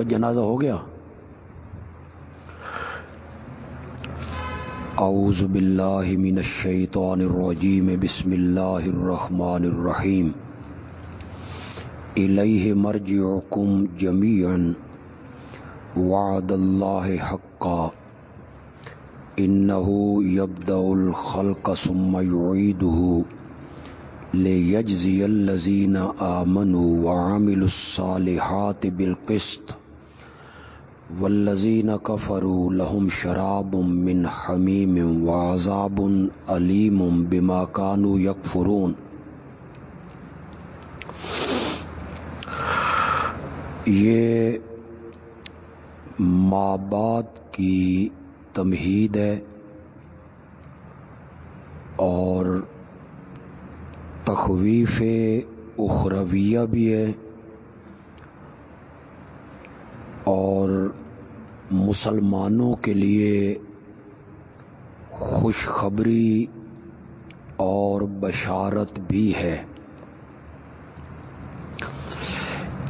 وہ جنازہ ہو گیا۔ اعوذ باللہ من الشیطان الرجیم، بسم اللہ الرحمن الرحیم۔ الیہ مرجعکم جمیعا، وعد اللہ حقا۔ انہو یبدع الخلق ثم یعیدہو لیجزی الذین آمنوا وعملوا الصالحات بالقسط۔ والذین کفروا لهم شراب من حمیم وعذاب علیم بما كانوا یکفرون۔ یہ ماں کی تمہید ہے اور تخویف اخرویہ بھی ہے اور مسلمانوں کے لیے خوشخبری اور بشارت بھی ہے۔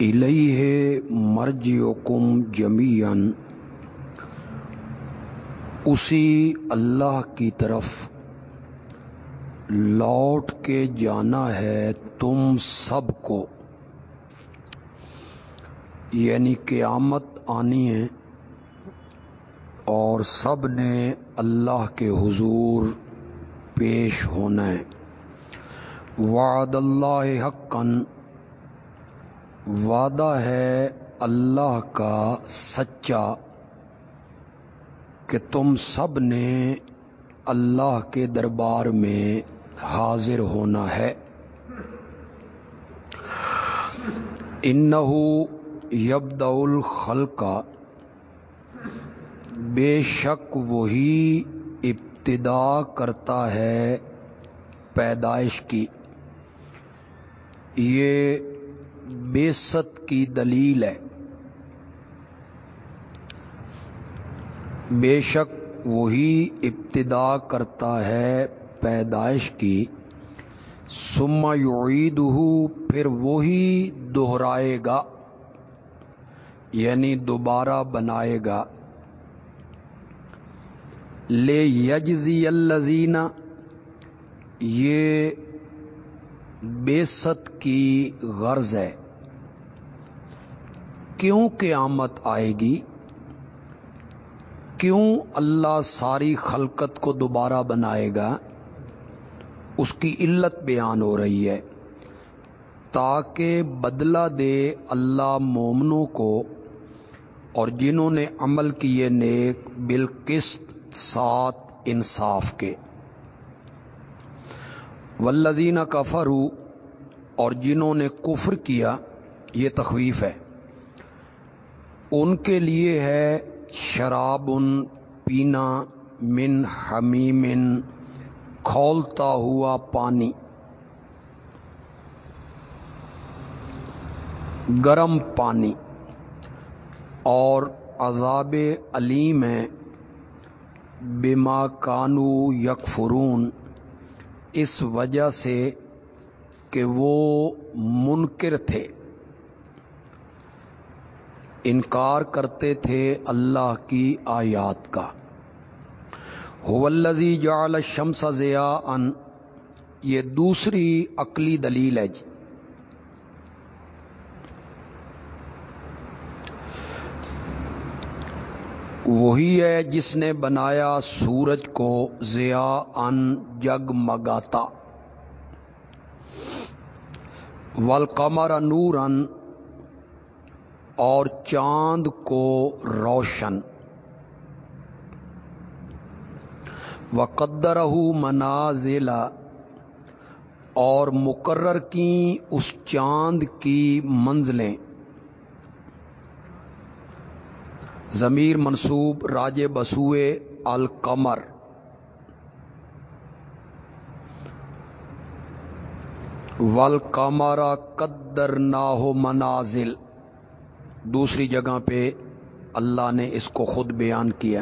الیہ مرجعکم جمیعن اسی اللہ کی طرف لوٹ کے جانا ہے تم سب کو۔ یعنی قیامت آنی ہے۔ اور سب نے اللہ کے حضور پیش ہونا ہے۔ وعد اللہ حقن وعدہ ہے اللہ کا سچا کہ تم سب نے اللہ کے دربار میں حاضر ہونا ہے۔ انہو یبد الخلقہ بے شک وہی ابتدا کرتا ہے پیدائش کی۔ یہ بیست کی دلیل ہے۔ بے شک وہی ابتدا کرتا ہے پیدائش کی۔ سما یعید پھر وہی دہرائے گا یعنی دوبارہ بنائے گا۔ لے یجزی الزینہ یہ بیست کی غرض ہے۔ کیوں قیامت آئے گی؟ کیوں اللہ ساری خلقت کو دوبارہ بنائے گا؟ اس کی علت بیان ہو رہی ہے۔ تاکہ بدلہ دے اللہ مومنوں کو اور جنہوں نے عمل کیے نیک بالقسط سات انصاف کے۔ ولزین کفرو اور جنہوں نے کفر کیا، یہ تخویف ہے۔ ان کے لیے ہے شراب ان پینا، من حمیم، کھولتا ہوا پانی۔ گرم پانی۔ اور عذاب علیم ہے بما کانو یکفرون، اس وجہ سے کہ وہ منکر تھے۔ انکار کرتے تھے اللہ کی آیات کا۔ ہولزی جعل شمس ضیا ان یہ دوسری عقلی دلیل ہے جی۔ وہی ہے جس نے بنایا سورج کو ضیا ان جگ مگاتا ولقمر نور ان اور چاند کو روشن۔ وقدرہ منازلہ اور مقرر کی اس چاند کی منزلیں۔ ضمیر منصوب راج بسوئے القمر۔ ول قدر نہ ہو منازل۔ دوسری جگہ پہ اللہ نے اس کو خود بیان کیا۔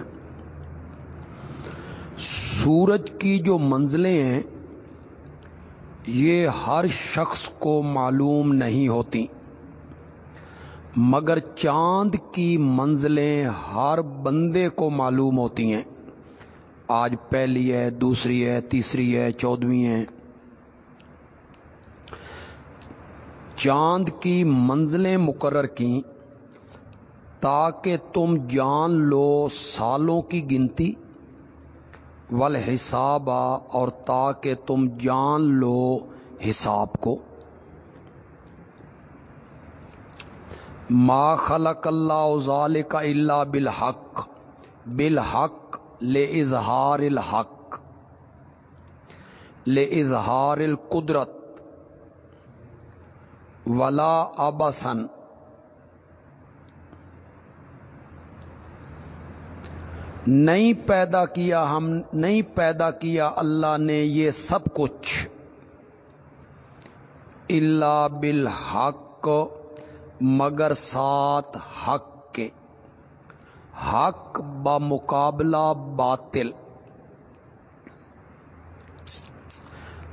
سورج کی جو منزلیں ہیں، یہ ہر شخص کو معلوم نہیں ہوتی۔ مگر چاند کی منزلیں ہر بندے کو معلوم ہوتی ہیں۔ آج پہلی ہے، دوسری ہے، تیسری ہے چودہویں ہے۔ چاند کی منزلیں مقرر کی تاکہ تم جان لو سالوں کی گنتی۔ ول حساب اور تاکہ تم جان لو حساب کو۔ ما خلق اللہ ظال کا اللہ بالحق بالحق لے اظہار الحق لے اظہار القدرت، ولا ابسن نہیں پیدا کیا ہم، نہیں پیدا کیا اللہ نے یہ سب کچھ اللہ بالحق۔ مگر ساتھ حق کے۔ حق بمقابلہ باطل۔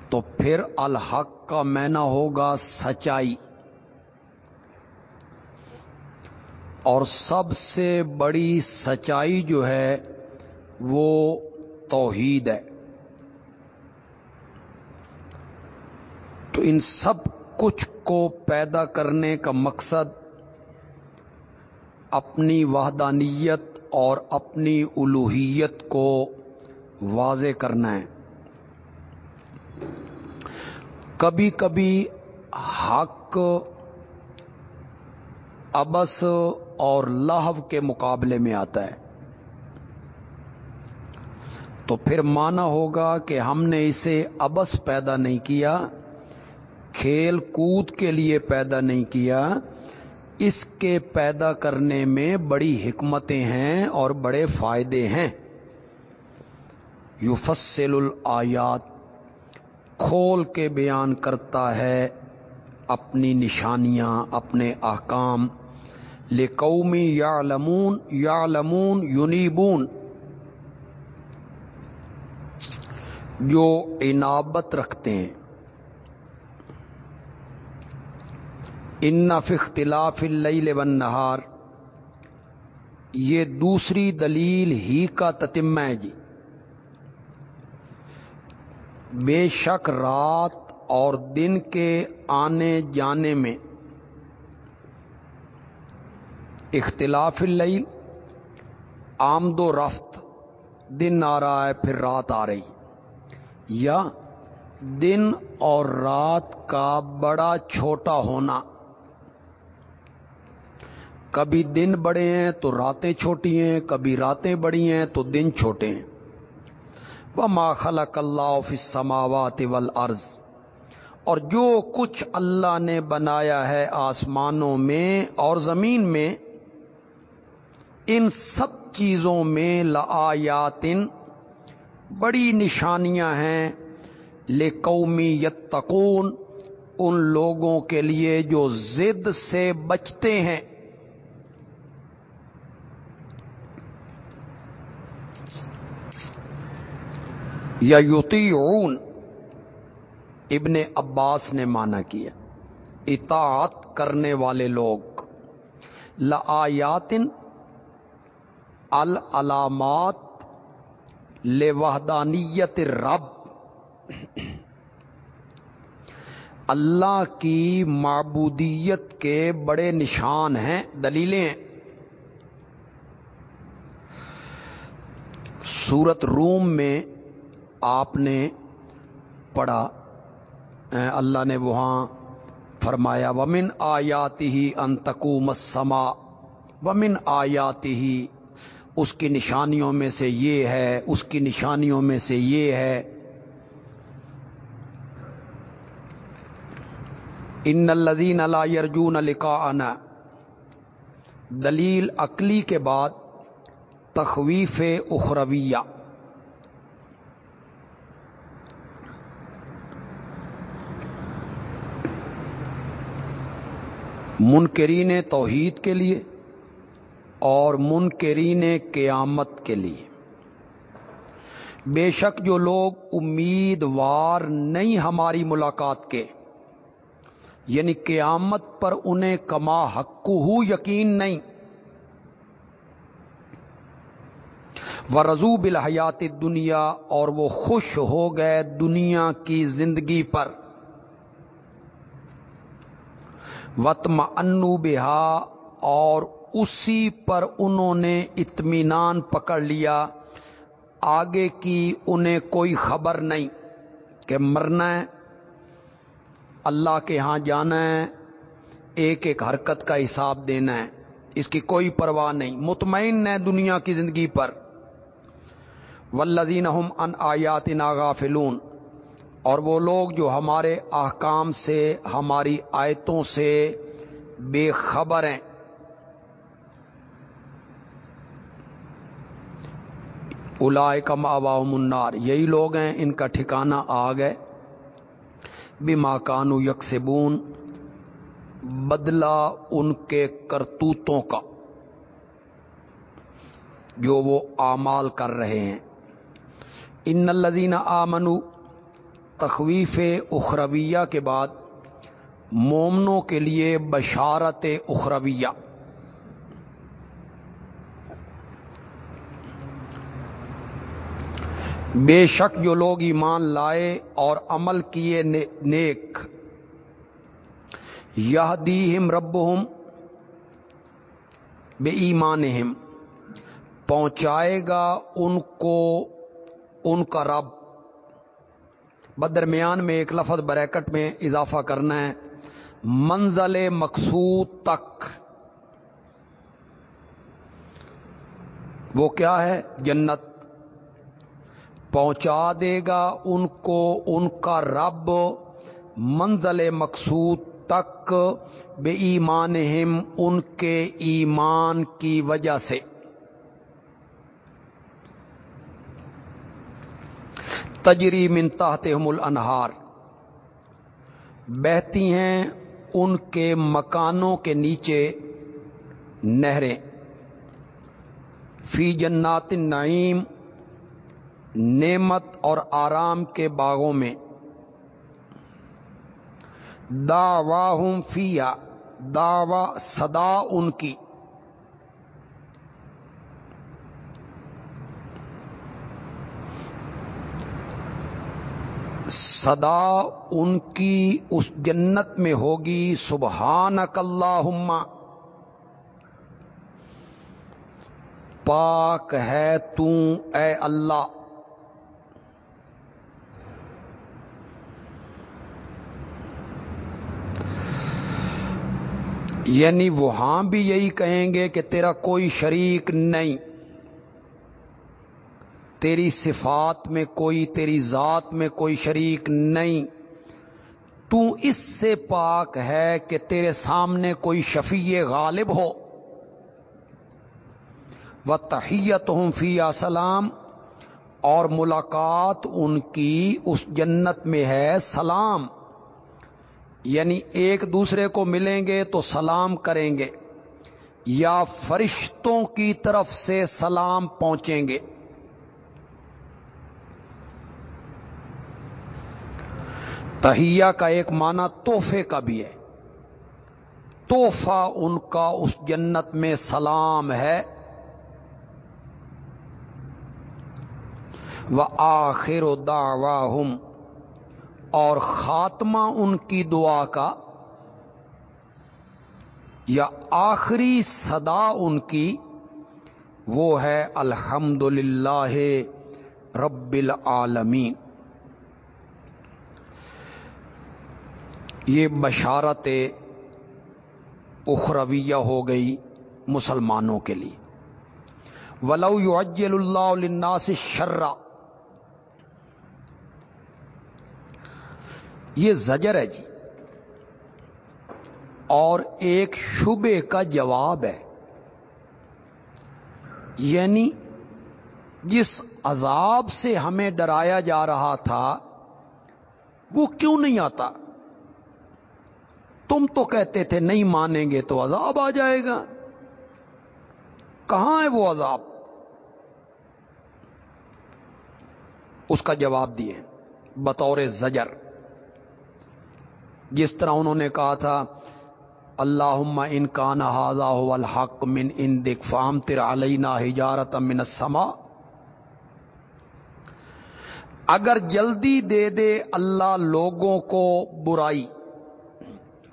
تو پھر الحق کا مینا ہوگا سچائی۔ اور سب سے بڑی سچائی جو ہے وہ توحید ہے۔ تو ان سب کچھ کو پیدا کرنے کا مقصد اپنی وحدانیت اور اپنی الوحیت کو واضح کرنا ہے۔ کبھی کبھی حق ابس اور لہو کے مقابلے میں آتا ہے۔ تو پھر مانا ہوگا کہ ہم نے اسے ابس پیدا نہیں کیا۔ کھیل کود کے لیے پیدا نہیں کیا، اس کے پیدا کرنے میں بڑی حکمتیں ہیں اور بڑے فائدے ہیں۔ یوفسل الآیات، کھول کے بیان کرتا ہے اپنی نشانیاں، اپنے احکام۔ لقومی یا لمون یا لمون یونیبون جو عنابت رکھتے ہیں۔ ان اختلاف اللیل والنہار، یہ دوسری دلیل ہی کا تتمہ ہے جی۔ بے شک رات اور دن کے آنے جانے میں اختلاف اللیل، آمد و رفت، دن آ رہا ہے، پھر رات آ رہی۔ یا دن اور رات کا بڑا چھوٹا ہونا۔ کبھی دن بڑے ہیں تو راتیں چھوٹی ہیں، کبھی راتیں بڑی ہیں تو دن چھوٹے ہیں۔ وہ خلق اللہ فی السماوات والارض اور جو کچھ اللہ نے بنایا ہے آسمانوں میں اور زمین میں، ان سب چیزوں میں لآیاتن بڑی نشانیاں ہیں۔ لے قومی یتقون، ان لوگوں کے لیے جو زد سے بچتے ہیں۔ یا یوتیون ابن عباس نے مانا کیا، اطاعت کرنے والے لوگ، لآیاتن، العلامات لے وحدانیت رب، اللہ کی معبودیت کے بڑے نشان ہیں، دلیلیں سورت روم میں آپ نے پڑھا اللہ نے وہاں فرمایا، ومن آیاتی ہی انتقو مسما ومن آیاتی ہی اس کی نشانیوں میں سے یہ ہے، اس کی نشانیوں میں سے یہ ہے ان الزین اللہ یرجون لکھا دلیل عقلی کے بعد تخویف اخرویہ۔ منکرین توحید کے لیے اور منکرین قیامت کے لیے۔ بے شک جو لوگ امیدوار نہیں ہماری ملاقات کے یعنی قیامت پر انہیں کما حق ہو یقین نہیں۔ وہ رضو بالحیات دنیا اور وہ خوش ہو گئے دنیا کی زندگی پر۔ وتم انو بہا اور اسی پر انہوں نے اطمینان پکڑ لیا۔ آگے کی انہیں کوئی خبر نہیں کہ مرنا ہے۔ اللہ کے ہاں جانا ہے۔ ایک ایک حرکت کا حساب دینا ہے۔ اس کی کوئی پرواہ نہیں۔ مطمئن ہے دنیا کی زندگی پر۔ ولزین ہم ان آیات ناغافلون اور وہ لوگ جو ہمارے احکام سے، ہماری آیتوں سے بے خبر ہیں۔ الائے کم آبا منار یہی لوگ ہیں، ان کا ٹھکانہ آ گئے۔ بھی ماکانو یکسبون، بدلا ان کے کرتوتوں کا، جو وہ اعمال کر رہے ہیں۔ ان الزین آمنو تخویف اخرویہ کے بعد مومنوں کے لیے بشارت اخرویہ۔ بے شک جو لوگ ایمان لائے اور عمل کیے نیک یہ دی ہم رب ہم بے ایمان ہم پہنچائے گا ان کو ان کا رب۔ بدرمیان میں ایک لفظ بریکٹ میں اضافہ کرنا ہے۔ منزل مقصود تک۔ وہ کیا ہے؟ جنت۔ پہنچا دے گا ان کو، ان کا رب۔ منزل مقصود تک۔ بے ایمان ان کے ایمان کی وجہ سے۔ تجری منتاحت الانہار۔ بہتی ہیں ان کے مکانوں کے نیچے نہریں۔ فی جنات النعیم، نعمت اور آرام کے باغوں میں۔ داواہم فیا داوا صدا ان کی۔ صدا ان کی اس جنت میں ہوگی سبحان اللہم۔ پاک ہے تو اے اللہ۔ یعنی وہاں بھی یہی کہیں گے کہ تیرا کوئی شریک نہیں۔ تیری صفات میں کوئی، تیری ذات میں کوئی شریک نہیں۔ تو اس سے پاک ہے کہ تیرے سامنے کوئی شفیع غالب ہو۔ وہ تحیت ہوں فی سلام۔ اور ملاقات ان کی اس جنت میں ہے سلام۔ یعنی ایک دوسرے کو ملیں گے تو سلام کریں گے۔ یا فرشتوں کی طرف سے سلام پہنچیں گے۔ تہیا کا ایک معنی تحفے کا بھی ہے۔ تحفہ ان کا اس جنت میں سلام ہے۔ وہ آخر دعواہم، اور خاتمہ ان کی دعا کا، یا آخری صدا ان کی، وہ ہے الحمد للہ رب العالمین۔ یہ بشارت اخرویہ ہو گئی مسلمانوں کے لیے۔ ولو یعجل اللہ الناس شرہ یہ زجر ہے جی۔ اور ایک شبے کا جواب ہے۔ یعنی جس عذاب سے ہمیں ڈرایا جا رہا تھا، وہ کیوں نہیں آتا؟ تم تو کہتے تھے نہیں مانیں گے تو عذاب آ جائے گا۔ کہاں ہے وہ عذاب؟ اس کا جواب دیے، بطور زجر۔ جس طرح انہوں نے کہا تھا اللہ ان کا نہ الحق من ان دک فام تر علینا ہجارت من السما اگر جلدی دے دے اللہ لوگوں کو برائی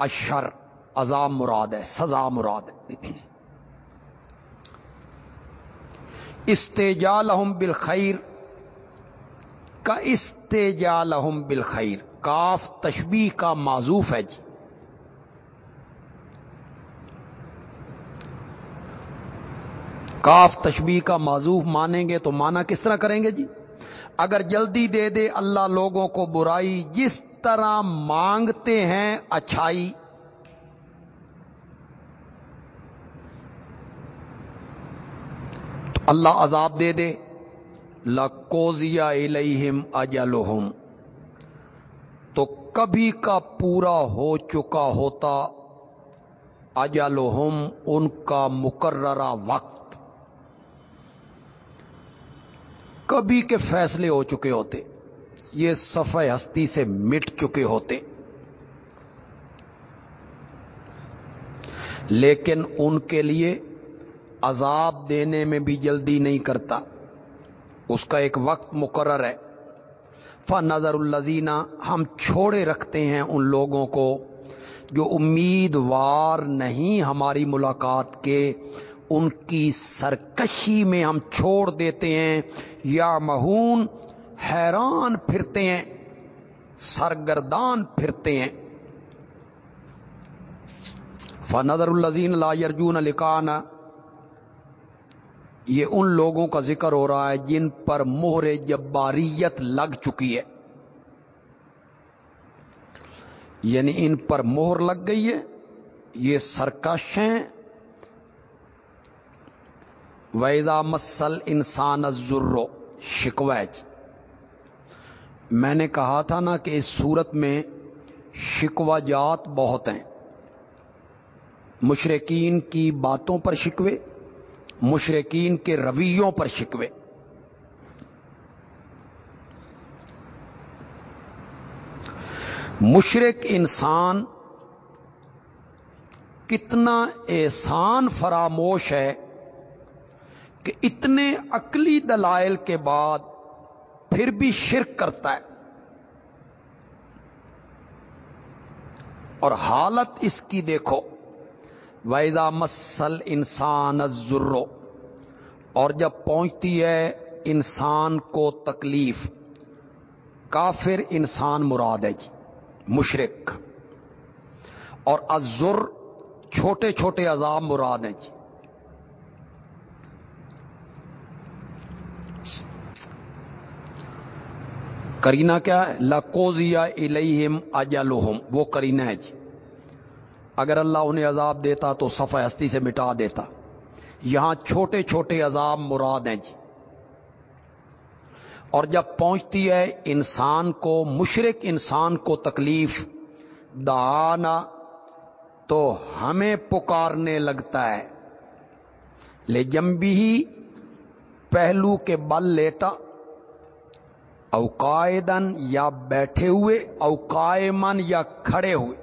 اشر عذاب مراد ہے، سزا مراد ہے۔ استجا لہم بالخیر، کا استجا لہم بالخیر۔ کاف تشبیح کا معذوف ہے جی۔ کاف تشبیح کا معذوف مانیں گے تو مانا کس طرح کریں گے جی؟ اگر جلدی دے دے اللہ لوگوں کو برائی، جس طرح مانگتے ہیں اچھائی۔ تو اللہ عذاب دے دے۔ لکوزیا الہم اجلہم تو کبھی کا پورا ہو چکا ہوتا۔ اجلہم ان کا مقررہ وقت۔ کبھی کے فیصلے ہو چکے ہوتے۔ یہ صفحہ ہستی سے مٹ چکے ہوتے۔ لیکن ان کے لیے عذاب دینے میں بھی جلدی نہیں کرتا۔ اس کا ایک وقت مقرر ہے۔ فن نظر الزینہ ہم چھوڑے رکھتے ہیں ان لوگوں کو جو امیدوار نہیں ہماری ملاقات کے۔ ان کی سرکشی میں ہم چھوڑ دیتے ہیں۔ یا مہون حیران پھرتے ہیں، سرگردان پھرتے ہیں۔ فنظر الزین لا یرجون لکان یہ ان لوگوں کا ذکر ہو رہا ہے جن پر مہر جباریت لگ چکی ہے۔ یعنی ان پر مہر لگ گئی ہے، یہ سرکش ہیں۔ ویزا مسل انسان ضرو شکویج میں نے کہا تھا نا کہ اس صورت میں شکوا جات بہت ہیں۔ مشرقین کی باتوں پر شکوے مشرقین کے رویوں پر شکوے۔ مشرق انسان کتنا احسان فراموش ہے کہ اتنے عقلی دلائل کے بعد پھر بھی شرک کرتا ہے۔ اور حالت اس کی دیکھو۔ ویزا مسل انسان ضرو اور جب پہنچتی ہے انسان کو تکلیف۔ کافر انسان مراد ہے جی مشرق اور ازر چھوٹے چھوٹے عذاب مراد ہیں جی۔ کرینا کیا ہے؟ لکوزیا الہم اجلہم، وہ کرینا ہے جی۔ اگر اللہ انہیں عذاب دیتا تو صفحہ ہستی سے مٹا دیتا۔ یہاں چھوٹے چھوٹے عذاب مراد ہیں جی۔ اور جب پہنچتی ہے انسان کو مشرق انسان کو تکلیف دانا تو ہمیں پکارنے لگتا ہے۔ لے جمبی ہی پہلو کے بل لیٹا۔ اوقائدن یا بیٹھے ہوئے اوقائمن یا کھڑے ہوئے۔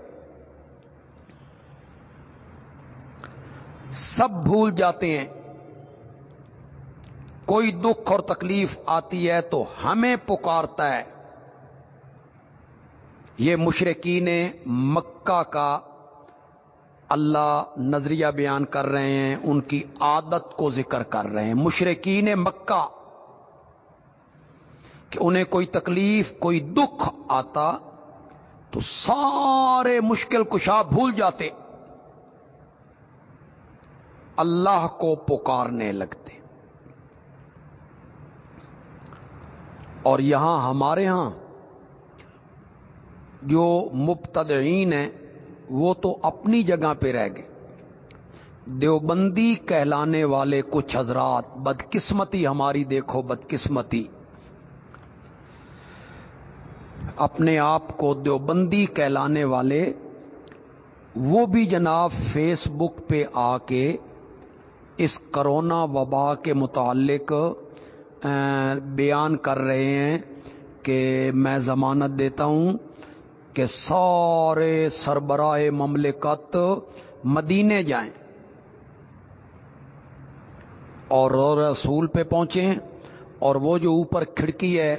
سب بھول جاتے ہیں۔ کوئی دکھ اور تکلیف آتی ہے تو ہمیں پکارتا ہے۔ یہ مشرقین مکہ کا اللہ نظریہ بیان کر رہے ہیں، ان کی عادت کو ذکر کر رہے ہیں۔ مشرقین مکہ کہ انہیں کوئی تکلیف، کوئی دکھ آتا تو سارے مشکل کشا بھول جاتے۔ اللہ کو پکارنے لگتے۔ اور یہاں ہمارے ہاں جو مبتدعین ہیں، وہ تو اپنی جگہ پہ رہ گئے۔ دیوبندی کہلانے والے کچھ حضرات، بدقسمتی ہماری دیکھو، بدقسمتی۔ اپنے آپ کو دیوبندی کہلانے والے، وہ بھی جناب فیس بک پہ آ کے اس کرونا وبا کے متعلق بیان کر رہے ہیں کہ میں ضمانت دیتا ہوں کہ سارے سربراہ مملکت مدینے جائیں اور رسول پہ پہنچیں اور وہ جو اوپر کھڑکی ہے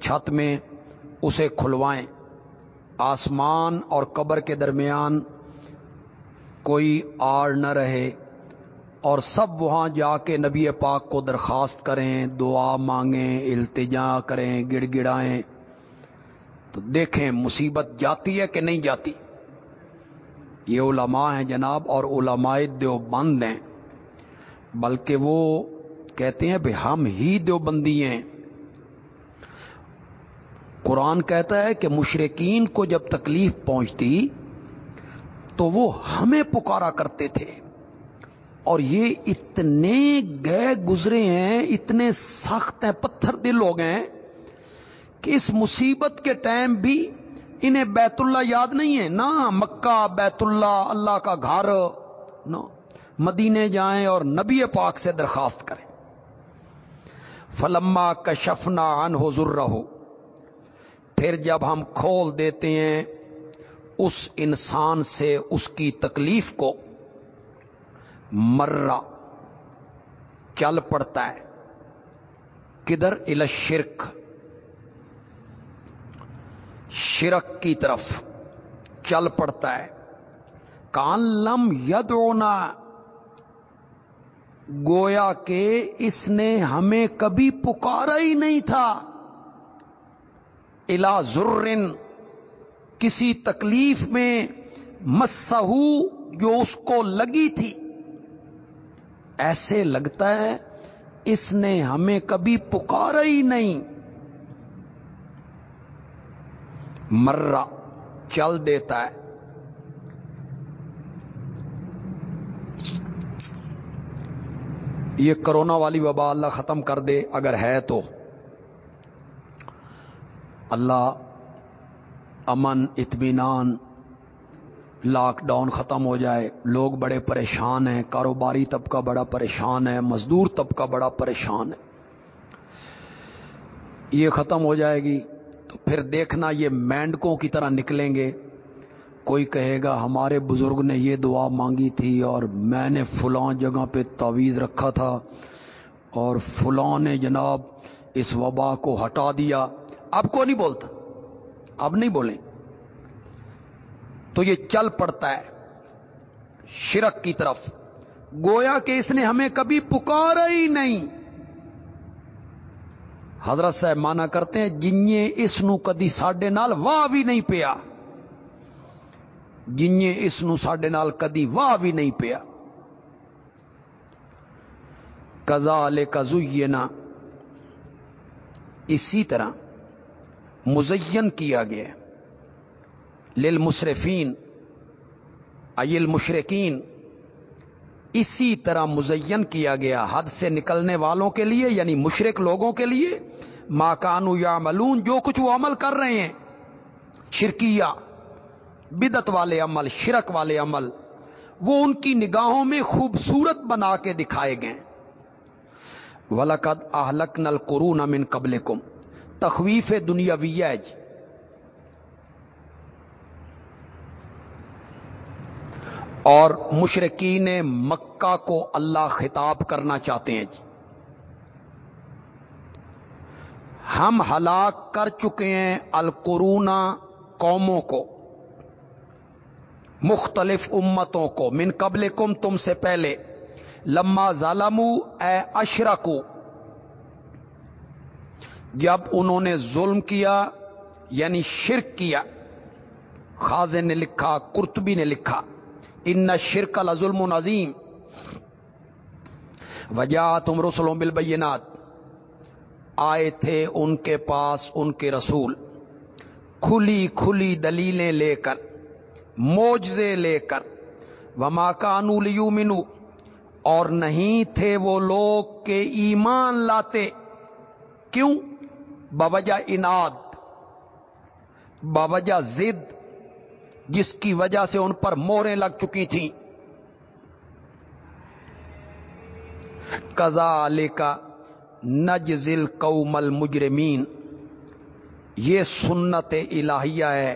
چھت میں اسے کھلوائیں۔ آسمان اور قبر کے درمیان کوئی آڑ نہ رہے اور سب وہاں جا کے نبی پاک کو درخواست کریں، دعا مانگیں، التجا کریں، گڑ گڑائیں۔ تو دیکھیں مصیبت جاتی ہے کہ نہیں جاتی۔ یہ علماء ہیں جناب اور علماء دیوبند ہیں۔ بلکہ وہ کہتے ہیں بھائی ہم ہی دیوبندی ہیں۔ قرآن کہتا ہے کہ مشرقین کو جب تکلیف پہنچتی تو وہ ہمیں پکارا کرتے تھے۔ اور یہ اتنے گئے گزرے ہیں، اتنے سخت ہیں، پتھر دل ہو گئے کہ اس مصیبت کے ٹائم بھی انہیں بیت اللہ یاد نہیں ہے۔ نہ مکہ، بیت اللہ اللہ کا گھر، نہ مدینے جائیں اور نبی پاک سے درخواست کریں۔ فلما کشفنا ان حضر رہو پھر جب ہم کھول دیتے ہیں، اس انسان سے اس کی تکلیف کو مرہ چل پڑتا ہے۔ کدھر؟ الشرک۔ شرک شرک کی طرف چل پڑتا ہے۔ کان لم ید گویا کہ اس نے ہمیں کبھی پکارا ہی نہیں تھا۔ الا ذرن، کسی تکلیف میں مسہو جو اس کو لگی تھی۔ ایسے لگتا ہے اس نے ہمیں کبھی پکارا ہی نہیں۔ مرہ چل دیتا ہے۔ یہ کرونا والی وبا اللہ ختم کر دے، اگر ہے تو۔ اللہ امن، اطمینان لاک ڈاؤن ختم ہو جائے، لوگ بڑے پریشان ہیں، کاروباری طبقہ بڑا پریشان ہے، مزدور طبقہ بڑا پریشان ہے۔ یہ ختم ہو جائے گی تو پھر دیکھنا یہ مینڈکوں کی طرح نکلیں گے۔ کوئی کہے گا، ہمارے بزرگ نے یہ دعا مانگی تھی اور میں نے فلاں جگہ پہ تعویذ رکھا تھا اور فلاں نے جناب اس وبا کو ہٹا دیا۔ اب کو نہیں بولتا؟ اب نہیں بولیں۔ تو یہ چل پڑتا ہے شرک کی طرف۔ گویا کہ اس نے ہمیں کبھی پکارا ہی نہیں۔ حضرت صاحب مانا کرتے ہیں جنیں اس نو کدی ساڈے نال واہ بھی نہیں پیا۔ جنیں اس نو ساڈے نال کدی واہ بھی نہیں پیا۔ کزا لے کزوینا اسی طرح مزین کیا گیا للمصرفین ایل مشرقین اسی طرح مزین کیا گیا، حد سے نکلنے والوں کے لیے یعنی مشرق لوگوں کے لیے ماکانو یا ملون جو کچھ وہ عمل کر رہے ہیں۔ شرکیہ بدت والے عمل، شرک والے عمل، وہ ان کی نگاہوں میں خوبصورت بنا کے دکھائے گئے۔ ولقد اہلک نل قرون امن قبل کم تخویف دنیا جی۔ اور مشرقین مکہ کو اللہ خطاب کرنا چاہتے ہیں جی۔ ہم ہلاک کر چکے ہیں القرون قوموں کو، مختلف امتوں کو۔ من قبل کم تم سے پہلے۔ لما ظالم اے اشرکو۔ جب انہوں نے ظلم کیا یعنی شرک کیا، خازن نے لکھا کرتبی نے لکھا، ان شرک ظلم عظیم۔ وجہ تم رسولوں بالبینات۔ آئے تھے ان کے پاس ان کے رسول۔ کھلی کھلی دلیلیں لے کر موجزے لے کر۔ وما کانو لیو منو اور نہیں تھے وہ لوگ کے ایمان لاتے۔ کیوں؟ بوجہ اناد بوجہ زد جس کی وجہ سے ان پر موریں لگ چکی تھیں۔ کزا لے کا قوم المجرمین، یہ سنت الہیہ ہے۔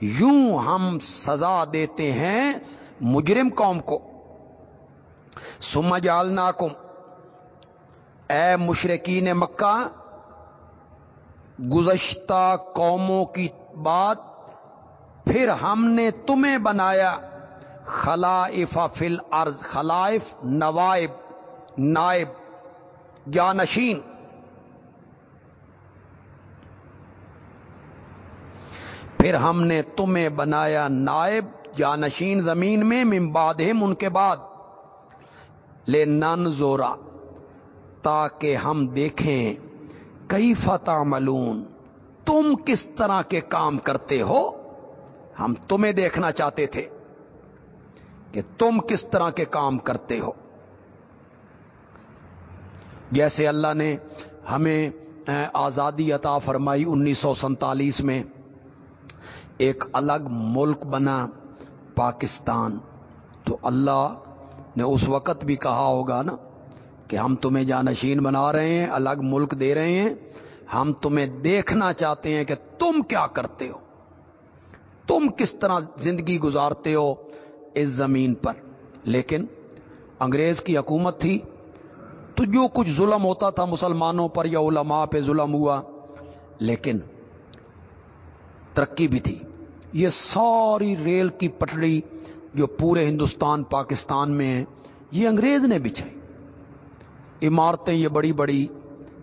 یوں ہم سزا دیتے ہیں مجرم قوم کو۔ سمجھ ناکم اے مشرقین مکہ گزشتہ قوموں کی بات پھر ہم نے تمہیں بنایا۔ خلائف فل ارض خلائف نوائب، نائب جانشین پھر ہم نے تمہیں بنایا نائب جانشین زمین میں ممباد ان کے بعد۔ لے نن زورا تاکہ ہم دیکھیں۔ کئی فتح ملون تم کس طرح کے کام کرتے ہو؟ ہم تمہیں دیکھنا چاہتے تھے کہ تم کس طرح کے کام کرتے ہو۔ جیسے اللہ نے ہمیں آزادی عطا فرمائی انیس سو سینتالیس میں، ایک الگ ملک بنا پاکستان۔ تو اللہ نے اس وقت بھی کہا ہوگا نا کہ ہم تمہیں جانشین بنا رہے ہیں، الگ ملک دے رہے ہیں۔ ہم تمہیں دیکھنا چاہتے ہیں کہ تم کیا کرتے ہو۔ تم کس طرح زندگی گزارتے ہو اس زمین پر۔ لیکن انگریز کی حکومت تھی، تو جو کچھ ظلم ہوتا تھا مسلمانوں پر یا علماء پہ ظلم ہوا، لیکن ترقی بھی تھی۔ یہ ساری ریل کی پٹڑی جو پورے ہندوستان، پاکستان میں ہیں یہ انگریز نے بچھائی۔ عمارتیں یہ بڑی بڑی،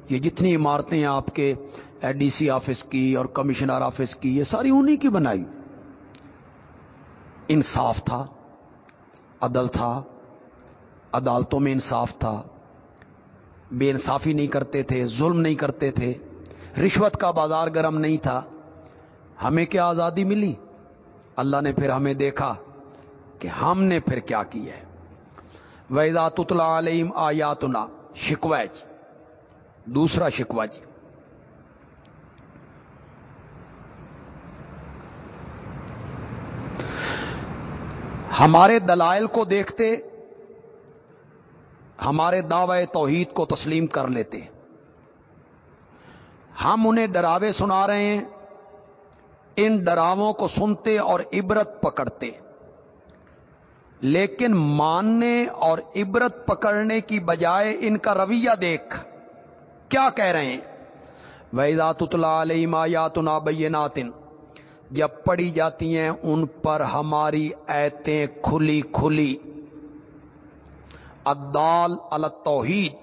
یہ جتنی عمارتیں آپ کے ڈی سی آفس کی اور کمشنر آفس کی، یہ ساری انہی کی بنائی۔ انصاف تھا، عدل تھا، عدالتوں میں انصاف تھا۔ بے انصافی نہیں کرتے تھے، ظلم نہیں کرتے تھے۔ رشوت کا بازار گرم نہیں تھا۔ ہمیں کیا آزادی ملی؟ اللہ نے پھر ہمیں دیکھا کہ ہم نے پھر کیا کیا ہے۔ ویزا تتلا علیم آیاتنا شکوہ جی۔ دوسرا شکوا جی۔ ہمارے دلائل کو دیکھتے، ہمارے دعوے توحید کو تسلیم کر لیتے۔ ہم انہیں ڈراوے سنا رہے ہیں، ان ڈراووں کو سنتے اور عبرت پکڑتے۔ لیکن ماننے اور عبرت پکڑنے کی بجائے ان کا رویہ دیکھ۔ کیا کہہ رہے ہیں؟ ویزا تتلا علیہ آیات بیناتن جب پڑھی جاتی ہیں ان پر ہماری ایتیں کھلی کھلی۔ ادال التوحید،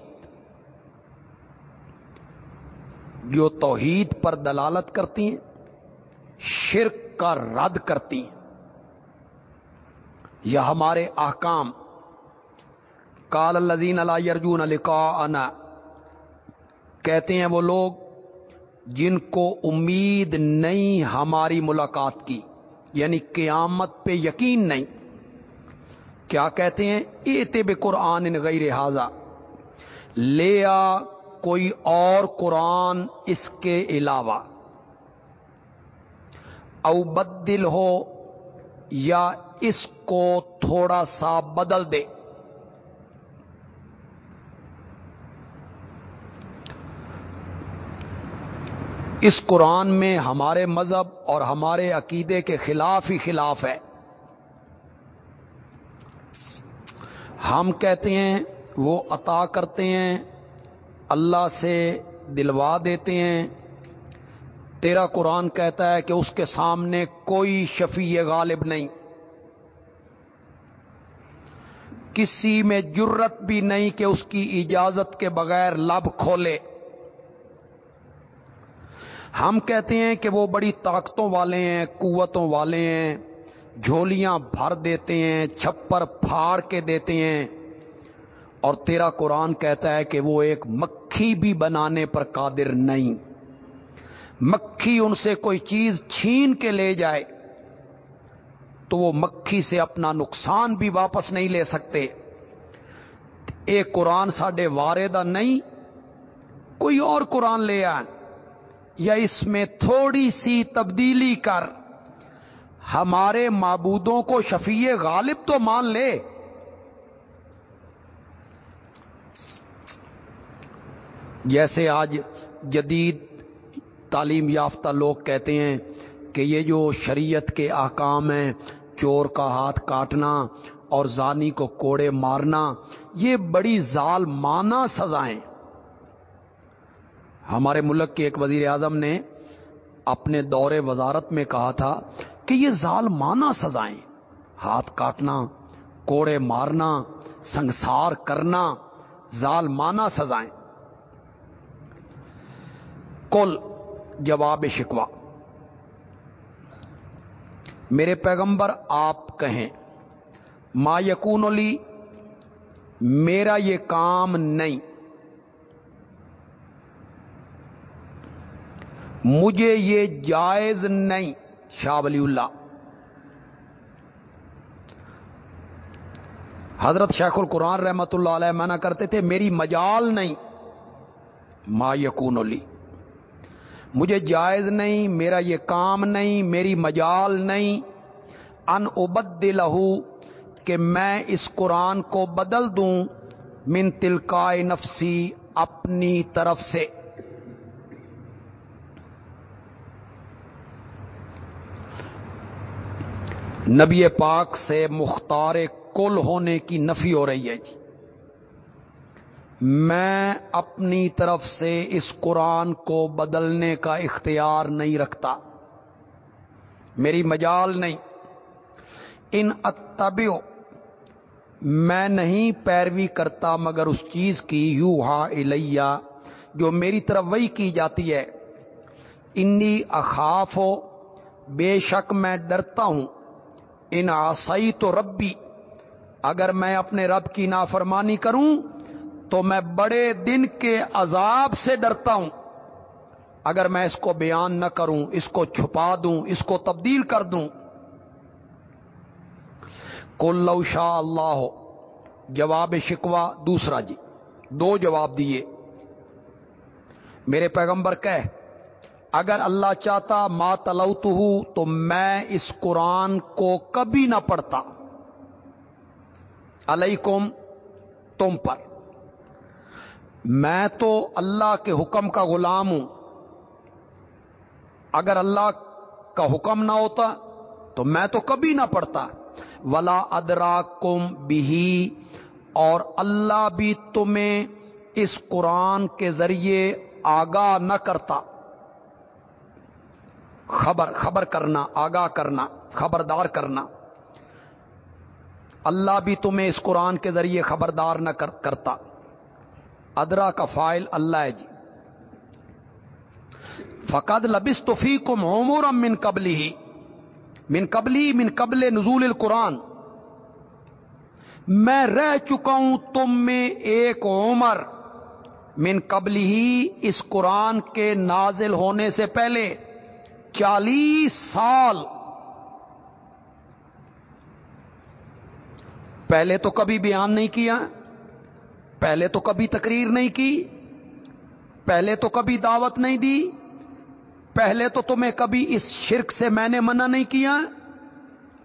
جو توحید پر دلالت کرتی ہیں، شرک کا رد کرتی ہیں۔ یا ہمارے احکام۔ کال الزین اللہ یرجون انا کہتے ہیں وہ لوگ جن کو امید نہیں ہماری ملاقات کی یعنی قیامت پہ یقین نہیں۔ کیا کہتے ہیں؟ اے بے قرآن غیر حاضہ لے آ کوئی اور قرآن اس کے علاوہ۔ او بدل ہو یا اس کو تھوڑا سا بدل دے۔ اس قرآن میں ہمارے مذہب اور ہمارے عقیدے کے خلاف ہی خلاف ہے۔ ہم کہتے ہیں، وہ عطا کرتے ہیں، اللہ سے دلوا دیتے ہیں۔ تیرا قرآن کہتا ہے کہ اس کے سامنے کوئی شفیع غالب نہیں۔ کسی میں جرت بھی نہیں کہ اس کی اجازت کے بغیر لب کھولے۔ ہم کہتے ہیں کہ وہ بڑی طاقتوں والے ہیں، قوتوں والے ہیں، جھولیاں بھر دیتے ہیں، چھپر پھاڑ کے دیتے ہیں۔ اور تیرا قرآن کہتا ہے کہ وہ ایک مکھی بھی بنانے پر قادر نہیں۔ مکھی ان سے کوئی چیز چھین کے لے جائے تو وہ مکھی سے اپنا نقصان بھی واپس نہیں لے سکتے۔ ایک قرآن ساڈے واردا نہیں، کوئی اور قرآن لے آئے یا اس میں تھوڑی سی تبدیلی کر۔ ہمارے معبودوں کو شفیع غالب تو مان لے۔ جیسے آج جدید تعلیم یافتہ لوگ کہتے ہیں کہ یہ جو شریعت کے احکام ہیں، چور کا ہاتھ کاٹنا اور زانی کو کوڑے مارنا، یہ بڑی ظال مانا سزائیں ہمارے ملک کے ایک وزیر اعظم نے اپنے دور وزارت میں کہا تھا کہ یہ ظال مانا سزائیں ہاتھ کاٹنا، کوڑے مارنا سنسار کرنا ظال مانا سزائیں کل جواب شکوا میرے پیغمبر، آپ کہیں، ما یقون علی میرا یہ کام نہیں۔ مجھے یہ جائز نہیں، شاہ ولی اللہ۔ حضرت شیخ القرآن رحمت اللہ علیہ منع کرتے تھے، میری مجال نہیں، ما یقون علی مجھے جائز نہیں، میرا یہ کام نہیں، میری مجال نہیں۔ ان ابد لہو کہ میں اس قرآن کو بدل دوں، من تلکائے نفسی، اپنی طرف سے۔ نبی پاک سے مختار کل ہونے کی نفی ہو رہی ہے جی۔ میں اپنی طرف سے اس قرآن کو بدلنے کا اختیار نہیں رکھتا۔ میری مجال نہیں۔ ان اتبیو میں نہیں پیروی کرتا مگر اس چیز کی یو ہا الیہ، جو میری طرف وہی کی جاتی ہے۔ انی اخاف ہو بے شک میں ڈرتا ہوں۔ ان آسائی تو ربی، اگر میں اپنے رب کی نافرمانی کروں تو میں بڑے دن کے عذاب سے ڈرتا ہوں۔ اگر میں اس کو بیان نہ کروں، اس کو چھپا دوں، اس کو تبدیل کر دوں۔ کل شاہ اللہ۔ ہو جواب شکوا دوسرا جی۔ دو جواب دیے۔ میرے پیغمبر کہہ، اگر اللہ چاہتا ما تلوت ہوں تو میں اس قرآن کو کبھی نہ پڑھتا۔ علیکم، تم پر۔ میں تو اللہ کے حکم کا غلام ہوں۔ اگر اللہ کا حکم نہ ہوتا تو میں تو کبھی نہ پڑھتا۔ ولا ادرا کم بھی اور اللہ بھی تمہیں اس قرآن کے ذریعے آگاہ نہ کرتا۔ خبر خبر کرنا، آگاہ کرنا، خبردار کرنا۔ اللہ بھی تمہیں اس قرآن کے ذریعے خبردار نہ کرتا۔ ادرا کا فائل اللہ ہے جی۔ فقد لبس توفی کو مومورم من قبلی ہی من قبلی من قبل نزول القرآن۔ میں رہ چکا ہوں تم میں ایک عمر۔ من قبلی ہی اس قرآن کے نازل ہونے سے پہلے چالیس سال۔ پہلے تو کبھی بیان نہیں کیا۔ پہلے تو کبھی تقریر نہیں کی، پہلے تو کبھی دعوت نہیں دی، پہلے تو تمہیں کبھی اس شرک سے میں نے منع نہیں کیا۔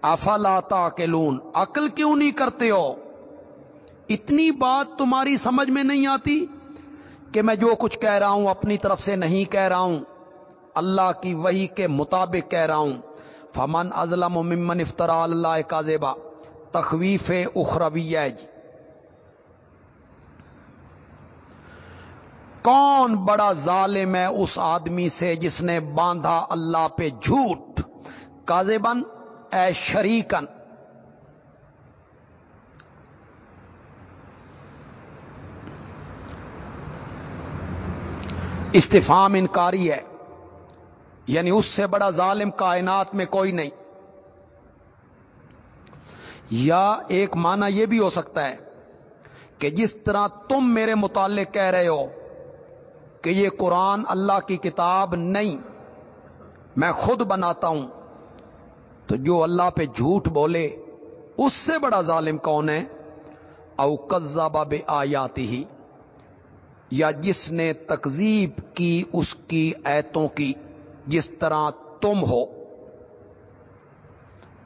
افلاتا کے لون عقل کیوں نہیں کرتے ہو؟ اتنی بات تمہاری سمجھ میں نہیں آتی کہ میں جو کچھ کہہ رہا ہوں اپنی طرف سے نہیں کہہ رہا ہوں، اللہ کی وہی کے مطابق کہہ رہا ہوں۔ فمن ازلم ممن افطرا اللہ کا زیبا تخویف اخرویہ جی۔ کون بڑا ظالم ہے اس آدمی سے جس نے باندھا اللہ پہ جھوٹ؟ کازبن اے شریکن استفام انکاری ہے۔ یعنی اس سے بڑا ظالم کائنات میں کوئی نہیں۔ یا ایک معنی یہ بھی ہو سکتا ہے کہ جس طرح تم میرے متعلق کہہ رہے ہو کہ یہ قرآن اللہ کی کتاب نہیں، میں خود بناتا ہوں۔ تو جو اللہ پہ جھوٹ بولے، اس سے بڑا ظالم کون ہے؟ اوقزہ باب آیاتی ہی یا جس نے تکزیب کی اس کی ایتوں کی جس طرح تم ہو۔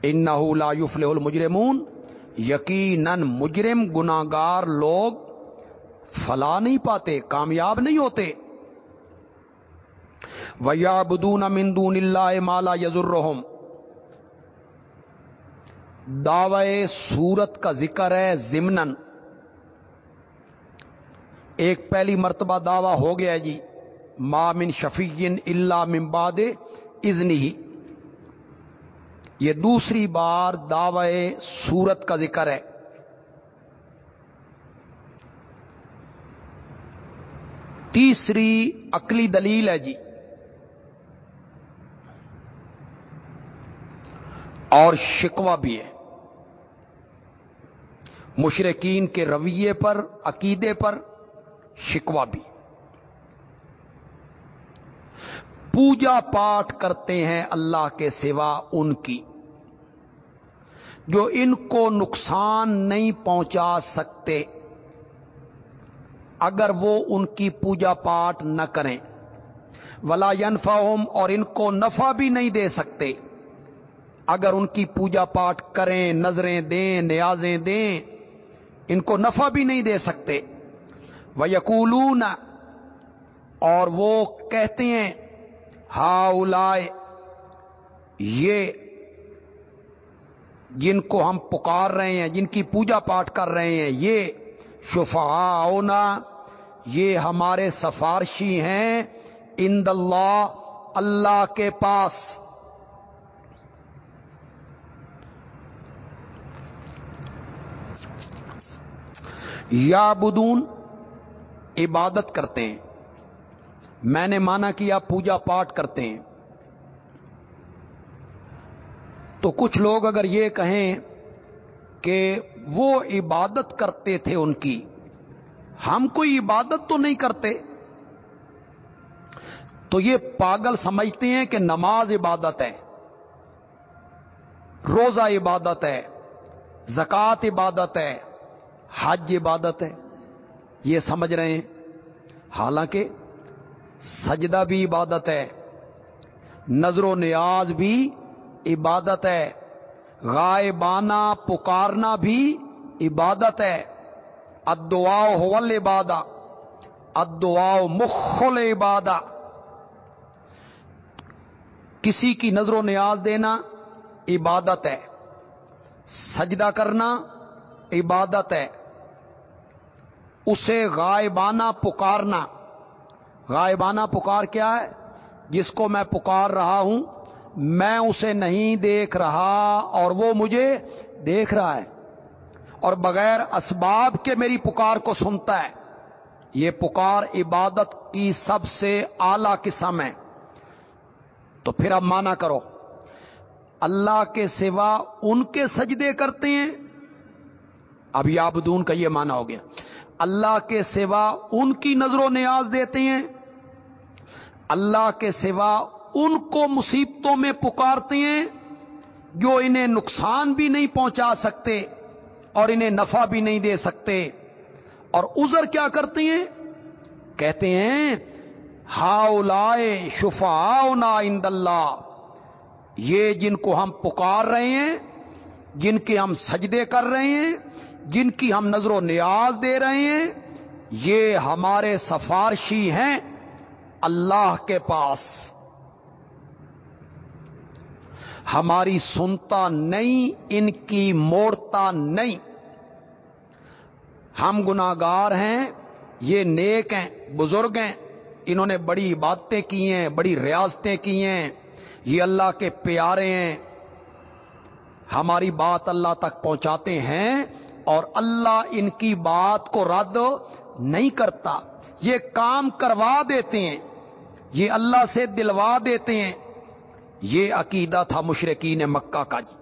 ان لا یفل المجرمون، یقیناً مجرم گناگار لوگ فلا نہیں پاتے، کامیاب نہیں ہوتے۔ ویا بدون امندون اللہ مالا یزرحم دعوے سورت کا ذکر ہے ضمن ایک پہلی مرتبہ دعویٰ ہو گیا جی۔ مامن شفیقین اللہ ممباد ازنی ہی یہ دوسری بار دعوے سورت کا ذکر ہے۔ تیسری عقلی دلیل ہے جی۔ اور شکوہ بھی ہے۔ مشرقین کے رویے پر، عقیدے پر شکوہ بھی۔ پوجا پاٹ کرتے ہیں اللہ کے سوا ان کی، جو ان کو نقصان نہیں پہنچا سکتے۔ اگر وہ ان کی پوجا پاٹ نہ کریں، ولا ینفا اور ان کو نفع بھی نہیں دے سکتے۔ اگر ان کی پوجا پاٹ کریں، نظریں دیں، نیازیں دیں، ان کو نفع بھی نہیں دے سکتے۔ وہ یقولون اور وہ کہتے ہیں ہا یہ جن کو ہم پکار رہے ہیں، جن کی پوجا پاٹ کر رہے ہیں، یہ شفا یہ ہمارے سفارشی ہیں، اند اللہ اللہ کے پاس۔ یا بدون عبادت کرتے ہیں۔ میں نے مانا کہ پوجا پاٹ کرتے ہیں۔ تو کچھ لوگ اگر یہ کہیں کہ وہ عبادت کرتے تھے ان کی، ہم کوئی عبادت تو نہیں کرتے۔ تو یہ پاگل سمجھتے ہیں کہ نماز عبادت ہے، روزہ عبادت ہے زکات عبادت ہے۔ حج عبادت ہے یہ سمجھ رہے ہیں۔ حالانکہ سجدہ بھی عبادت ہے، نظر و نیاز بھی عبادت ہے، غائبانہ، پکارنا بھی عبادت ہے۔ ادعا ہول عبادہ ادعا مخل عبادہ کسی کی نظر و نیاز دینا عبادت ہے، سجدہ کرنا عبادت ہے۔ اسے غائبانہ پکارنا۔ غائبانہ پکار کیا ہے؟ جس کو میں پکار رہا ہوں، میں اسے نہیں دیکھ رہا اور وہ مجھے دیکھ رہا ہے۔ اور بغیر اسباب کے میری پکار کو سنتا ہے۔ یہ پکار عبادت کی سب سے اعلی قسم ہے۔ تو پھر اب مانا کرو، اللہ کے سوا ان کے سجدے کرتے ہیں؟ اب یابدون کا یہ مانا ہو گیا۔ اللہ کے سوا ان کی نظر و نیاز دیتے ہیں اللہ کے سوا ان کو مصیبتوں میں پکارتے ہیں جو انہیں نقصان بھی نہیں پہنچا سکتے اور انہیں نفع بھی نہیں دے سکتے اور ازر کیا کرتے ہیں؟ کہتے ہیں ہاؤ لائے شفا اند اللہ، یہ جن کو ہم پکار رہے ہیں، جن کے ہم سجدے کر رہے ہیں جن کی ہم نظر و نیاز دے رہے ہیں، یہ ہمارے سفارشی ہیں اللہ کے پاس۔ ہماری سنتا نہیں، ان کی موڑتا نہیں۔ ہم گناگار ہیں، یہ نیک ہیں، بزرگ ہیں۔ انہوں نے بڑی باتیں کی ہیں، بڑی ریاستیں کی ہیں۔ یہ اللہ کے پیارے ہیں۔ ہماری بات اللہ تک پہنچاتے ہیں۔ اور اللہ ان کی بات کو رد نہیں کرتا۔ یہ کام کروا دیتے ہیں۔ یہ اللہ سے دلوا دیتے ہیں۔ یہ عقیدہ تھا مشرقین مکہ کا جی۔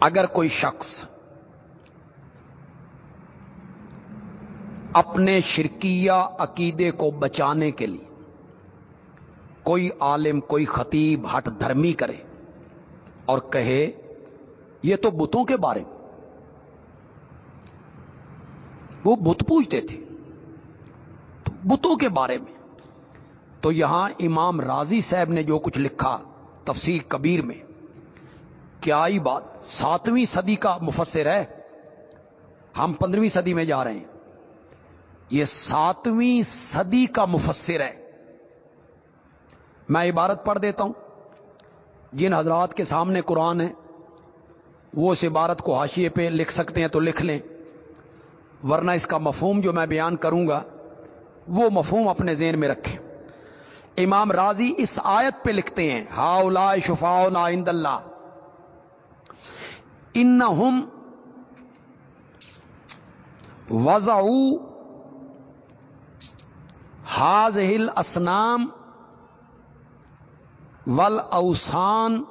اگر کوئی شخص اپنے شرکیہ عقیدے کو بچانے کے لیے کوئی عالم، کوئی خطیب ہٹ دھرمی کرے اور کہے یہ تو بتوں کے بارے میں۔ وہ بت پوچھتے تھے بتوں کے بارے میں۔ تو یہاں امام راضی صاحب نے جو کچھ لکھا تفسیر کبیر میں، کیا ہی بات ساتویں صدی کا مفسر ہے؟ ہم پندرہویں صدی میں جا رہے ہیں۔ یہ ساتویں صدی کا مفسر ہے۔ میں عبارت پڑھ دیتا ہوں۔ جن حضرات کے سامنے قرآن ہے وہ اس عبارت کو حاشیے پہ لکھ سکتے ہیں تو لکھ لیں۔ ورنہ اس کا مفہوم جو میں بیان کروں گا، وہ مفہوم اپنے ذہن میں رکھیں۔ امام راضی اس آیت پہ لکھتے ہیں ہا شفا عند اللہ۔ ان وضع حاض ہل اسنام ول اوسان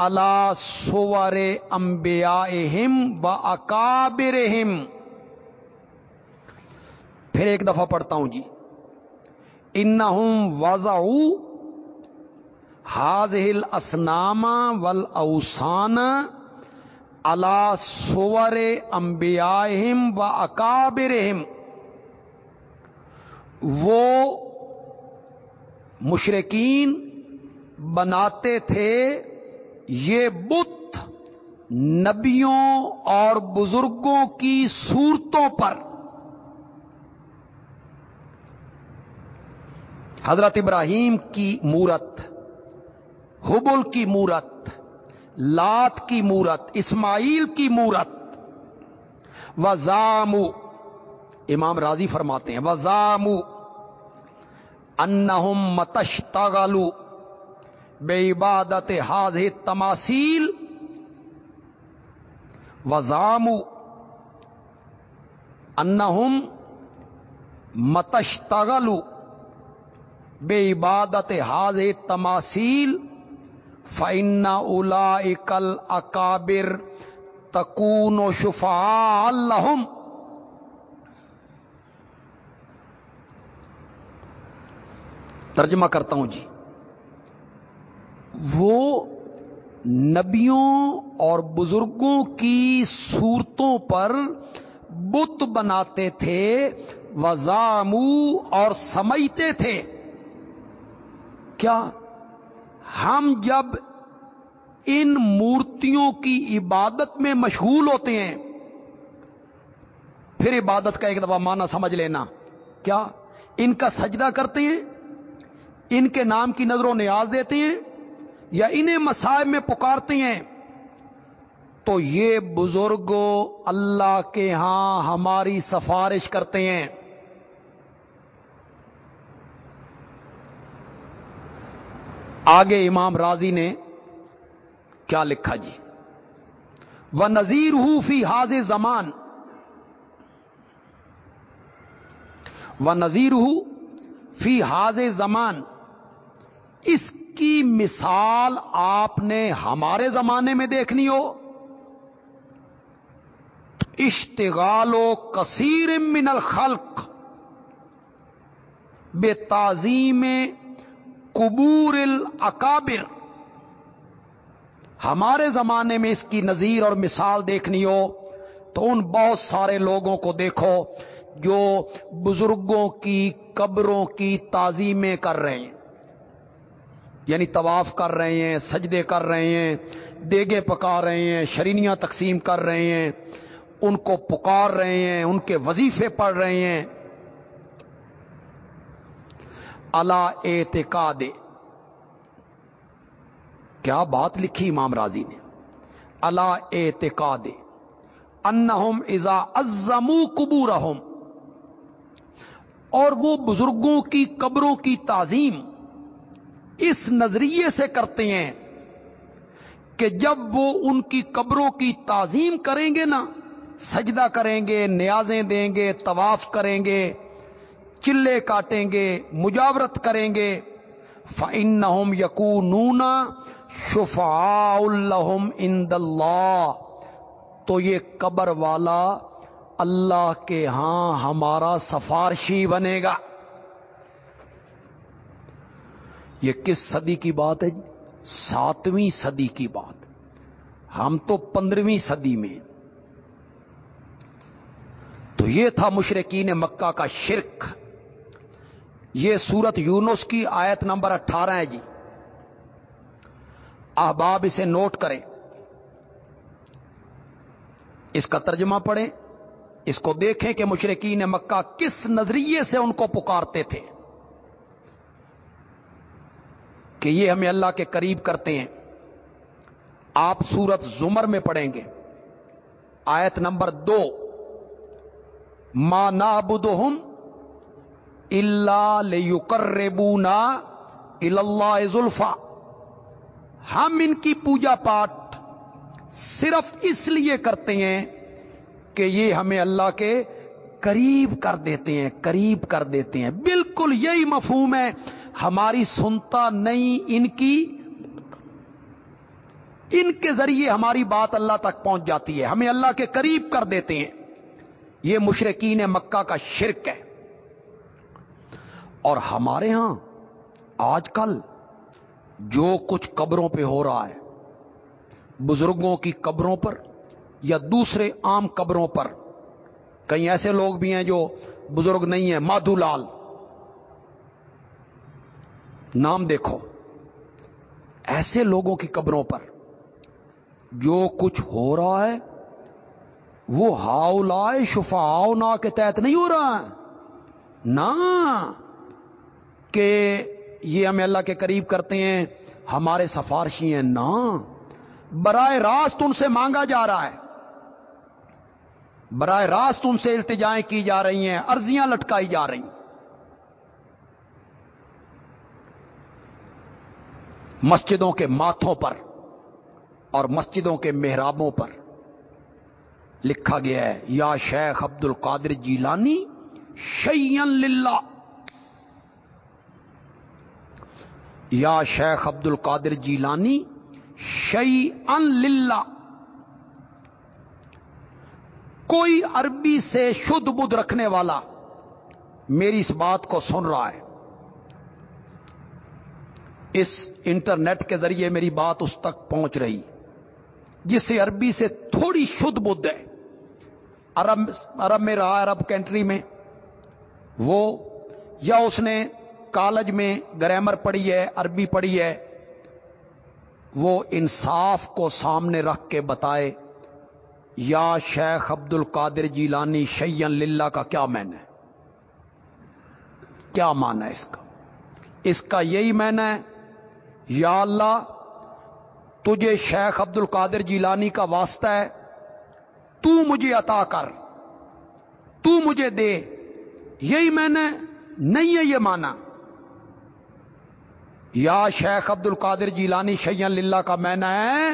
اللہ سور امبیا و اکابر پھر ایک دفعہ پڑھتا ہوں جی۔ ان وضع حاض ہل اسنام ول اوسان اللہ سور امبیا و اکابر وہ مشرقین بناتے تھے یہ بت نبیوں اور بزرگوں کی صورتوں پر۔ حضرت ابراہیم کی مورت، حبل کی مورت، لات کی مورت، اسماعیل کی مورت۔ وزامو، امام راضی فرماتے ہیں، وزامو، انہم متشتغلو۔ بے عبادت حاض تماسیل وزامو انہم متشتغلو بے عبادت حاض تماسیل فعن الا اکل اکابر تکون و شفا الحم ترجمہ کرتا ہوں جی وہ نبیوں اور بزرگوں کی صورتوں پر بت بناتے تھے، وزامو اور سمجھتے تھے۔ کیا ہم جب ان مورتیوں کی عبادت میں مشغول ہوتے ہیں، پھر عبادت کا ایک دفعہ معنی سمجھ لینا۔ کیا ان کا سجدہ کرتے ہیں؟ ان کے نام کی نظر و نیاز دیتے ہیں؟ یا انہیں مسائب میں پکارتے ہیں، تو یہ بزرگ اللہ کے ہاں ہماری سفارش کرتے ہیں۔ آگے امام راضی نے کیا لکھا جی؟ وہ نذیر ہو فی حاض زمان و نذیر ہو فی حاض زمان اس کی مثال آپ نے ہمارے زمانے میں دیکھنی ہو؟ اشتغال و کثیر من الخلق، بے تعظیم قبور الاکابر۔ ہمارے زمانے میں اس کی نظیر اور مثال دیکھنی ہو تو ان بہت سارے لوگوں کو دیکھو جو بزرگوں کی قبروں کی تعظیمیں کر رہے ہیں۔ یعنی طواف کر رہے ہیں، سجدے کر رہے ہیں، دیگے پکا رہے ہیں، شرینیاں تقسیم کر رہے ہیں، ان کو پکار رہے ہیں، ان کے وظیفے پڑھ رہے ہیں۔ اللہ اعتقاد، کیا بات لکھی امام راضی نے؟ اللہ اعتقاد، انہم ازا ازمو کبو اور وہ بزرگوں کی قبروں کی تعظیم اس نظریے سے کرتے ہیں کہ جب وہ ان کی قبروں کی تعظیم کریں گے نا، سجدہ کریں گے، نیازیں دیں گے، طواف کریں گے، چلے کاٹیں گے، مجاورت کریں گے فن یقو نونا شفا الحم اند اللہ تو یہ قبر والا اللہ کے ہاں ہمارا سفارشی بنے گا۔ یہ کس صدی کی بات ہے جی؟ ساتویں صدی کی بات۔ ہم تو پندرہویں صدی میں تو یہ تھا مشرقین مکہ کا شرک۔ یہ سورت یونس کی آیت نمبر اٹھارہ ہے جی۔ احباب اسے نوٹ کریں۔ اس کا ترجمہ پڑھیں۔ اس کو دیکھیں کہ مشرقین مکہ کس نظریے سے ان کو پکارتے تھے۔ کہ یہ ہمیں اللہ کے قریب کرتے ہیں۔ آپ سورت زمر میں پڑھیں گے۔ آیت نمبر دو۔ ما نابدہم اللہ لیقربونا اللہ زلفا ہم ان کی پوجا پاٹ صرف اس لیے کرتے ہیں کہ یہ ہمیں اللہ کے قریب کر دیتے ہیں، قریب کر دیتے ہیں۔ بالکل یہی مفہوم ہے۔ ہماری سنتا نہیں ان کی، ان کے ذریعے ہماری بات اللہ تک پہنچ جاتی ہے۔ ہمیں اللہ کے قریب کر دیتے ہیں۔ یہ مشرقین مکہ کا شرک ہے۔ اور ہمارے ہاں آج کل جو کچھ قبروں پہ ہو رہا ہے، بزرگوں کی قبروں پر یا دوسرے عام قبروں پر کئی ایسے لوگ بھی ہیں جو بزرگ نہیں ہیں، مادھو لال۔ نام دیکھو۔ ایسے لوگوں کی قبروں پر جو کچھ ہو رہا ہے، وہ ہاؤ لائے شفا نا کے تحت نہیں ہو رہا ہے۔ نہ کہ یہ ہمیں اللہ کے قریب کرتے ہیں، ہمارے سفارشی ہیں، نہ۔ برائے راست ان سے مانگا جا رہا ہے۔ برائے راست ان سے التجائیں کی جا رہی ہیں ارضیاں لٹکائی جا رہی ہیں۔ مسجدوں کے ماتھوں پر اور مسجدوں کے محرابوں پر لکھا گیا ہے، یا شیخ عبد القادر جیلانی شیئن للہ۔ یا شیخ عبد القادر جیلانی شعی ان للہ۔ کوئی عربی سے شدھ بدھ رکھنے والا میری اس بات کو سن رہا ہے۔ اس انٹرنیٹ کے ذریعے میری بات اس تک پہنچ رہی۔ جس سے عربی سے تھوڑی شدھ بدھ ہے۔ عرب عرب میں رہا عرب کنٹری میں۔ وہ یا اس نے کالج میں گرامر پڑھی ہے، عربی پڑھی ہے، وہ انصاف کو سامنے رکھ کے بتائے، یا شیخ عبد القادر جیلانی شیئن للہ کا کیا مین ہے؟ کیا مانا ہے اس کا؟ اس کا یہی مین ہے یا اللہ، تجھے شیخ عبد القادر جیلانی کا واسطہ ہے، تو مجھے عطا کر، تو مجھے دے۔ یہی میں نے، نہیں ہے یہ مانا۔ یا شیخ عبد القادر جیلانی شیئن للہ کا میں ہے،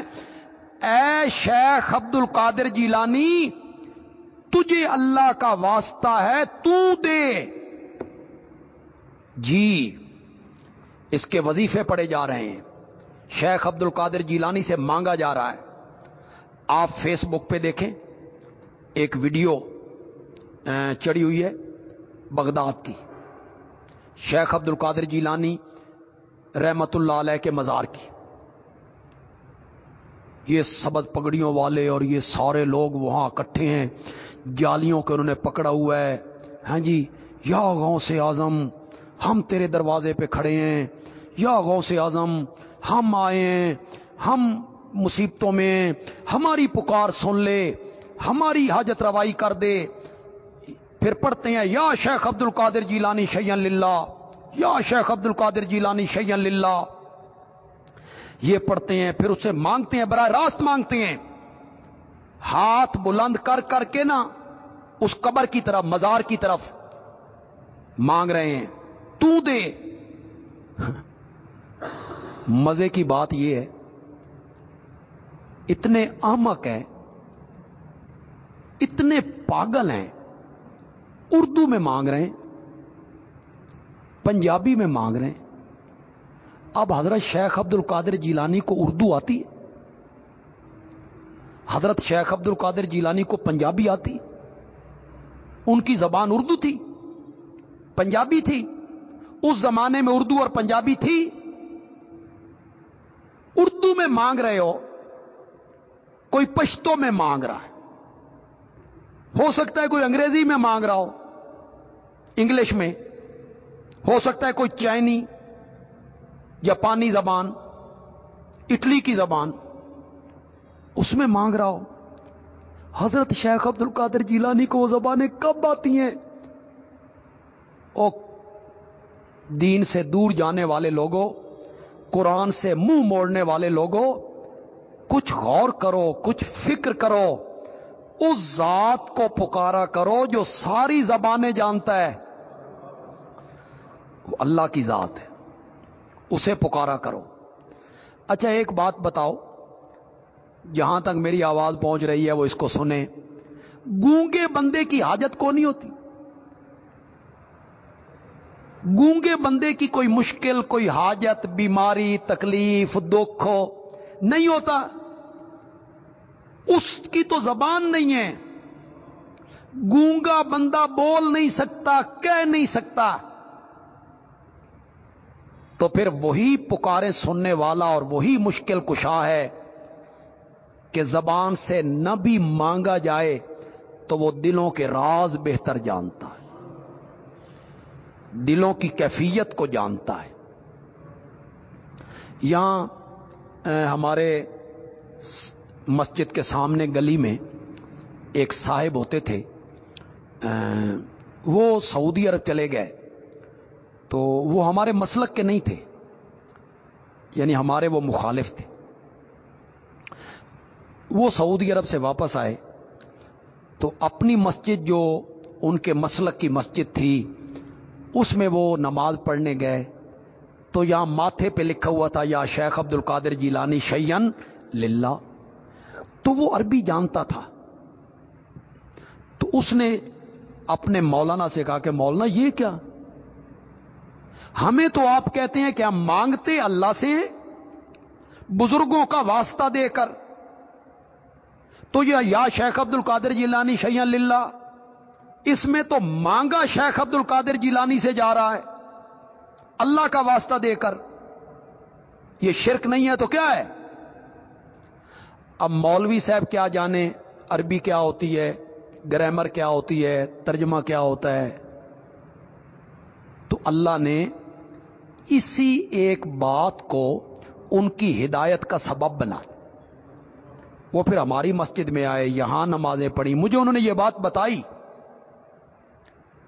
اے شیخ عبد القادر جیلانی، تجھے اللہ کا واسطہ ہے، تو دے۔ جی۔ اس کے وظیفے پڑے جا رہے ہیں۔ شیخ عبد القادر جیلانی سے مانگا جا رہا ہے۔ آپ فیس بک پہ دیکھیں۔ ایک ویڈیو چڑی ہوئی ہے بغداد کی۔ شیخ عبد القادر جیلانی رحمت اللہ علیہ کے مزار کی۔ یہ سبز پگڑیوں والے اور یہ سارے لوگ وہاں اکٹھے ہیں۔ جالیوں کے انہوں نے پکڑا ہوا ہے۔ ہاں جی یا گاؤں سے آزم ہم تیرے دروازے پہ کھڑے ہیں۔ یا گاؤں سے ہم آئے ہیں۔ ہم مصیبتوں میں ہماری پکار سن لے۔ ہماری حاجت روائی کر دے۔ پھر پڑھتے ہیں، یا شیخ عبد القادر جیلانی شیئن للہ۔ یا شیخ عبد القادر جیلانی شیئن للہ۔ یہ پڑھتے ہیں، پھر اس سے مانگتے ہیں، براہ راست مانگتے ہیں۔ ہاتھ بلند کر کر کے نا، اس قبر کی طرف، مزار کی طرف مانگ رہے ہیں۔ تو دے۔ مزے کی بات یہ ہے، اتنے احمق ہیں، اتنے پاگل ہیں، اردو میں مانگ رہے ہیں، پنجابی میں مانگ رہے ہیں۔ اب حضرت شیخ عبد القادر جیلانی کو اردو آتی ہے؟ حضرت شیخ عبد القادر جیلانی کو پنجابی آتی؟ ان کی زبان اردو تھی، پنجابی تھی۔ اس زمانے میں اردو اور پنجابی تھی۔ اردو میں مانگ رہے ہو، کوئی پشتوں میں مانگ رہا ہے۔ ہو سکتا ہے کوئی انگریزی میں مانگ رہا ہو، انگلش میں۔ ہو سکتا ہے کوئی چائنی جاپانی زبان، اٹلی کی زبان۔ اس میں مانگ رہا ہو۔ حضرت شیخ عبد القادر جیلانی کو وہ زبانیں کب آتی ہیں؟ او دین سے دور جانے والے لوگوں، قرآن سے منہ موڑنے والے لوگوں، کچھ غور کرو، کچھ فکر کرو، اس ذات کو پکارا کرو جو ساری زبانیں جانتا ہے۔ وہ اللہ کی ذات ہے۔ اسے پکارا کرو۔ اچھا ایک بات بتاؤ۔ جہاں تک میری آواز پہنچ رہی ہے، وہ اس کو سنیں۔ گونگے بندے کی حاجت کو نہیں ہوتی۔ گونگے بندے کی کوئی مشکل، کوئی حاجت، بیماری، تکلیف، دکھ نہیں ہوتا۔ اس کی تو زبان نہیں ہے۔ گونگا بندہ بول نہیں سکتا، کہہ نہیں سکتا۔ تو پھر وہی پکارے سننے والا اور وہی مشکل کشا ہے کہ زبان سے نہ بھی مانگا جائے تو وہ دلوں کے راز بہتر جانتا۔ ہے دلوں کی کیفیت کو جانتا ہے۔ یہاں ہمارے مسجد کے سامنے گلی میں ایک صاحب ہوتے تھے۔ وہ سعودی عرب چلے گئے۔ تو وہ ہمارے مسلک کے نہیں تھے یعنی ہمارے وہ مخالف تھے۔ وہ سعودی عرب سے واپس آئے۔ تو اپنی مسجد جو ان کے مسلک کی مسجد تھی اس میں وہ نماز پڑھنے گئے تو یہاں ماتھے پہ لکھا ہوا تھا، یا شیخ عبد القادر جیلانی شیئن للہ۔ تو وہ عربی جانتا تھا۔ تو اس نے اپنے مولانا سے کہا کہ مولانا یہ کیا؟ ہمیں تو آپ کہتے ہیں کہ ہم مانگتے اللہ سے بزرگوں کا واسطہ دے کر۔ تو یہ یا شیخ عبد القادر جیلانی شیئن للہ اس میں تو مانگا شیخ عبد القادر جیلانی سے جا رہا ہے۔ اللہ کا واسطہ دے کر۔ یہ شرک نہیں ہے تو کیا ہے؟ اب مولوی صاحب کیا جانے؟ عربی کیا ہوتی ہے؟ گرامر کیا ہوتی ہے؟ ترجمہ کیا ہوتا ہے؟ تو اللہ نے اسی ایک بات کو ان کی ہدایت کا سبب بنا وہ پھر ہماری مسجد میں آئے، یہاں نمازیں پڑھی۔ مجھے انہوں نے یہ بات بتائی۔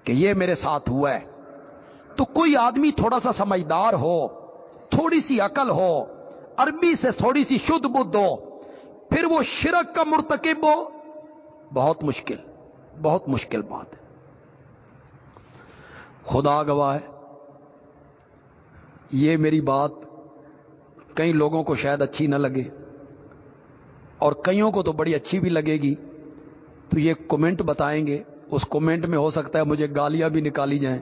کہ یہ میرے ساتھ ہوا ہے۔ تو کوئی آدمی تھوڑا سا سمجھدار ہو، تھوڑی سی عقل ہو، عربی سے تھوڑی سی شدھ بدھ ہو، پھر وہ شرک کا مرتکب ہو، بہت مشکل بہت مشکل بات ہے۔ خدا گواہ ہے، یہ میری بات کئی لوگوں کو شاید اچھی نہ لگے، اور کئیوں کو تو بڑی اچھی بھی لگے گی۔ تو یہ کومنٹ بتائیں گے اس کومنٹ میں ہو سکتا ہے مجھے گالیاں بھی نکالی جائیں۔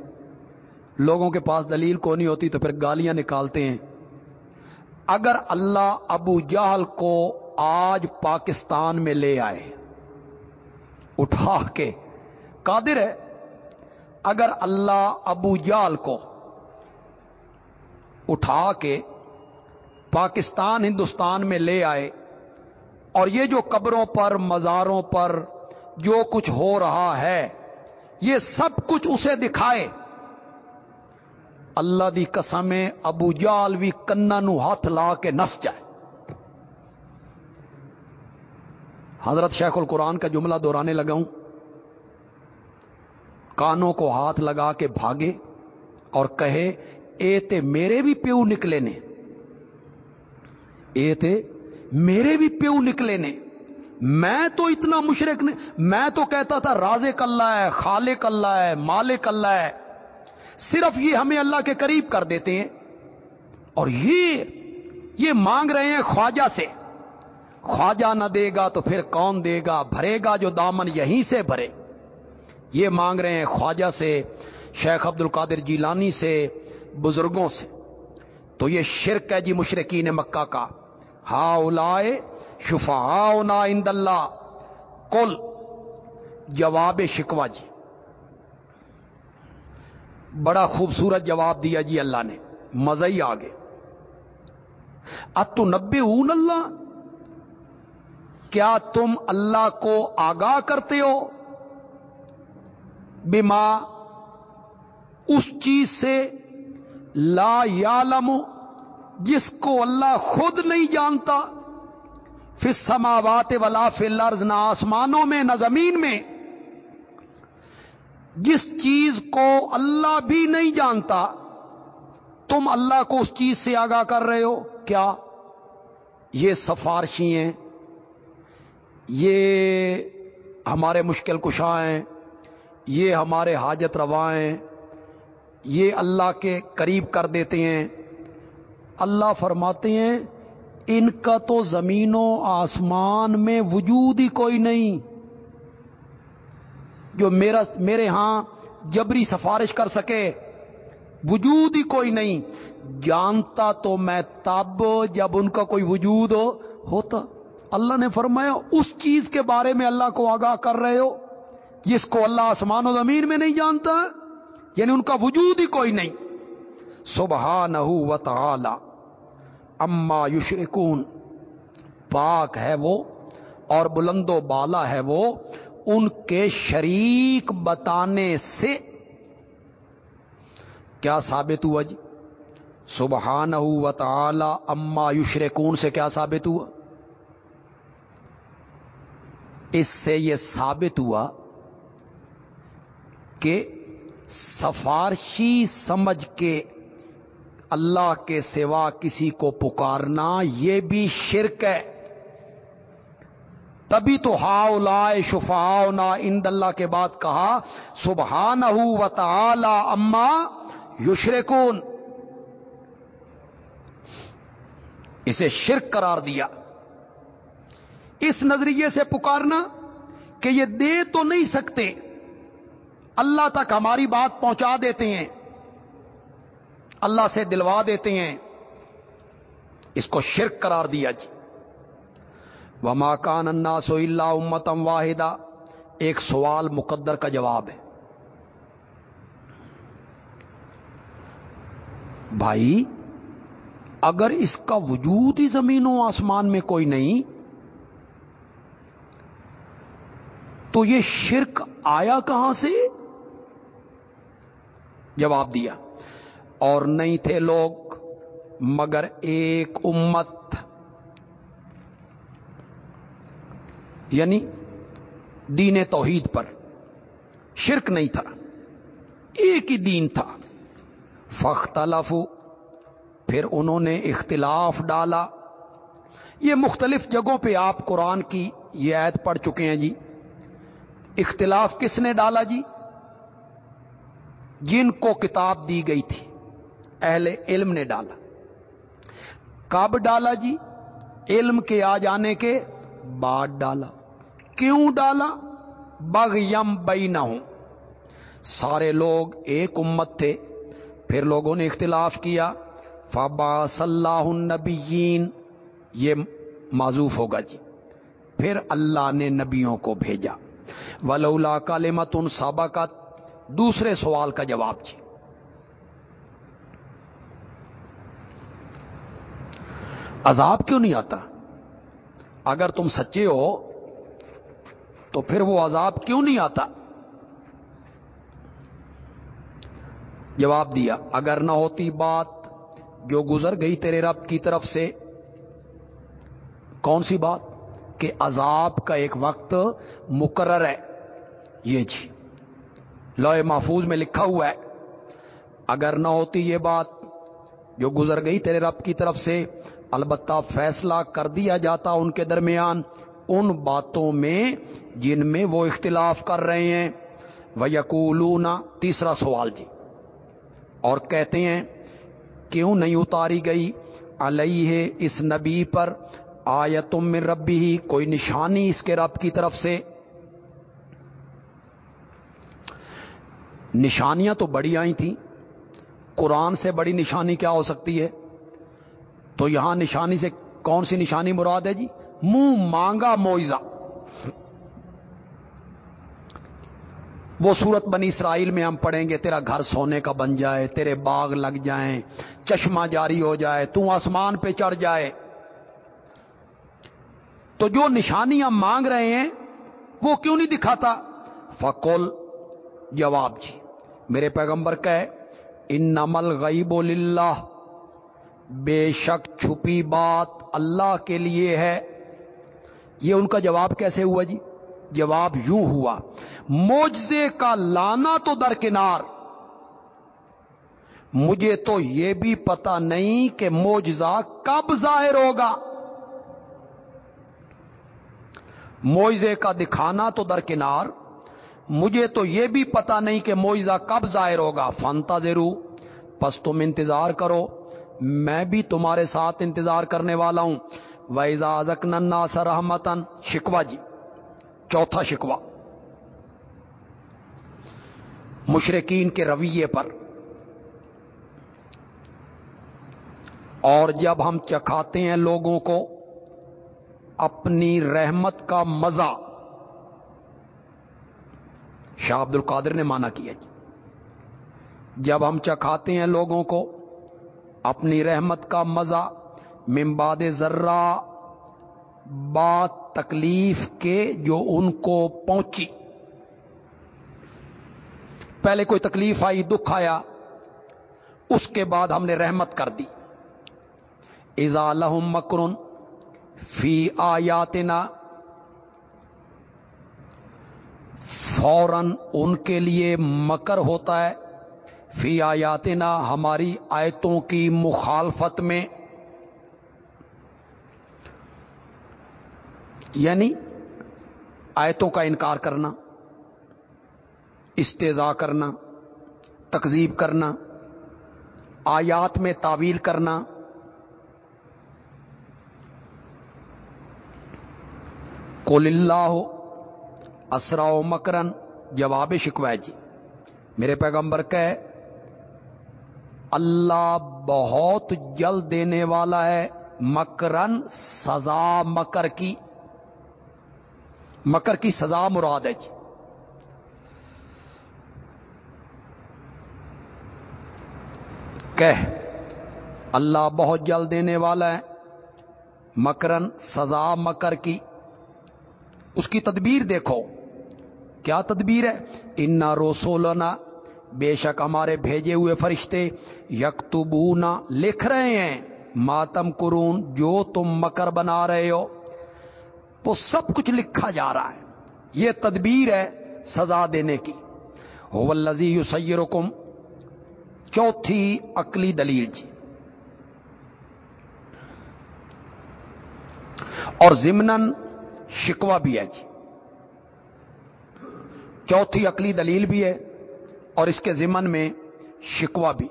لوگوں کے پاس دلیل کو نہیں ہوتی تو پھر گالیاں نکالتے ہیں۔ اگر اللہ ابو جہل کو آج پاکستان میں لے آئے، اٹھا کے، قادر ہے۔ اگر اللہ ابو جال کو اٹھا کے پاکستان، ہندوستان میں لے آئے اور یہ جو قبروں پر، مزاروں پر جو کچھ ہو رہا ہے، یہ سب کچھ اسے دکھائے۔ اللہ دی قسمیں، ابو جال بھی کنا نو ہاتھ لا کے نس جائے۔ حضرت شیخ القرآن کا جملہ دہرانے لگا ہوں۔ کانوں کو ہاتھ لگا کے بھاگے اور کہے، اے تے میرے بھی پیو نکلے نے۔ اے تے میرے بھی پیو نکلے نے۔ میں تو اتنا مشرق نہیں، میں تو کہتا تھا رازق اللہ ہے، خالق اللہ ہے، مالک اللہ ہے۔ صرف یہ ہمیں اللہ کے قریب کر دیتے ہیں۔ اور یہ یہ مانگ رہے ہیں خواجہ سے۔ خواجہ نہ دے گا تو پھر کون دے گا؟ بھرے گا جو دامن یہیں سے بھرے۔ یہ مانگ رہے ہیں خواجہ سے، شیخ عبد القادر جیلانی سے، بزرگوں سے۔ تو یہ شرک ہے جی مشرقین مکہ کا۔ ہا اولائے شفا نا اند اللہ۔ کل جواب شکوا جی۔ بڑا خوبصورت جواب دیا جی اللہ نے۔ مزہ ہی آگے۔ اتو نبے اون اللہ۔ کیا تم اللہ کو آگاہ کرتے ہو؟ بما، اس چیز سے لا یالم جس کو اللہ خود نہیں جانتا۔ فسماوات ولا فلرز نہ آسمانوں میں، نہ زمین میں۔ جس چیز کو اللہ بھی نہیں جانتا، تم اللہ کو اس چیز سے آگاہ کر رہے ہو۔ کیا؟ یہ سفارشی ہیں۔ یہ ہمارے مشکل کشاں ہیں۔ یہ ہمارے حاجت روا ہیں۔ یہ اللہ کے قریب کر دیتے ہیں۔ اللہ فرماتے ہیں ان کا تو زمین و آسمان میں وجود ہی کوئی نہیں۔ جو میرا میرے ہاں جبری سفارش کر سکے، وجود ہی کوئی نہیں۔ جانتا تو میں تب جب ان کا کوئی وجود ہو ہوتا۔ اللہ نے فرمایا، اس چیز کے بارے میں اللہ کو آگاہ کر رہے ہو، جس کو اللہ آسمان و زمین میں نہیں جانتا یعنی ان کا وجود ہی کوئی نہیں۔ سبحان و تعالی۔ اما یشرکون، پاک ہے وہ اور بلند و بالا ہے وہ، ان کے شریک بتانے سے کیا ثابت ہوا جی؟ سبحان و تعالی، اما یشرکون سے کیا ثابت ہوا؟ اس سے یہ ثابت ہوا کہ سفارشی سمجھ کے اللہ کے سوا کسی کو پکارنا یہ بھی شرک ہے۔ تبھی تو ہاؤ لائے شفا نا اند اللہ کے بعد کہا سبحان و تعالی اما یشرکون۔ اسے شرک قرار دیا۔ اس نظریے سے پکارنا کہ یہ دے تو نہیں سکتے، اللہ تک ہماری بات پہنچا دیتے ہیں۔ اللہ سے دلوا دیتے ہیں۔ اس کو شرک قرار دیا جی۔ وہ ماکان انا سو اللہ امتم واحدہ ایک سوال مقدر کا جواب ہے۔ بھائی، اگر اس کا وجود ہی زمین و آسمان میں کوئی نہیں، تو یہ شرک آیا کہاں سے؟ جواب دیا۔ اور نہیں تھے لوگ، مگر ایک امت۔ یعنی دین توحید پر۔ شرک نہیں تھا، ایک ہی دین تھا۔ فختلف پھر انہوں نے اختلاف ڈالا۔ یہ مختلف جگہوں پہ آپ قرآن کی یہ عید پڑھ چکے ہیں جی۔ اختلاف کس نے ڈالا جی؟ جن کو کتاب دی گئی تھی۔ اہل علم نے ڈالا۔ کب ڈالا جی؟ علم کے آ جانے کے بعد ڈالا۔ کیوں ڈالا؟ بغ یم بئی نہ ہوں سارے لوگ ایک امت تھے۔ پھر لوگوں نے اختلاف کیا۔ فابا صلاح النبیین۔ یہ معذوف ہوگا جی۔ پھر اللہ نے نبیوں کو بھیجا۔ ولولا کالمت ان سابقت دوسرے سوال کا جواب جی۔ عذاب کیوں نہیں آتا؟ اگر تم سچے ہو، تو پھر وہ عذاب کیوں نہیں آتا؟ جواب دیا، اگر نہ ہوتی بات جو گزر گئی تیرے رب کی طرف سے، کون سی بات؟ کہ عذاب کا ایک وقت مقرر ہے۔ یہ جی لوہے محفوظ میں لکھا ہوا ہے، اگر نہ ہوتی یہ بات جو گزر گئی تیرے رب کی طرف سے البتہ فیصلہ کر دیا جاتا ان کے درمیان ان باتوں میں جن میں وہ اختلاف کر رہے ہیں۔ وہ یقولون تیسرا سوال جی۔ اور کہتے ہیں، کیوں نہیں اتاری گئی؟ علیہ، اس نبی پر آیتم میں ربی ہی کوئی نشانی اس کے رب کی طرف سے۔ نشانیاں تو بڑی آئی تھیں۔ قرآن سے بڑی نشانی کیا ہو سکتی ہے؟ تو یہاں نشانی سے کون سی نشانی مراد ہے جی؟ منہ مانگا موئزہ وہ صورت بنی اسرائیل میں ہم پڑھیں گے، تیرا گھر سونے کا بن جائے، تیرے باغ لگ جائیں، چشمہ جاری ہو جائے، تو آسمان پہ چڑھ جائے۔ تو جو نشانیاں مانگ رہے ہیں، وہ کیوں نہیں دکھاتا؟ فکول جواب جی میرے پیغمبر کا ہے ان نمل غیب بے شک چھپی بات اللہ کے لیے ہے۔ یہ ان کا جواب کیسے ہوا جی؟ جواب یوں ہوا موجے کا لانا تو درکنار مجھے تو یہ بھی پتا نہیں کہ موجزہ کب ظاہر ہوگا۔ موئزے کا دکھانا تو درکنار مجھے تو یہ بھی پتا نہیں کہ موئزہ کب ظاہر ہوگا۔ فنتا زیرو پس تم انتظار کرو۔ میں بھی تمہارے ساتھ انتظار کرنے والا ہوں۔ ویزا زک ننا سرحمتن شکوا جی۔ چوتھا شکوا مشرقین کے رویے پر۔ اور جب ہم چکھاتے ہیں لوگوں کو اپنی رحمت کا مزہ۔ شاہ عبد القادر نے مانا کیا جی۔ جب ہم چکھاتے ہیں لوگوں کو اپنی رحمت کا مزہ ممباد ذرہ بات تکلیف کے جو ان کو پہنچی۔ پہلے کوئی تکلیف آئی، دکھ آیا، اس کے بعد ہم نے رحمت کر دی۔ ازا لہم مکرن فی آیاتنا، فوراً ان کے لیے مکر ہوتا ہے۔ فی آیاتنا، ہماری آیتوں کی مخالفت میں۔ یعنی آیتوں کا انکار کرنا، استضاء کرنا تقزیب کرنا، آیات میں تعویل کرنا۔ کول اللہ اسرا و مکرن، جواب شکوہ جی۔ میرے پیغمبر کہ اللہ بہت جلد دینے والا ہے، مکرن سزا، مکر کی مکر کی سزا مراد ہے جی۔ کہ اللہ بہت جلد دینے والا ہے، مکرن سزا، مکر کی۔ اس کی تدبیر دیکھو۔ کیا تدبیر ہے؟ انا روسولنا بے شک ہمارے بھیجے ہوئے فرشتے یکتبونا لکھ رہے ہیں۔ ماتم قرون جو تم مکر بنا رہے ہو۔ وہ سب کچھ لکھا جا رہا ہے۔ یہ تدبیر ہے سزا دینے کی۔ ہو لذی سیرکم چوتھی عقلی دلیل جی۔ اور ضمن شکوا بھی ہے جی۔ چوتھی عقلی دلیل بھی ہے۔ اور اس کے ضمن میں شکوا بھی۔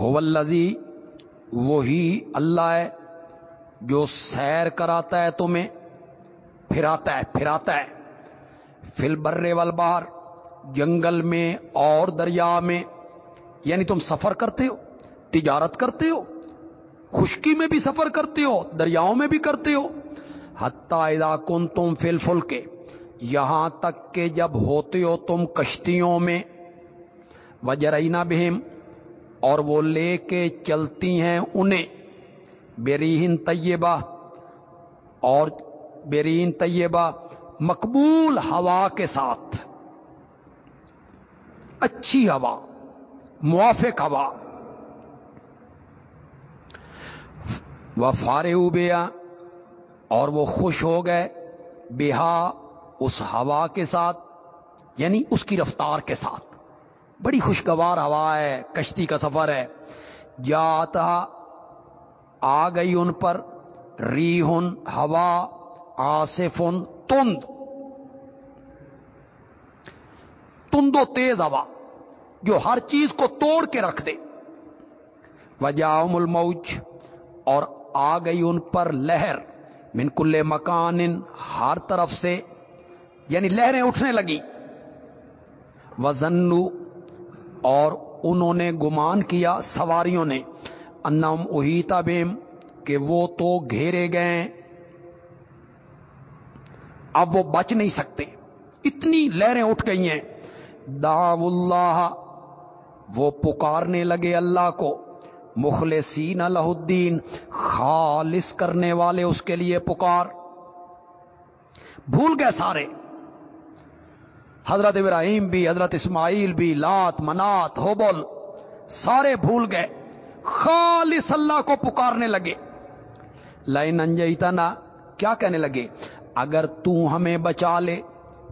ہوزی وہی اللہ ہے جو سیر کراتا ہے تمہیں، پھراتا ہے پھراتا ہے۔ فل برے وال جنگل میں اور دریا میں یعنی تم سفر کرتے ہو، تجارت کرتے ہو، خشکی میں بھی سفر کرتے ہو، دریاؤں میں بھی کرتے ہو۔ اذا کن تم فل فل کے یہاں تک کہ جب ہوتے ہو تم کشتیوں میں وجرینا بہم، اور وہ لے کے چلتی ہیں انہیں بیرین طیبہ، اور بیرین طیبہ مقبول ہوا کے ساتھ۔ اچھی ہوا، موافق ہوا۔ وہ فارے بیا اور وہ خوش ہو گئے، بہا اس ہوا کے ساتھ یعنی اس کی رفتار کے ساتھ۔ بڑی خوشگوار ہوا ہے، کشتی کا سفر ہے۔ جاتا آ گئی ان پر، ریہن، ہوا، آصفن، تند۔ تند و تیز ہوا جو ہر چیز کو توڑ کے رکھ دے۔ وجاؤم الموج اور آ گئی ان پر لہر۔ من کل مکان، ہر طرف سے یعنی لہریں اٹھنے لگی۔ وزنو اور انہوں نے گمان کیا سواریوں نے۔ انم اہیتا بیم کہ وہ تو گھیرے گئے۔ اب وہ بچ نہیں سکتے۔ اتنی لہریں اٹھ گئی ہیں۔ داو اللہ۔ وہ پکارنے لگے اللہ کو۔ مخلصین الہ الدین۔ خالص کرنے والے اس کے لیے پکار۔ بھول گئے سارے۔ حضرت ابراہیم بھی، حضرت اسماعیل بھی، لات، منات، ہوبل، سارے بھول گئے۔ خالص اللہ کو پکارنے لگے۔ لائن انجیتا نا کیا کہنے لگے؟ اگر تو ہمیں بچا لے،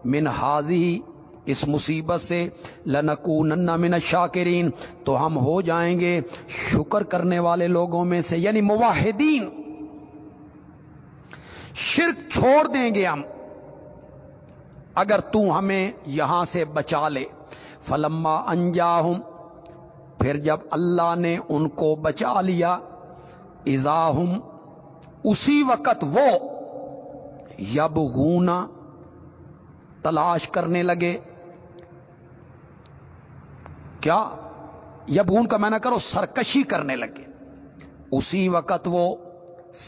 من حاضی، اس مصیبت سے لنکونن من شاکرین تو ہم ہو جائیں گے شکر کرنے والے لوگوں میں سے یعنی مواحدین۔ شرک چھوڑ دیں گے ہم۔ اگر تو ہمیں یہاں سے بچا لے۔ فلما انجاہم، پھر جب اللہ نے ان کو بچا لیا ازاہم اسی وقت وہ یب گونا تلاش کرنے لگے۔ کیا؟ یبون کا میں نہ کرو، سرکشی کرنے لگے۔ اسی وقت وہ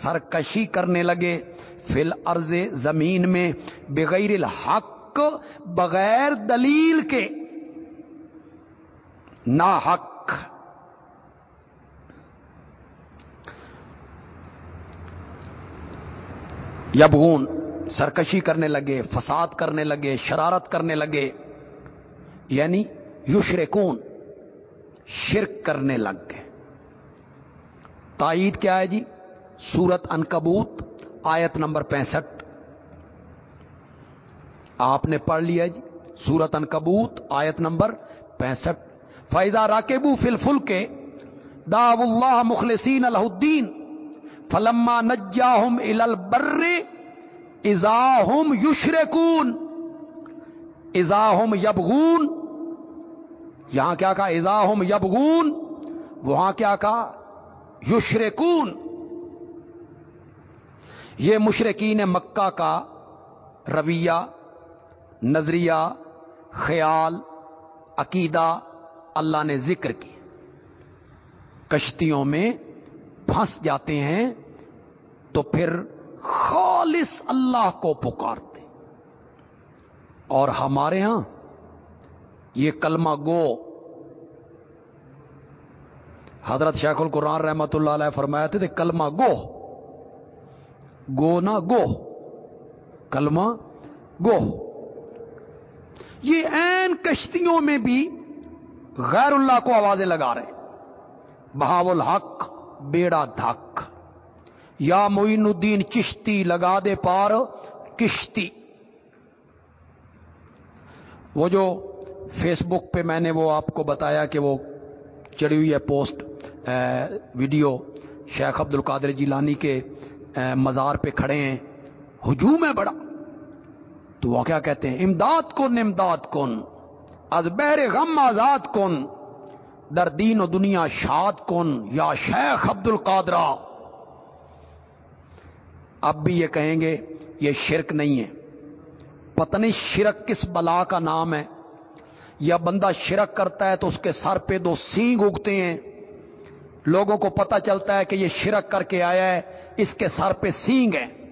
سرکشی کرنے لگے۔ فل ارض زمین میں بغیر الحق، بغیر دلیل کے۔ نا حق یبغون، سرکشی کرنے لگے، فساد کرنے لگے، شرارت کرنے لگے۔ یعنی یشرکون، شرک کرنے لگ گئے۔ تائید کیا ہے جی؟ سورت انکبوت۔ آیت نمبر پینسٹھ۔ آپ نے پڑھ لیا جی سورت انکبوت، آیت نمبر پینسٹھ۔ فائدہ راکبو فل فل کے دا اللہ مخلصین الدین فلما نجاہم البر ازاہم یشرکون ازاہم یبغون یہاں کیا کہا؟ ازاہم یبغون وہاں کیا کہا؟ یشرکون یہ مشرقین مکہ کا رویہ، نظریہ، خیال، عقیدہ اللہ نے ذکر کی کشتیوں میں پھنس جاتے ہیں تو پھر خالص اللہ کو پکارتے۔ اور ہمارے ہاں یہ کلمہ گو۔ حضرت شیخ القرآن رحمت اللہ علیہ فرمایا تھے کلمہ گو گو نہ گو، کلمہ گو۔ یہ این کشتیوں میں بھی غیر اللہ کو آوازیں لگا رہے بہاول الحق، بیڑا دھک۔ یا معین الدین چشتی، لگا دے پار کشتی۔ وہ جو فیس بک پہ میں نے وہ آپ کو بتایا کہ وہ چڑھی ہوئی ہے پوسٹ ویڈیو شیخ عبد القادر جیلانی کے مزار پہ کھڑے ہیں، ہجوم ہے بڑا۔ تو وہ کیا کہتے ہیں؟ امداد کن امداد کن۔ از بہر غم آزاد کن۔ در دین و دنیا شاد کن۔ یا شیخ عبد القادرا اب بھی یہ کہیں گے، یہ شرک نہیں ہے۔ پتنی شرک کس بلا کا نام ہے۔ یا بندہ شرک کرتا ہے تو اس کے سر پہ دو سینگ اگتے ہیں۔ لوگوں کو پتا چلتا ہے کہ یہ شرک کر کے آیا ہے۔ اس کے سر پہ سینگ ہے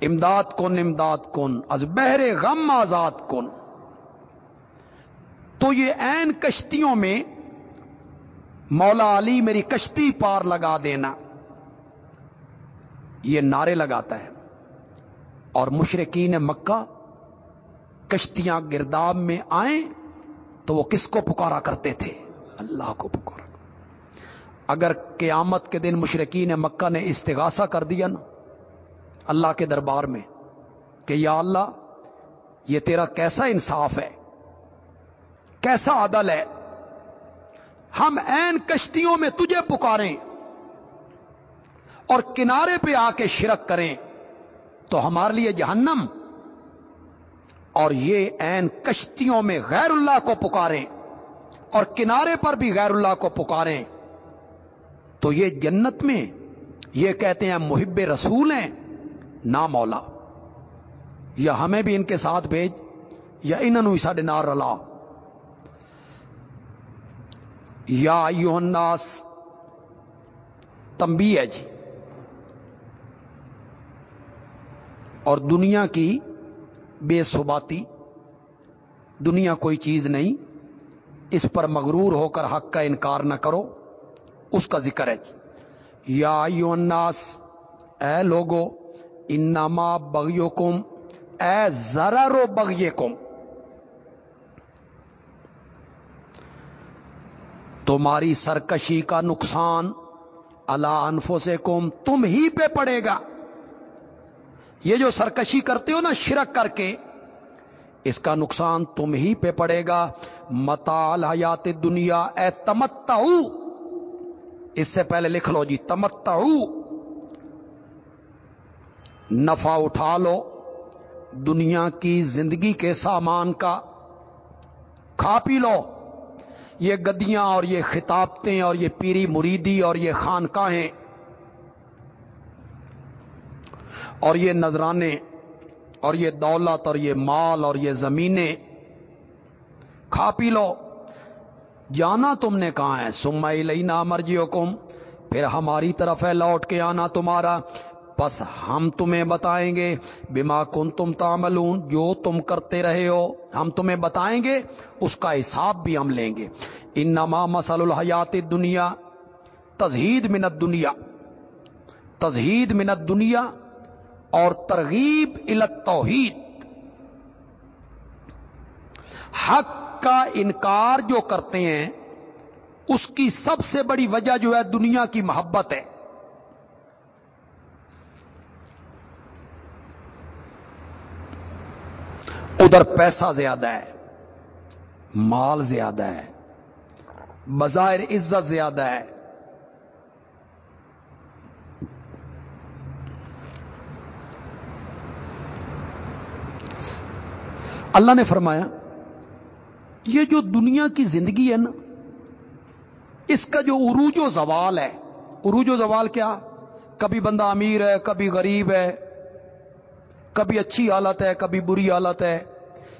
امداد کن امداد کن، از بہر غم آزاد کن۔ تو یہ این کشتیوں میں مولا علی میری کشتی پار لگا دینا، یہ نعرے لگاتا ہے۔ اور مشرقین مکہ کشتیاں گرداب میں آئیں تو وہ کس کو پکارا کرتے تھے؟ اللہ کو پکارا۔ اگر قیامت کے دن مشرقین مکہ نے استغاثہ کر دیا نا، اللہ کے دربار میں، کہ یا اللہ، یہ تیرا کیسا انصاف ہے؟ کیسا عدل ہے؟ ہم این کشتیوں میں تجھے پکاریں اور کنارے پہ آ کے شرک کریں تو ہمارے لیے جہنم اور یہ این کشتیوں میں غیر اللہ کو پکاریں اور کنارے پر بھی غیر اللہ کو پکاریں۔ تو یہ جنت میں یہ کہتے ہیں محب رسول ہیں نہ مولا۔ یا ہمیں بھی ان کے ساتھ بھیج، یا انہوں ساڈے نار رلا۔ یا الناس تمبی ہے جی۔ اور دنیا کی بے ثباتی، دنیا کوئی چیز نہیں، اس پر مغرور ہو کر حق کا انکار نہ کرو۔ اس کا ذکر ہے جی۔ یا الناس، اے لوگو، انما بغیو کم اے ذرا رو بغیے کم تمہاری سرکشی کا نقصان اللہ انفو سے کم تم ہی پہ پڑے گا۔ یہ جو سرکشی کرتے ہو نا، شرک کر کے، اس کا نقصان تم ہی پہ پڑے گا۔ متال حیات دنیا اے تمتا اس سے پہلے لکھ لو جی تمتا نفع اٹھا لو، دنیا کی زندگی کے سامان کا کھا پی لو۔ یہ گدیاں اور یہ خطابتیں اور یہ پیری مریدی اور یہ خانقاہیں اور یہ نذرانے اور یہ دولت اور یہ مال اور یہ زمینیں کھا پی لو۔ جانا تم نے کہا ہے؟ سمئی لئی نا مرجی پھر ہماری طرف ہے لوٹ کے آنا تمہارا۔ بس ہم تمہیں بتائیں گے بیما کن تم تاملون جو تم کرتے رہے ہو، ہم تمہیں بتائیں گے، اس کا حساب بھی ہم لیں گے۔ ان نما مسل الحیات دنیا تزہید منت دنیا تزہید منت دنیا اور ترغیب الت توحید حق کا انکار جو کرتے ہیں، اس کی سب سے بڑی وجہ جو ہے دنیا کی محبت ہے۔ ادھر پیسہ زیادہ ہے، مال زیادہ ہے، بظاہر عزت زیادہ ہے۔ اللہ نے فرمایا یہ جو دنیا کی زندگی ہے نا، اس کا جو عروج و زوال ہے، عروج و زوال کیا؟ کبھی بندہ امیر ہے، کبھی غریب ہے، کبھی اچھی حالت ہے، کبھی بری حالت ہے،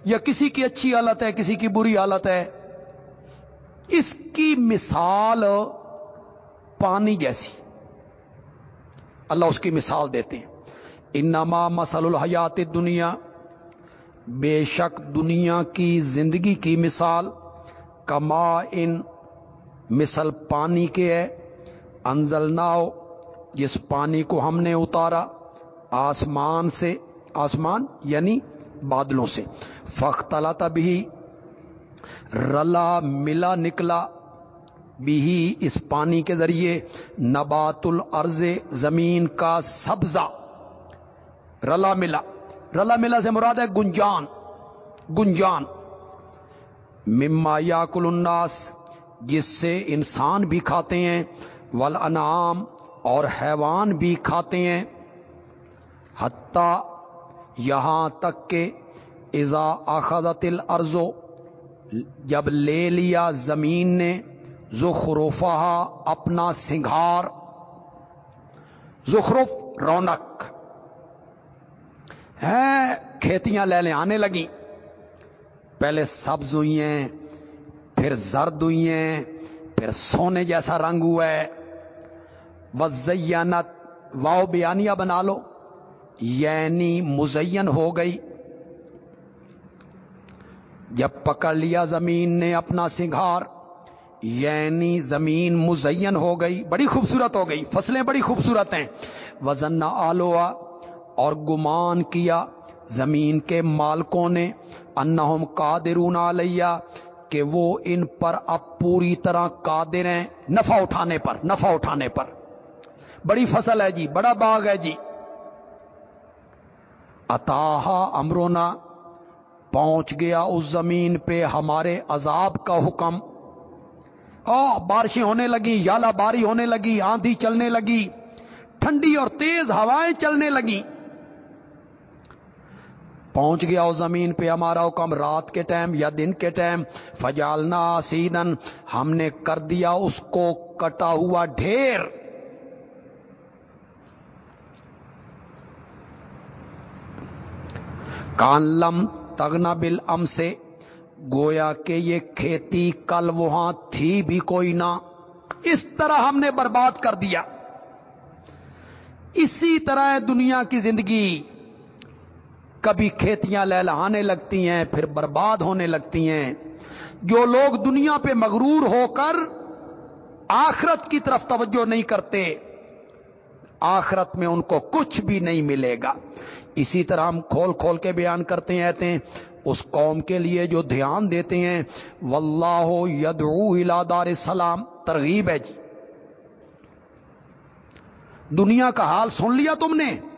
یا کسی کی اچھی حالت ہے، کسی کی بری حالت ہے۔ اس کی مثال پانی جیسی۔ اللہ اس کی مثال دیتے ہیں۔ انما مسل الحیات دنیا بے شک دنیا کی زندگی کی مثال کما ان مثل پانی کے ہے۔ انزل ناؤ جس پانی کو ہم نے اتارا آسمان سے، آسمان یعنی بادلوں سے۔ فخ تلا تبھی رلا ملا نکلا بھی اس پانی کے ذریعے۔ نبات الارض، زمین کا سبزہ رلا ملا۔ رلا ملا سے مراد ہے گنجان گنجان۔ مما یا کل الناس، جس سے انسان بھی کھاتے ہیں ول انعام اور حیوان بھی کھاتے ہیں۔ حتیٰ یہاں تک کہ ازا اخذت الارضو جب لے لیا زمین نے زخروفہ اپنا سنگھار۔ زخرف رونق۔ ہے، کھیتیاں لے لے آنے لگی پہلے سبز ہوئی ہیں، پھر زرد ہوئی ہیں، پھر سونے جیسا رنگ ہوا ہے۔ وزینت واؤ بیانیہ بنا لو یعنی مزین ہو گئی۔ جب پکڑ لیا زمین نے اپنا سنگھار یعنی زمین مزین ہو گئی، بڑی خوبصورت ہو گئی، فصلیں بڑی خوبصورت ہیں۔ وزن آلوا اور گمان کیا زمین کے مالکوں نے، انہم قادرون علیہ، کہ وہ ان پر اب پوری طرح قادر ہیں نفع اٹھانے پر، نفع اٹھانے پر۔ بڑی فصل ہے جی بڑا باغ ہے جی۔ اتاہا امرونا پہنچ گیا اس زمین پہ ہمارے عذاب کا حکم۔ بارشیں ہونے لگی یالا باری ہونے لگی، آندھی چلنے لگی، ٹھنڈی اور تیز ہوائیں چلنے لگی۔ پہنچ گیا اس زمین پہ ہمارا حکم رات کے ٹائم یا دن کے ٹائم۔ فجالنا سیدن ہم نے کر دیا اس کو کٹا ہوا ڈھیر۔ کانلم تگنا بل ام سے گویا کہ یہ کھیتی کل وہاں تھی بھی کوئی نہ۔ اس طرح ہم نے برباد کر دیا۔ اسی طرح دنیا کی زندگی۔ کبھی کھیتیاں لہلانے لگتی ہیں، پھر برباد ہونے لگتی ہیں۔ جو لوگ دنیا پہ مغرور ہو کر آخرت کی طرف توجہ نہیں کرتے، آخرت میں ان کو کچھ بھی نہیں ملے گا۔ اسی طرح ہم کھول کھول کے بیان کرتے رہتے ہیں اس قوم کے لیے جو دھیان دیتے ہیں، واللہ یدعو الى دار السلام، ترغیب ہے جی۔ دنیا کا حال سن لیا تم نے؟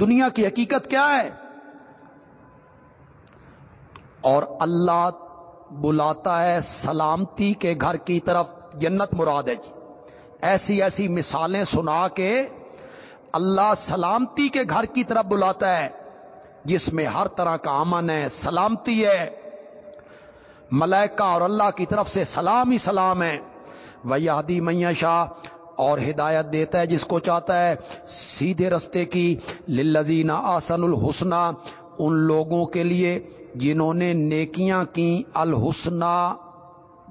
دنیا کی حقیقت کیا ہے؟ اور اللہ بلاتا ہے سلامتی کے گھر کی طرف، جنت مراد ہے جی۔ ایسی ایسی مثالیں سنا کے اللہ سلامتی کے گھر کی طرف بلاتا ہے، جس میں ہر طرح کا امن ہے، سلامتی ہے۔ ملائکہ اور اللہ کی طرف سے سلام ہی سلام ہے۔ ویادی میاں شاہ اور ہدایت دیتا ہے جس کو چاہتا ہے، سیدھے رستے کی للزین آسن الحسنہ، ان لوگوں کے لیے جنہوں نے نیکیاں کی الحسنہ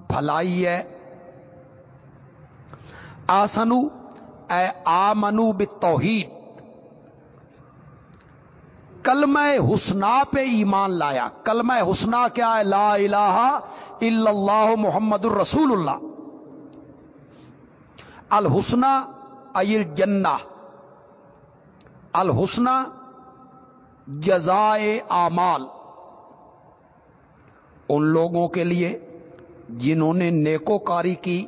بھلائی ہے۔ آسنو اے آمنو بتوحید کلمہ حسنا پہ ایمان لایا۔ کلمہ حسنا کیا ہے؟ لا الہ الا اللہ محمد الرسول اللہ۔ الحسنہ ایل جنا الحسنہ جزائے اعمال۔ ان لوگوں کے لیے جنہوں نے نیکو کاری کی،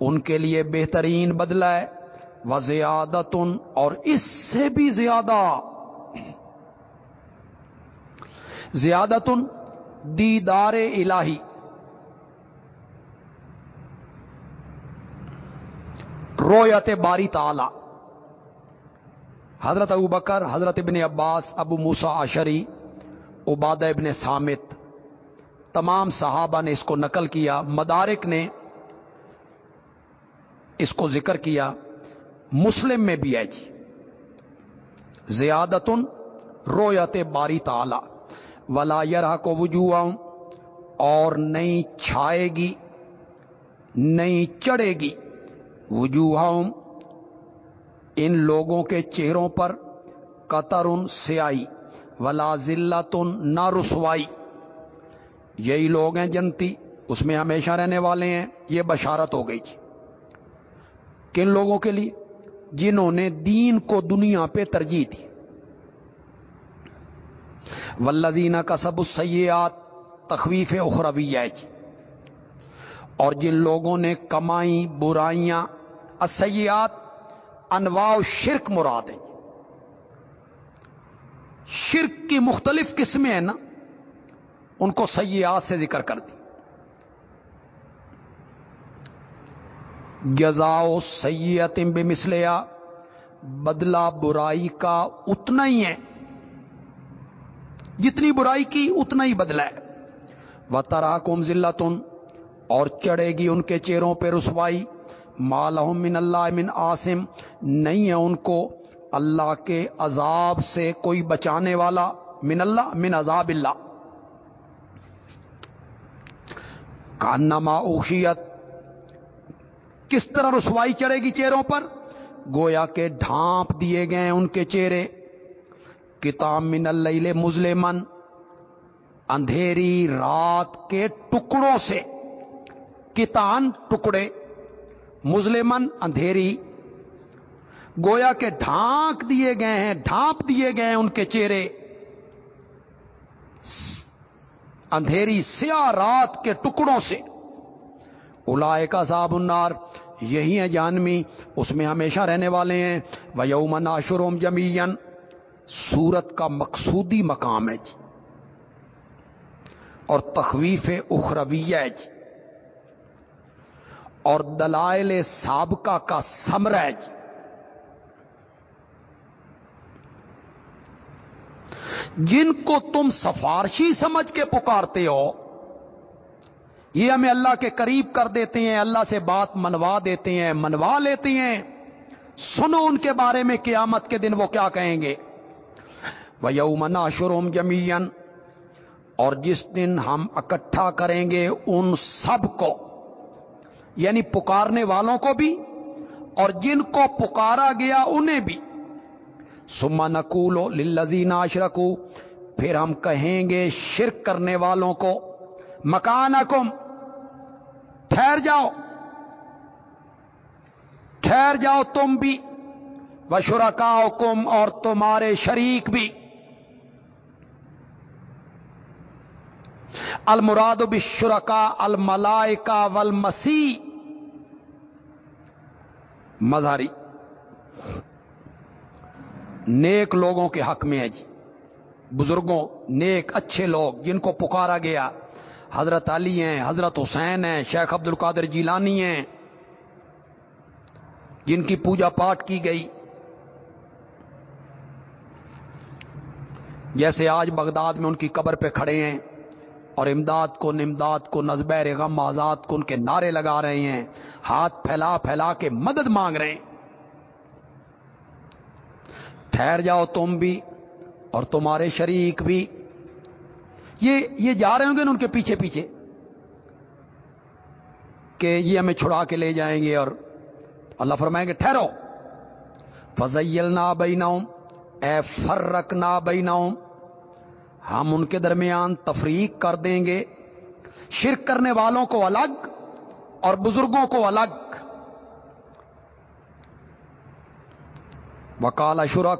ان کے لیے بہترین بدلا ہے۔ وہ زیادت اور اس سے بھی زیادہ۔ زیادت دیدار الہی۔ رویت باری تعالی۔ حضرت ابو بکر، حضرت ابن عباس، ابو موسا اشری عبادہ ابن سامت، تمام صحابہ نے اس کو نقل کیا، مدارک نے اس کو ذکر کیا۔ مسلم میں بھی ہے جی۔ زیادت رویت باری تعالی۔ ولا یرا کو وجوہ اور نہیں چھائے گی، نہیں چڑھے گی۔ وجوہ ان لوگوں کے چہروں پر قطر ان سیائی ولا ذلتن نہ رسوائی۔ یہی لوگ ہیں جنتی، اس میں ہمیشہ رہنے والے ہیں، یہ بشارت ہو گئی جی۔ کن لوگوں کے لیے؟ جنہوں نے دین کو دنیا پہ ترجیح دی۔ ولدینہ کا سب السیات تخویف اخروی جی۔ اور جن لوگوں نے کمائی برائیاں اسیات انواع شرک مراد ہے جی۔ شرک کی مختلف قسمیں ہیں نا، ان کو سیاحت سے ذکر کر دی۔ جزاؤ سیت بے مسلیا بدلا برائی کا اتنا ہی ہے۔ جتنی برائی کی، اتنا ہی بدلا ہے۔ وہ ترا کم ذلتن اور چڑھے گی ان کے چہروں پہ رسوائی۔ مالحم من اللہ من آسم نہیں ہے ان کو اللہ کے عذاب سے کوئی بچانے والا، من اللہ من عذاب اللہ۔ کانما اوشیت کس طرح رسوائی چڑھے گی چہروں پر؟ گویا کے ڈھانپ دیے گئے ان کے چہرے۔ کتاب من اللہ مزلمن اندھیری رات کے ٹکڑوں سے۔ کتان ٹکڑے۔ مزلمن اندھیری۔ گویا کے ڈھانک دیے گئے ہیں، ڈھانپ دیے گئے ہیں ان کے چہرے۔ اندھیری سیاہ رات کے ٹکڑوں سے۔ الائے کا صاحب النار۔ یہی ہے جانمی، اس میں ہمیشہ رہنے والے ہیں۔ وہ یومن آشروم جمین سورت کا مقصودی مقام ہے جی۔ اور تخویف اخرویہ جی۔ اور دلائل سابقہ کا سمرہ جی جن کو تم سفارشی سمجھ کے پکارتے ہو، یہ ہمیں اللہ کے قریب کر دیتے ہیں، اللہ سے بات منوا دیتے ہیں، منوا لیتے ہیں۔ سنو ان کے بارے میں قیامت کے دن وہ کیا کہیں گے۔ وہ یومنا شروم جمین اور جس دن ہم اکٹھا کریں گے ان سب کو۔ یعنی پکارنے والوں کو بھی اور جن کو پکارا گیا انہیں بھی۔ سما نقولو للزین اشرکو پھر ہم کہیں گے شرک کرنے والوں کو مکان ٹھہر جاؤ ٹھہر جاؤ تم بھی بشرکاؤ کم اور تمہارے شریک بھی۔ المراد بشرکا الملائکا والمسی مظہری. نیک لوگوں کے حق میں ہے جی. بزرگوں، نیک، اچھے لوگ جن کو پکارا گیا. حضرت علی ہیں، حضرت حسین ہیں، شیخ عبد القادر جیلانی ہیں، جن کی پوجا پاٹ کی گئی. جیسے آج بغداد میں ان کی قبر پہ کھڑے ہیں. اور امداد کو نمداد کو نظب غم آزاد کو ان کے نعرے لگا رہے ہیں، ہاتھ پھیلا پھیلا کے مدد مانگ رہے ہیں۔ ٹھہر جاؤ تم بھی اور تمہارے شریک بھی۔ یہ یہ جا رہے ہوں گے نا ان کے پیچھے پیچھے کہ یہ ہمیں چھڑا کے لے جائیں گے اور اللہ فرمائیں گے ٹھہرو۔ فضیل نہ بیناؤں اے فرق نہ بیناؤں ہم ان کے درمیان تفریق کر دیں گے۔ شرک کرنے والوں کو الگ اور بزرگوں کو الگ۔ وکال اشرا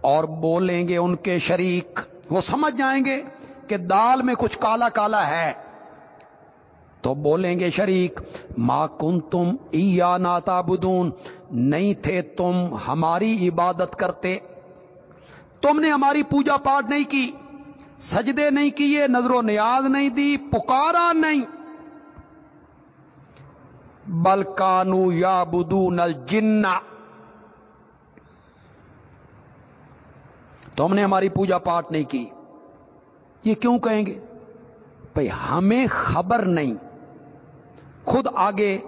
اور بولیں گے ان کے شریک۔ وہ سمجھ جائیں گے کہ دال میں کچھ کالا کالا ہے۔ تو بولیں گے شریک، ما کن تم ایا ناتا بدون نہیں تھے تم ہماری عبادت کرتے۔ تم نے ہماری پوجا پاٹ نہیں کی، سجدے نہیں کیے، نظر و نیاز نہیں دی، پکارا نہیں۔ بلکانو یا بدو نل جنا تم نے ہماری پوجا پاٹ نہیں کی۔ یہ کیوں کہیں گے؟ بھائی ہمیں خبر نہیں۔ خود آگے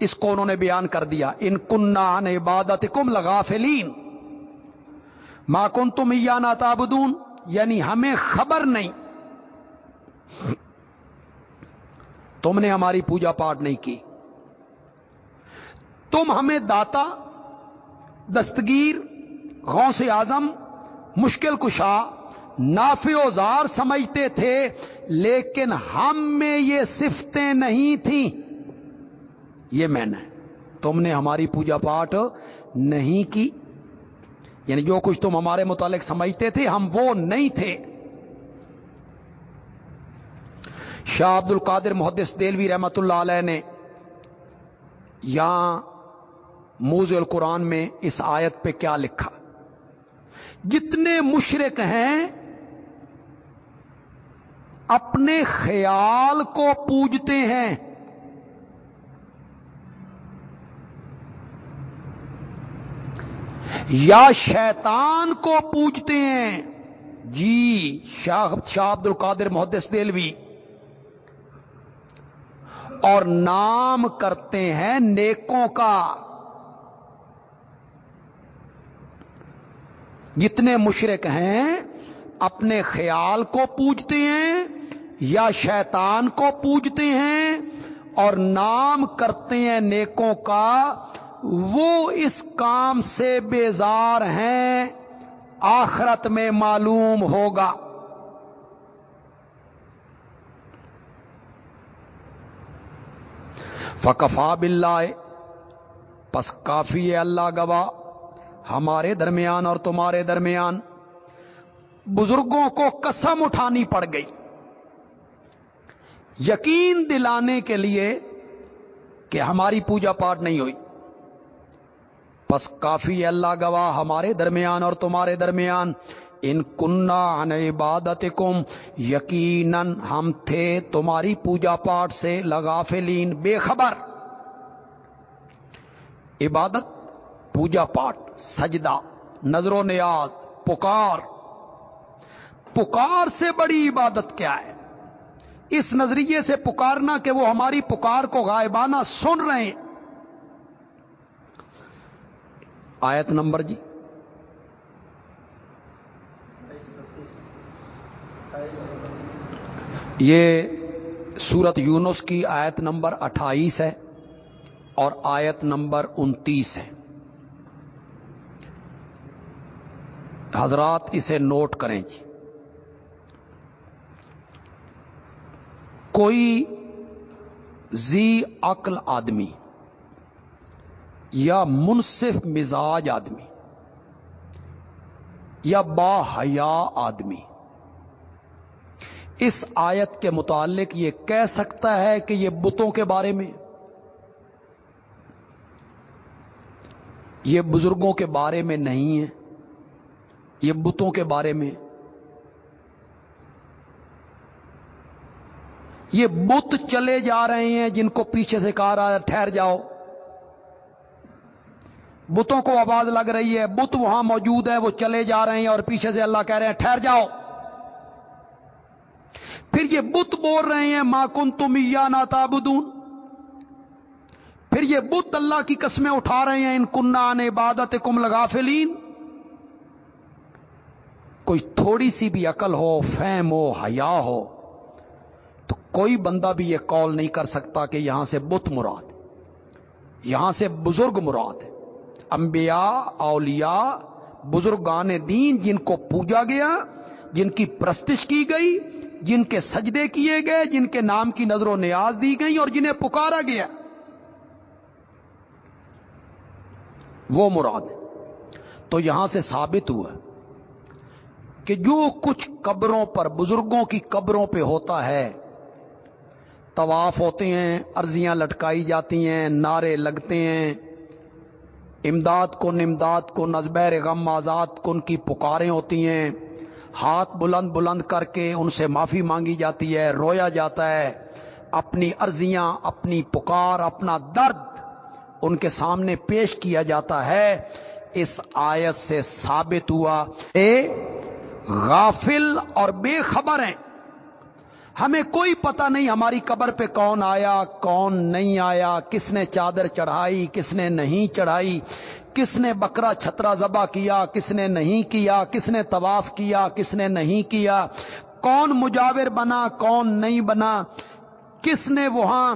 اس کو انہوں نے بیان کر دیا۔ ان کنہ عبادت کم لگا فلین ماں کن تم یا تابدون یعنی ہمیں خبر نہیں۔ تم نے ہماری پوجا پاٹ نہیں کی۔ تم ہمیں داتا، دستگیر، غوث اعظم، مشکل کشا، نافع اوزار سمجھتے تھے، لیکن ہم میں یہ صفتیں نہیں تھیں۔ یہ میں نے۔ تم نے ہماری پوجا پاٹ نہیں کی۔ یعنی جو کچھ تم ہمارے متعلق سمجھتے تھے، ہم وہ نہیں تھے۔ شاہ عبد القادر محدث دلوی رحمت اللہ علیہ نے یہاں موز القرآن میں اس آیت پہ کیا لکھا۔ جتنے مشرق ہیں، اپنے خیال کو پوجتے ہیں۔ یا شیطان کو پوجتے ہیں۔ جی شاہ شاہ عبد القادر محدث دلوی اور نام کرتے ہیں نیکوں کا۔ جتنے مشرق ہیں، اپنے خیال کو پوجتے ہیں یا شیطان کو پوجتے ہیں اور نام کرتے ہیں نیکوں کا وہ اس کام سے بیزار ہیں، آخرت میں معلوم ہوگا۔ فکفا بلّہ پس کافی ہے اللہ گواہ، ہمارے درمیان اور تمہارے درمیان بزرگوں کو قسم اٹھانی پڑ گئی۔ یقین دلانے کے لیے کہ ہماری پوجا پاٹ نہیں ہوئی۔ پس کافی اللہ گواہ، ہمارے درمیان اور تمہارے درمیان۔ ان کنہ عبادت کم یقیناً ہم تھے تمہاری پوجا پاٹ سے لگافلین بے خبر۔ عبادت، پوجا پاٹ سجدہ، نظر و نیاز، پکار۔ پکار سے بڑی عبادت کیا ہے؟ اس نظریے سے پکارنا کہ وہ ہماری پکار کو غائبانہ سن رہے ہیں۔ آیت نمبر جی یہ سورت یونس کی آیت نمبر اٹھائیس ہے اور آیت نمبر انتیس ہے۔ حضرات اسے نوٹ کریں جی۔ کوئی زی عقل آدمی یا منصف مزاج آدمی، یا با حیا آدمی۔ اس آیت کے متعلق یہ کہہ سکتا ہے کہ یہ بتوں کے بارے میں، یہ بزرگوں کے بارے میں نہیں ہے، یہ بتوں کے بارے میں۔ یہ بت چلے جا رہے ہیں جن کو پیچھے سے کہا رہا ہے، ٹھہر جاؤ۔ بتوں کو آواز لگ رہی ہے۔ بت وہاں موجود ہے، وہ چلے جا رہے ہیں اور پیچھے سے اللہ کہہ رہے ہیں، ٹھہر جاؤ۔ پھر یہ بت بول رہے ہیں ماں کن تم یا نا پھر یہ بت اللہ کی قسمیں اٹھا رہے ہیں، ان کنہ نے عبادت کم لگا فلین کوئی تھوڑی سی بھی عقل ہو، فہم ہو، حیا ہو، تو کوئی بندہ بھی یہ کال نہیں کر سکتا کہ یہاں سے بت مراد، یہاں سے بزرگ مراد ہے۔ انبیاء، اولیاء، بزرگان دین جن کو پوجا گیا، جن کی پرستش کی گئی، جن کے سجدے کیے گئے، جن کے نام کی نظر و نیاز دی گئی اور جنہیں پکارا گیا۔ وہ مراد تو یہاں سے ثابت ہوا کہ جو کچھ قبروں پر بزرگوں کی قبروں پہ ہوتا ہے، طواف ہوتے ہیں ارضیاں لٹکائی جاتی ہیں، نعرے لگتے ہیں امداد کن امداد کو نزبیر غم آزاد کن کی پکاریں ہوتی ہیں۔ ہاتھ بلند بلند کر کے ان سے معافی مانگی جاتی ہے، رویا جاتا ہے۔ اپنی ارضیاں اپنی پکار، اپنا درد ان کے سامنے پیش کیا جاتا ہے۔ اس آیت سے ثابت ہوا، اے غافل اور بے خبر ہیں۔ ہمیں کوئی پتہ نہیں ہماری قبر پہ کون آیا، کون نہیں آیا، کس نے چادر چڑھائی، کس نے نہیں چڑھائی، کس نے بکرا چھترا ذبح کیا، کس نے نہیں کیا، کس نے طواف کیا، کس نے نہیں کیا، کون مجاور بنا، کون نہیں بنا، کس نے وہاں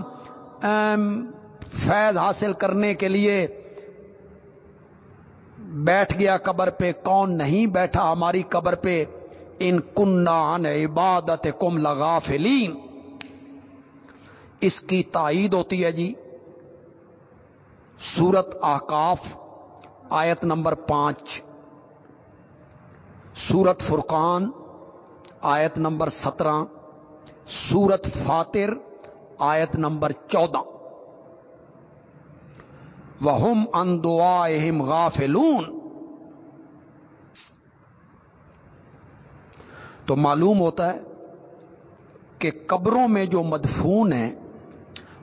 فیض حاصل کرنے کے لیے بیٹھ گیا قبر پہ، کون نہیں بیٹھا ہماری قبر پہ؟ ان کنان عبادت کم لگا فلیم اس کی تائید ہوتی ہے جی۔ سورت آکاف آیت نمبر پانچ۔ سورت فرقان، آیت نمبر سترہ۔ سورت فاتر، آیت نمبر چودہ۔ وہم ان دعائم غافلون۔ تو معلوم ہوتا ہے کہ قبروں میں جو مدفون ہیں،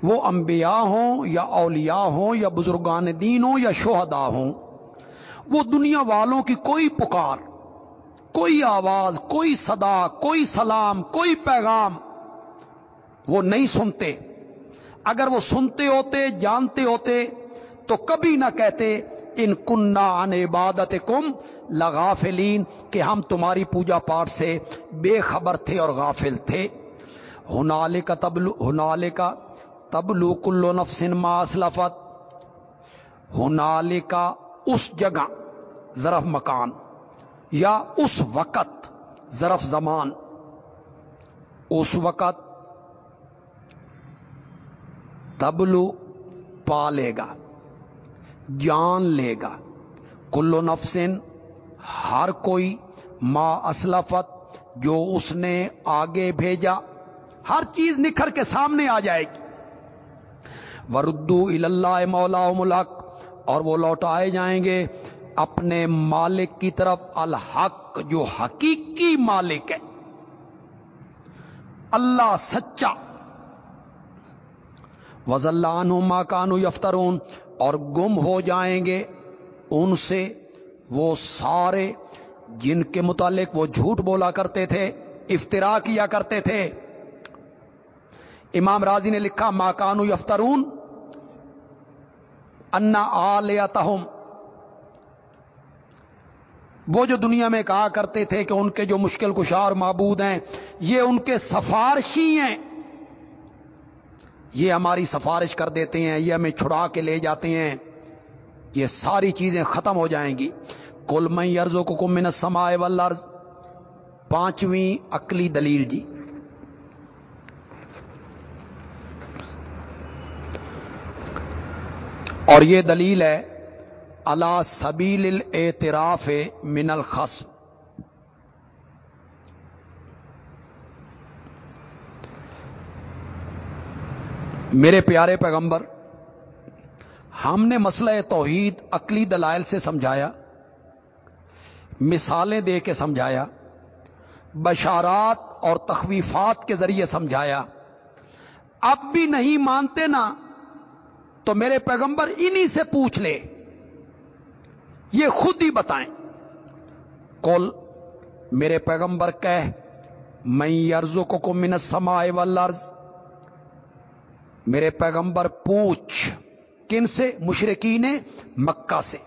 وہ انبیاء ہوں یا اولیاء ہوں یا بزرگان دین ہوں یا شہدا ہوں، وہ دنیا والوں کی کوئی پکار، کوئی آواز، کوئی صدا، کوئی سلام، کوئی پیغام وہ نہیں سنتے۔ اگر وہ سنتے ہوتے، جانتے ہوتے تو کبھی نہ کہتے ان کنہ ان عبادت کم لغافلین، کہ ہم تمہاری پوجا پاٹ سے بے خبر تھے اور غافل تھے۔ ہنالے کا تبلو ہنالے کا تبلو کلو نفسن ماسلفت ہنالے کا اس جگہ، ظرف مکان، یا اس وقت، ظرف زمان۔ اس وقت تبلو پالے گا۔ جان لے گا۔ کلو نفسن، ہر کوئی، ما اسلفت، جو اس نے آگے بھیجا، ہر چیز نکھر کے سامنے آ جائے گی۔ وردو اللہ مولا ملک اور وہ لوٹائے جائیں گے اپنے مالک کی طرف۔ الحق جو حقیقی مالک ہے۔ اللہ سچا۔ وز اللہ کانو یفترون اور گم ہو جائیں گے، ان سے وہ سارے جن کے متعلق وہ جھوٹ بولا کرتے تھے افطرا کیا کرتے تھے۔ امام راضی نے لکھا ماکانو یفترون انا آلیاتہم وہ جو دنیا میں کہا کرتے تھے کہ ان کے جو مشکل کشار معبود ہیں، یہ ان کے سفارشی ہیں۔ یہ ہماری سفارش کر دیتے ہیں، یہ ہمیں چھڑا کے لے جاتے ہیں۔ یہ ساری چیزیں ختم ہو جائیں گی۔ کل میں ارزوں کو کم منت سمائے ولرز پانچویں عقلی دلیل جی۔ اور یہ دلیل ہے اللہ سبیل الاعتراف من الخصم۔ میرے پیارے پیغمبر، ہم نے مسئلہ توحید عقلی دلائل سے سمجھایا، مثالیں دے کے سمجھایا، بشارات اور تخویفات کے ذریعے سمجھایا۔ اب بھی نہیں مانتے نا، تو میرے پیغمبر انہی سے پوچھ لے۔ یہ خود ہی بتائیں۔ کول میرے پیغمبر کہہ میں ارزو کو منت سمائے والارض میرے پیغمبر پوچھ، کن سے؟ مشرقین مکہ سے۔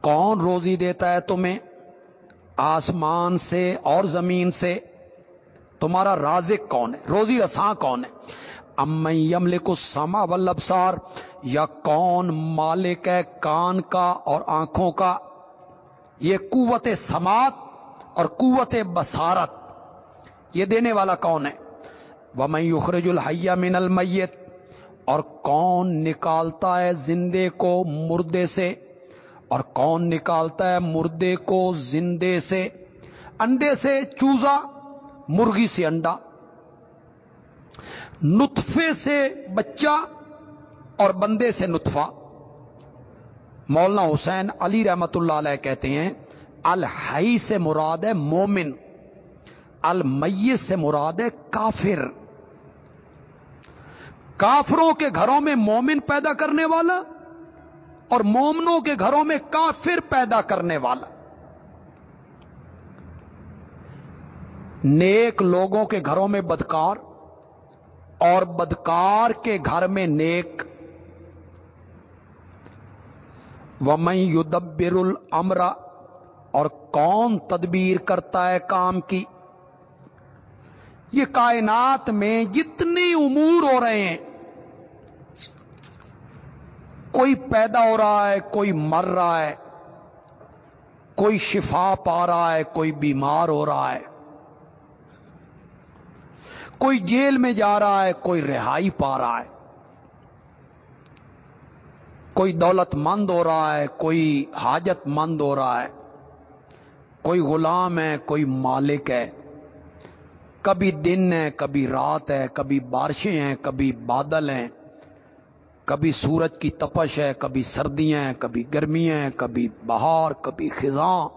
کون روزی دیتا ہے تمہیں؟ آسمان سے اور زمین سے۔ تمہارا رازق کون ہے؟ روزی رساں کون ہے؟ ام یمل کو سما ولبسار یا کون مالک ہے کان کا اور آنکھوں کا؟ یہ قوت سماعت اور قوت بسارت یہ دینے والا کون ہے؟ وہ میں یخرج الحیہ من المیت اور کون نکالتا ہے زندے کو مردے سے؟ اور کون نکالتا ہے مردے کو زندے سے؟ انڈے سے چوزا، مرغی سے انڈا. نطفے سے بچہ اور بندے سے نطفہ. مولانا حسین علی رحمت اللہ علیہ کہتے ہیں، الحی سے مراد ہے مومن، المیت سے مراد ہے کافر. کافروں کے گھروں میں مومن پیدا کرنے والا اور مومنوں کے گھروں میں کافر پیدا کرنے والا۔ نیک لوگوں کے گھروں میں بدکار اور بدکار کے گھر میں نیک۔ ومئی یدبر المرا اور کون تدبیر کرتا ہے کام کی؟ یہ کائنات میں جتنے امور ہو رہے ہیں، کوئی پیدا ہو رہا ہے، کوئی مر رہا ہے، کوئی شفا پا رہا ہے، کوئی بیمار ہو رہا ہے، کوئی جیل میں جا رہا ہے، کوئی رہائی پا رہا ہے، کوئی دولت مند ہو رہا ہے، کوئی حاجت مند ہو رہا ہے، کوئی غلام ہے، کوئی مالک ہے۔ کبھی دن ہے، کبھی رات ہے، کبھی بارشیں ہیں، کبھی بادل ہیں، کبھی سورج کی تپش ہے، کبھی سردیاں ہیں، کبھی گرمیاں ہیں، کبھی بہار، کبھی خزاں۔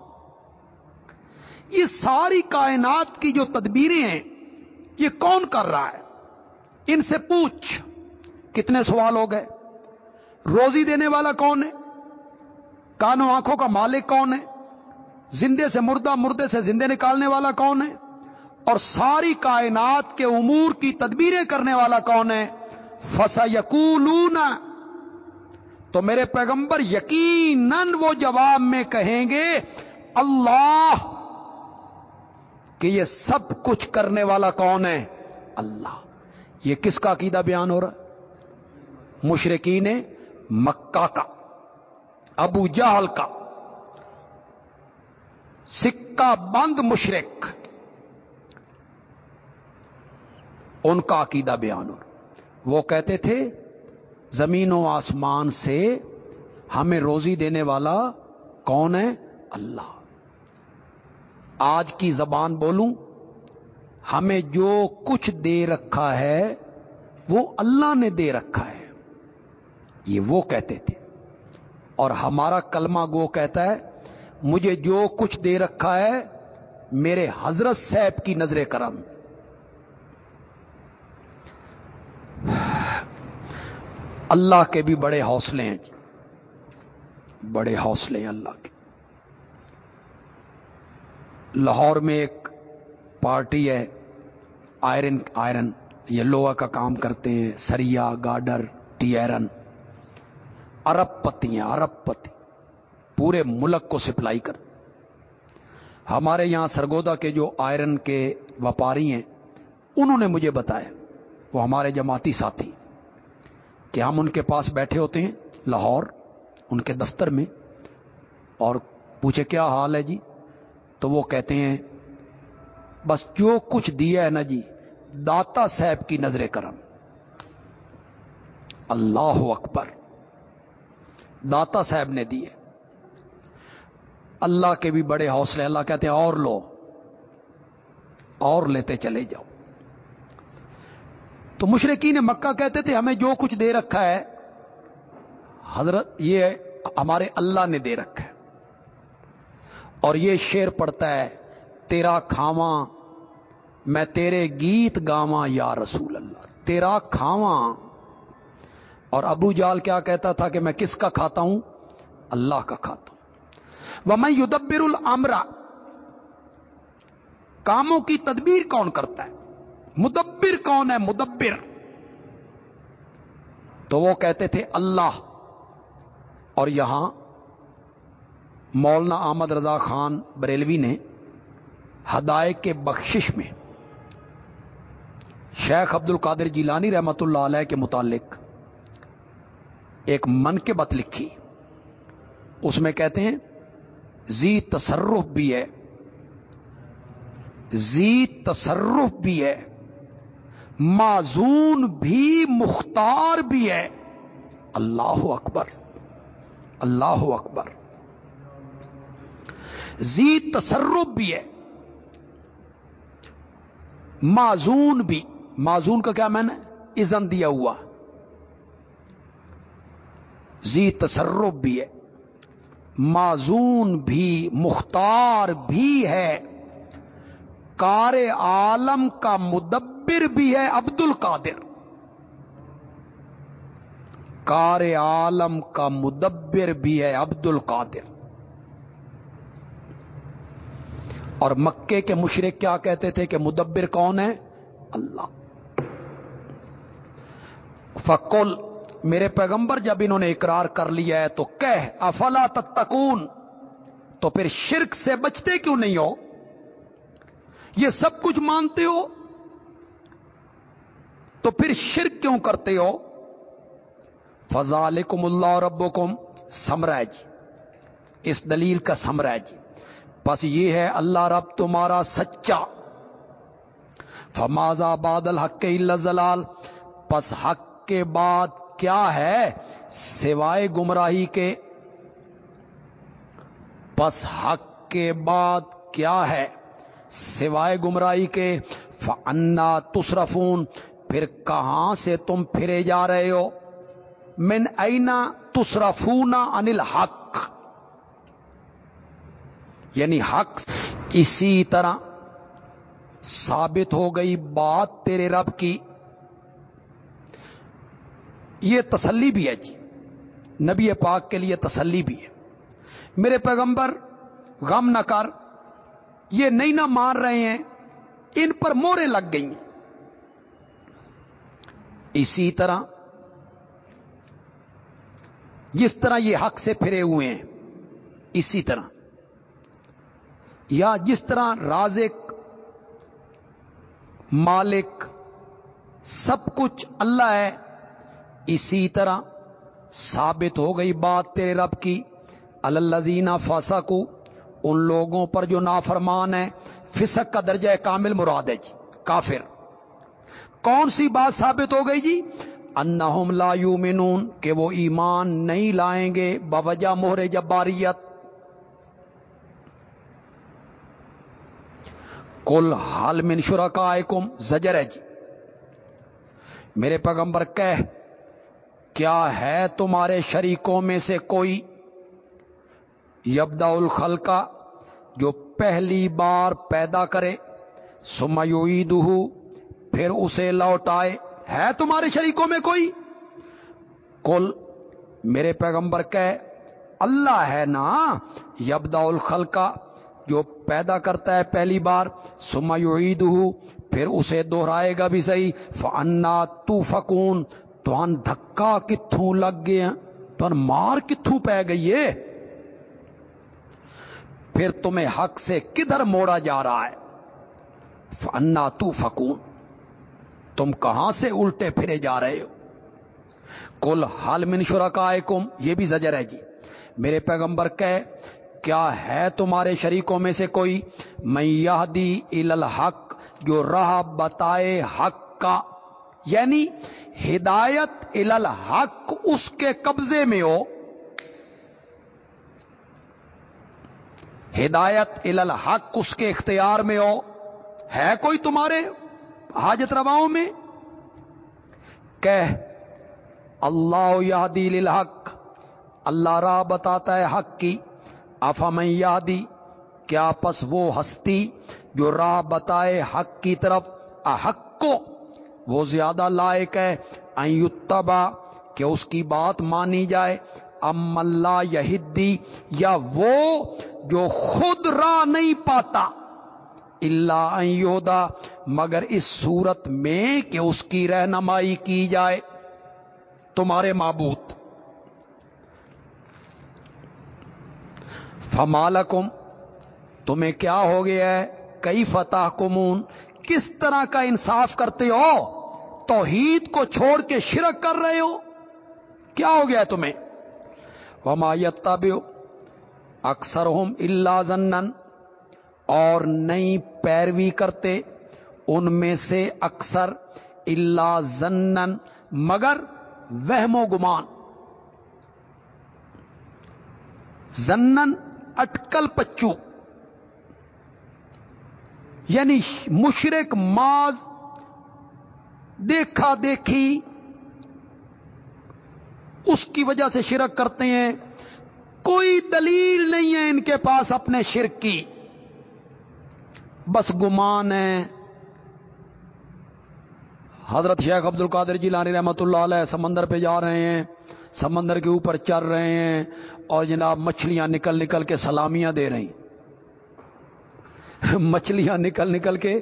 یہ ساری کائنات کی جو تدبیریں ہیں، یہ کون کر رہا ہے؟ ان سے پوچھ۔ کتنے سوال ہو گئے؟ روزی دینے والا کون ہے؟ کانوں آنکھوں کا مالک کون ہے؟ زندے سے مردہ، مردے سے زندے نکالنے والا کون ہے؟ اور ساری کائنات کے امور کی تدبیریں کرنے والا کون ہے؟ فسا یقول تو میرے پیغمبر یقیناً وہ جواب میں کہیں گے، اللہ کہ یہ سب کچھ کرنے والا کون ہے؟ اللہ۔ یہ کس کا عقیدہ بیان ہو رہا؟ مشرقین مکہ کا، ابو جہل کا۔ سکہ بند مشرق ان کا عقیدہ بیان ہو۔ وہ کہتے تھے، زمین و آسمان سے ہمیں روزی دینے والا کون ہے؟ اللہ۔ آج کی زبان بولوں، ہمیں جو کچھ دے رکھا ہے، وہ اللہ نے دے رکھا ہے۔ یہ وہ کہتے تھے۔ اور ہمارا کلمہ گو کہتا ہے، مجھے جو کچھ دے رکھا ہے، میرے حضرت صاحب کی نظر کرم۔ اللہ کے بھی بڑے حوصلے ہیں جی۔ بڑے حوصلے ہیں اللہ کے۔ لاہور میں ایک پارٹی ہے، آئرن آئرن، یہ لوہا کا کام کرتے ہیں، سریا گارڈر ٹی آئرن ارب پتی ہیں ارب پتی۔ پورے ملک کو سپلائی کر ہمارے یہاں سرگودا کے جو آئرن کے وپاری ہیں، انہوں نے مجھے بتایا، وہ ہمارے جماعتی ساتھی کہ ہم ان کے پاس بیٹھے ہوتے ہیں لاہور، ان کے دفتر میں، اور پوچھے کیا حال ہے جی؟ تو وہ کہتے ہیں، بس جو کچھ دیا ہے نا جی داتا صاحب کی نظر کرم۔ اللہ اکبر۔ داتا صاحب نے دیے۔ اللہ کے بھی بڑے حوصلے، اللہ کہتے ہیں، اور لو، اور لیتے چلے جاؤ۔ تو مشرقین مکہ کہتے تھے، ہمیں جو کچھ دے رکھا ہے، حضرت، یہ ہمارے اللہ نے دے رکھا ہے۔ اور یہ شیر پڑتا ہے، تیرا کھاواں، میں تیرے گیت گاواں یا رسول اللہ۔ تیرا کھاواں۔ اور ابو جال کیا کہتا تھا کہ میں کس کا کھاتا ہوں؟ اللہ کا کھاتا ہوں۔ وہ میں یدبر العمرا کاموں کی تدبیر کون کرتا ہے؟ مدبر کون ہے مدبر؟ تو وہ کہتے تھے اللہ۔ اور یہاں مولانا احمد رضا خان بریلوی نے ہدایت کے بخشش میں شیخ عبد القادر جیلانی رحمت اللہ علیہ کے متعلق ایک من کے بت لکھی۔ اس میں کہتے ہیں، زی تصرف بھی ہے۔ زی تصرف بھی ہے۔ معذون بھی مختار بھی ہے۔ اللہ اکبر۔ اللہ اکبر۔ زی تصرف بھی ہے۔ معذون بھی۔ معذون کا کیا میں نے ازن دیا ہوا۔ زی تصرف بھی ہے۔ معذون بھی، مختار بھی ہے۔ کار عالم کا مدب مدبر بھی ہے عبد القادر۔ کار عالم کا مدبر بھی ہے عبد القادر۔ اور مکے کے مشرق کیا کہتے تھے کہ مدبر کون ہے؟ اللہ۔ فکل میرے پیغمبر جب انہوں نے اقرار کر لیا ہے تو کہہ، افلا تتکون تو پھر شرک سے بچتے کیوں نہیں ہو؟ یہ سب کچھ مانتے ہو؟ تو پھر شرک کیوں کرتے ہو؟ فضالکم اللہ ربکم سمرا جی اس دلیل کا سمرا جی بس یہ ہے اللہ رب تمہارا سچا۔ فمازا بادل حق زلال پس حق کے بعد کیا ہے؟ سوائے گمراہی کے۔ پس حق کے بعد کیا ہے؟ سوائے گمراہی کے۔ فنا تصرفون۔ پھر کہاں سے تم پھرے جا رہے ہو؟ من اینا تصرفونا انل حق یعنی حق اسی طرح ثابت ہو گئی بات تیرے رب کی۔ یہ تسلی بھی ہے جی۔ نبی پاک کے لیے تسلی بھی ہے۔ میرے پیغمبر، غم نہ کر، یہ نہیں نہ مار رہے ہیں، ان پر مورے لگ گئی ہیں اسی طرح جس طرح یہ حق سے پھرے ہوئے ہیں، اسی طرح۔ یا جس طرح رازق، مالک، سب کچھ اللہ ہے، اسی طرح ثابت ہو گئی بات تیرے رب کی۔ الزینہ فاسا کو ان لوگوں پر جو نافرمان ہے فسق کا درجہ کامل مراد ہے جی کافر۔ کون سی بات ثابت ہو گئی جی؟ انہم لا یومنون کہ وہ ایمان نہیں لائیں گے، بوجہ مہر جباریت۔ کل حال من شرکا زجر ہے جی۔ میرے پیغمبر کہہ، کیا ہے تمہارے شریکوں میں سے کوئی یبدا الخل کا جو پہلی بار پیدا کرے سمیوئی دہو پھر اسے لوٹائے۔ ہے تمہارے شریکوں میں کوئی؟ کل میرے پیغمبر کہ، اللہ ہے نا یبدا الخل کا جو پیدا کرتا ہے پہلی بار سمیوئی پھر اسے دوہرائے گا بھی صحیح۔ فنا تو فکون تو دھکا کتوں لگ گیا تو مار کتوں پہ گئی ہے۔ پھر تمہیں حق سے کدھر موڑا جا رہا ہے؟ فنا تو فکون تم کہاں سے الٹے پھرے جا رہے ہو؟ کل حال من شرکا یہ بھی زجر ہے جی۔ میرے پیغمبر کہ کیا ہے تمہارے شریکوں میں سے کوئی؟ میں یہ الحق، جو راہ بتائے حق کا یعنی ہدایت الحق اس کے قبضے میں ہو۔ ہدایت الحق اس کے اختیار میں ہو۔ ہے کوئی تمہارے؟ حاجت رواؤں میں کہ اللہ یادی الحق اللہ راہ بتاتا ہے حق کی افام یادی، کیا پس وہ ہستی جو راہ بتائے حق کی طرف، احق کو وہ زیادہ لائق ہے ایتبا کہ اس کی بات مانی جائے ام اللہ یہدی، یا وہ جو خود راہ نہیں پاتا اللہ ایودا مگر اس صورت میں کہ اس کی رہنمائی کی جائے۔ تمہارے معبود۔ فمالکم تمہیں کیا ہو گیا ہے؟ کئی فتح کمون کس طرح کا انصاف کرتے ہو؟ توحید کو چھوڑ کے شرک کر رہے ہو؟ کیا ہو گیا تمہیں؟ ومایت اکثر ہوم اللہ زنن اور نئی پیروی کرتے۔ ان میں سے اکثر اللہ زنن مگر وہم و گمان۔ زنن اٹکل پچو۔ یعنی مشرق ماز دیکھا دیکھی، اس کی وجہ سے شرک کرتے ہیں۔ کوئی دلیل نہیں ہے ان کے پاس اپنے شرک کی۔ بس گمان ہے۔ حضرت شیخ عبد القادر جی لانی رحمت اللہ علیہ سمندر پہ جا رہے ہیں، سمندر کے اوپر چل رہے ہیں اور جناب مچھلیاں نکل نکل کے سلامیاں دے رہی مچھلیاں نکل نکل کے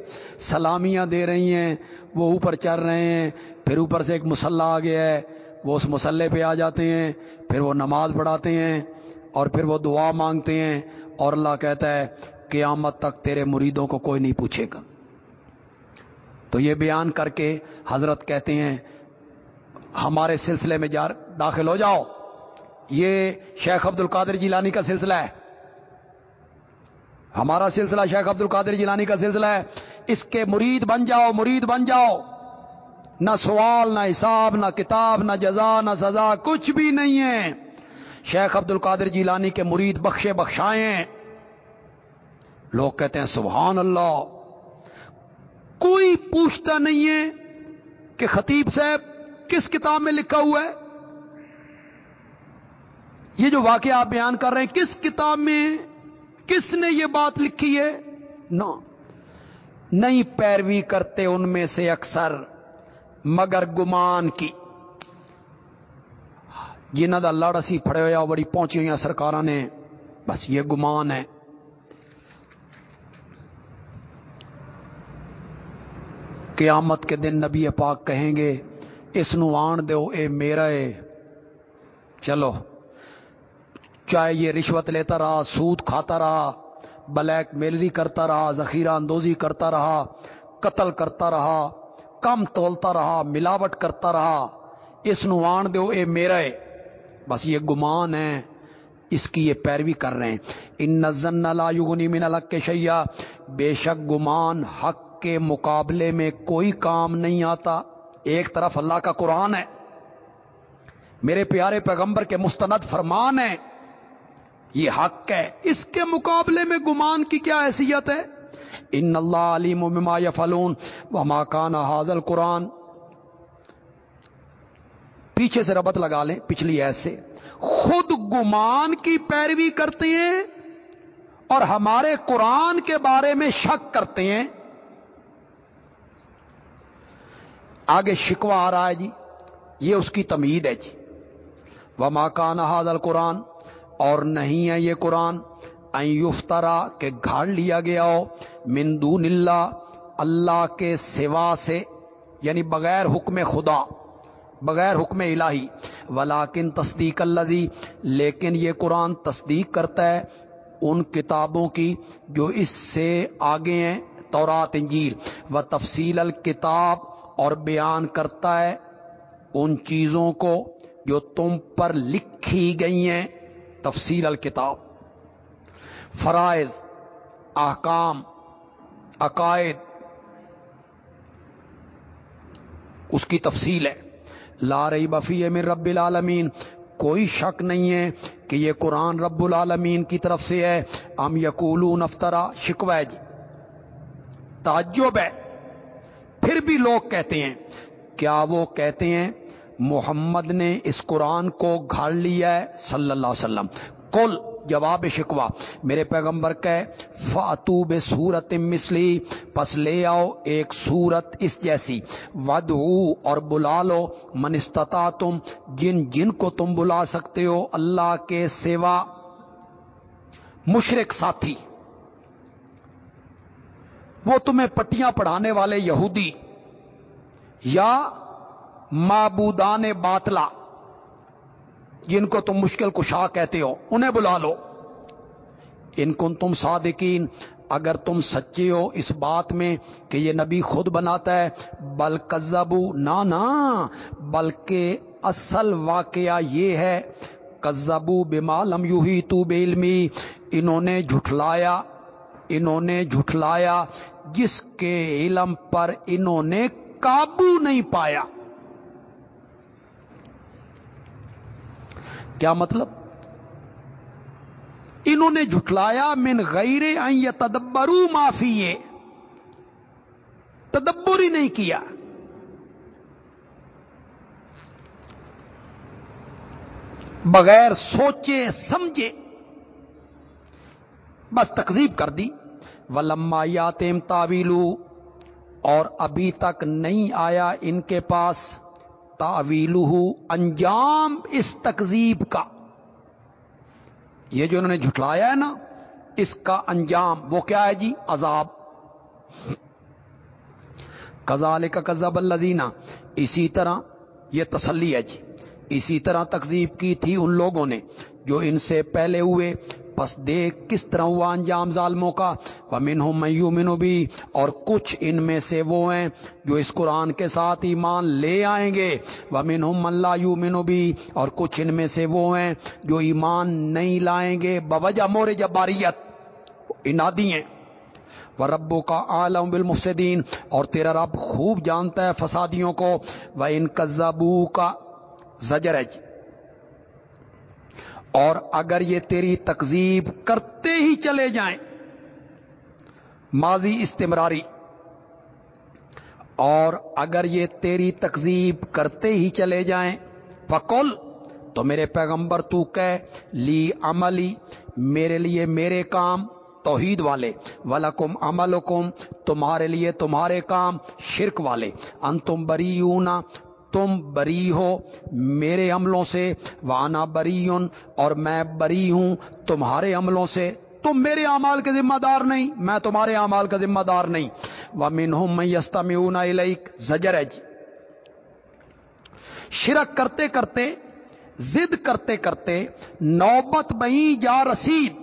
سلامیاں دے رہی ہیں، وہ اوپر چل رہے ہیں، پھر اوپر سے ایک مسلح آ گیا ہے۔ وہ اس مسلح پہ آ جاتے ہیں، پھر وہ نماز پڑھاتے ہیں اور پھر وہ دعا مانگتے ہیں اور اللہ کہتا ہے، قیامت تک تیرے مریدوں کو کوئی نہیں پوچھے گا۔ تو یہ بیان کر کے حضرت کہتے ہیں، ہمارے سلسلے میں جار داخل ہو جاؤ۔ یہ شیخ عبد القادر جیلانی کا سلسلہ ہے۔ ہمارا سلسلہ شیخ عبد القادر جیلانی کا سلسلہ ہے۔ اس کے مرید بن جاؤ، مرید بن جاؤ۔ نہ سوال، نہ حساب، نہ کتاب، نہ جزا، نہ سزا، کچھ بھی نہیں ہے۔ شیخ عبد القادر جیلانی کے مرید بخشے بخشائیں۔ لوگ کہتے ہیں، سبحان اللہ۔ کوئی پوچھتا نہیں ہے کہ خطیب صاحب کس کتاب میں لکھا ہوا ہے؟ یہ جو واقعہ آپ بیان کر رہے ہیں، کس کتاب میں کس نے یہ بات لکھی ہے؟ نہ نہیں پیروی کرتے ان میں سے اکثر، مگر گمان کی۔ جنہ کا لڑ اسی پڑے ہوا بڑی پہنچی ہوئی سرکار نے، بس یہ گمان ہے۔ قیامت کے دن نبی پاک کہیں گے، اس نو آن دو اے میرا ہے چلو، چاہے یہ رشوت لیتا رہا، سود کھاتا رہا، بلیک میلری کرتا رہا، ذخیرہ اندوزی کرتا رہا، قتل کرتا رہا، کم تولتا رہا، ملاوٹ کرتا رہا، اس نو آن دو اے میرا ہے بس یہ گمان ہے، اس کی یہ پیروی کر رہے ہیں۔ ان نزن لا یغنی من الگ کے شیا بے شک گمان حق کے مقابلے میں کوئی کام نہیں آتا، ایک طرف اللہ کا قرآن ہے۔ میرے پیارے پیغمبر کے مستند فرمان ہے یہ حق ہے۔ اس کے مقابلے میں گمان کی کیا حیثیت ہے؟ ان اللہ علیم مما فلون و ماکان حاضل قرآن پیچھے سے ربط لگا لیں، پچھلی ایسے خود گمان کی پیروی کرتے ہیں اور ہمارے قرآن کے بارے میں شک کرتے ہیں۔ آگے شکوا آ رہا ہے جی یہ اس کی تمید ہے جی۔ وہ ماکان حاضل قرآن اور نہیں ہے یہ قرآن۔ یفترا کہ گھاڑ لیا گیا ہو۔ مندون اللہ اللہ کے سوا سے یعنی بغیر حکم خدا، بغیر حکم الہی۔ ولاکن تصدیق الزی لیکن یہ قرآن تصدیق کرتا ہے ان کتابوں کی جو اس سے آگے ہیں، تورات، انجیل۔ و تفصیل الکتاب اور بیان کرتا ہے ان چیزوں کو جو تم پر لکھی گئی ہیں، تفصیل الکتاب۔ فرائض، احکام، عقائد، اس کی تفصیل ہے۔ لا رہی بفی ہے رب العالمین، کوئی شک نہیں ہے کہ یہ قرآن رب العالمین کی طرف سے ہے۔ ہم یقول افطرا شکوہ جی۔ تعجب ہے۔ پھر بھی لوگ کہتے ہیں، کیا وہ کہتے ہیں، محمد نے اس قرآن کو گھاڑ لیا ہے؟ صلی اللہ علیہ وسلم۔ کل جواب شکوا میرے پیغمبر کہ فاتو بے سورت مسلی پس لے آؤ ایک سورت اس جیسی۔ ود اور بلا لو منستتا تم جن جن کو تم بلا سکتے ہو، اللہ کے سوا مشرق ساتھی۔ وہ تمہیں پٹیاں پڑھانے والے یہودی یا معبودان باطلا، جن کو تم مشکل کشا کہتے ہو، انہیں بلا لو۔ ان کو تم صادقین، اگر تم سچے ہو اس بات میں کہ یہ نبی خود بناتا ہے، بل کزبو نہ بلکہ اصل واقعہ یہ ہے کزبو بمالم یو ہی تو بے علمی انہوں نے جھٹلایا، انہوں نے جھٹلایا جس کے علم پر انہوں نے قابو نہیں پایا۔ کیا مطلب؟ انہوں نے جھٹلایا، من غیر یا تدبرو معافی تدبر ہی نہیں کیا۔ بغیر سوچے، سمجھے، بس تقزیب کر دی۔ ولما یا تیم تعویلو اور ابھی تک نہیں آیا ان کے پاس تعویلو انجام اس تقزیب کا۔ یہ جو انہوں نے جھٹلایا ہے نا، اس کا انجام، وہ کیا ہے جی؟ عذاب۔ کزال کا کزب الزینہ اسی طرح یہ تسلی ہے جی۔ اسی طرح تقزیب کی تھی ان لوگوں نے، جو ان سے پہلے ہوئے پس دیکھ کس طرح ہوا انجام ظالموں کا۔ ومن ہوں میو منو بھی اور کچھ ان میں سے وہ ہیں جو اس قرآن کے ساتھ ایمان لے آئیں گے۔ ومن ہوں ملا یو منو بھی اور کچھ ان میں سے وہ ہیں جو ایمان نہیں لائیں گے۔ بوجہ مور جباریت انادی ہیں۔ وہ ربوں کا عالم بالمفسدین، اور تیرا رب خوب جانتا ہے فسادیوں کو۔ وہ ان کزبو کا زجر ہے۔ جی اور اگر یہ تیری تکزیب کرتے ہی چلے جائیں۔ ماضی استمراری۔ اور اگر یہ تیری تکزیب کرتے ہی چلے جائیں فکل تو میرے پیغمبر تو کہ لی عملی، میرے لیے میرے کام توحید والے، ولکم عمل تمہارے لیے تمہارے کام شرک والے۔ ان تم بری تم بری ہو میرے عملوں سے وانا بری اور میں بری ہوں تمہارے عملوں سے۔ تم میرے اعمال کے ذمہ دار نہیں، میں تمہارے اعمال کا ذمہ دار نہیں۔ وہ من ہوں میں یستا میں زجر جی شرک کرتے کرتے زد کرتے کرتے، نوبت بہی جا رسید،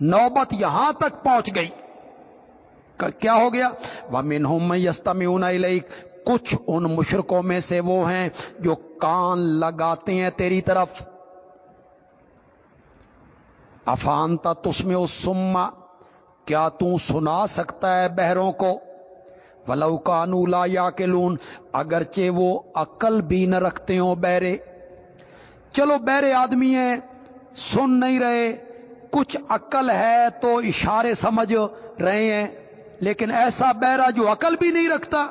نوبت یہاں تک پہنچ گئی۔ کیا ہو گیا؟ وہ من ہوں میں یستا میں کچھ ان مشرقوں میں سے وہ ہیں جو کان لگاتے ہیں تیری طرف۔ افانتا تس میں سما کیا تو سنا سکتا ہے بہروں کو؟ ولو کانو لا یا کے لون اگرچہ وہ عقل بھی نہ رکھتے ہوں بہرے۔ چلو بہرے آدمی ہیں، سن نہیں رہے، کچھ عقل ہے تو اشارے سمجھ رہے ہیں، لیکن ایسا بہرا جو عقل بھی نہیں رکھتا۔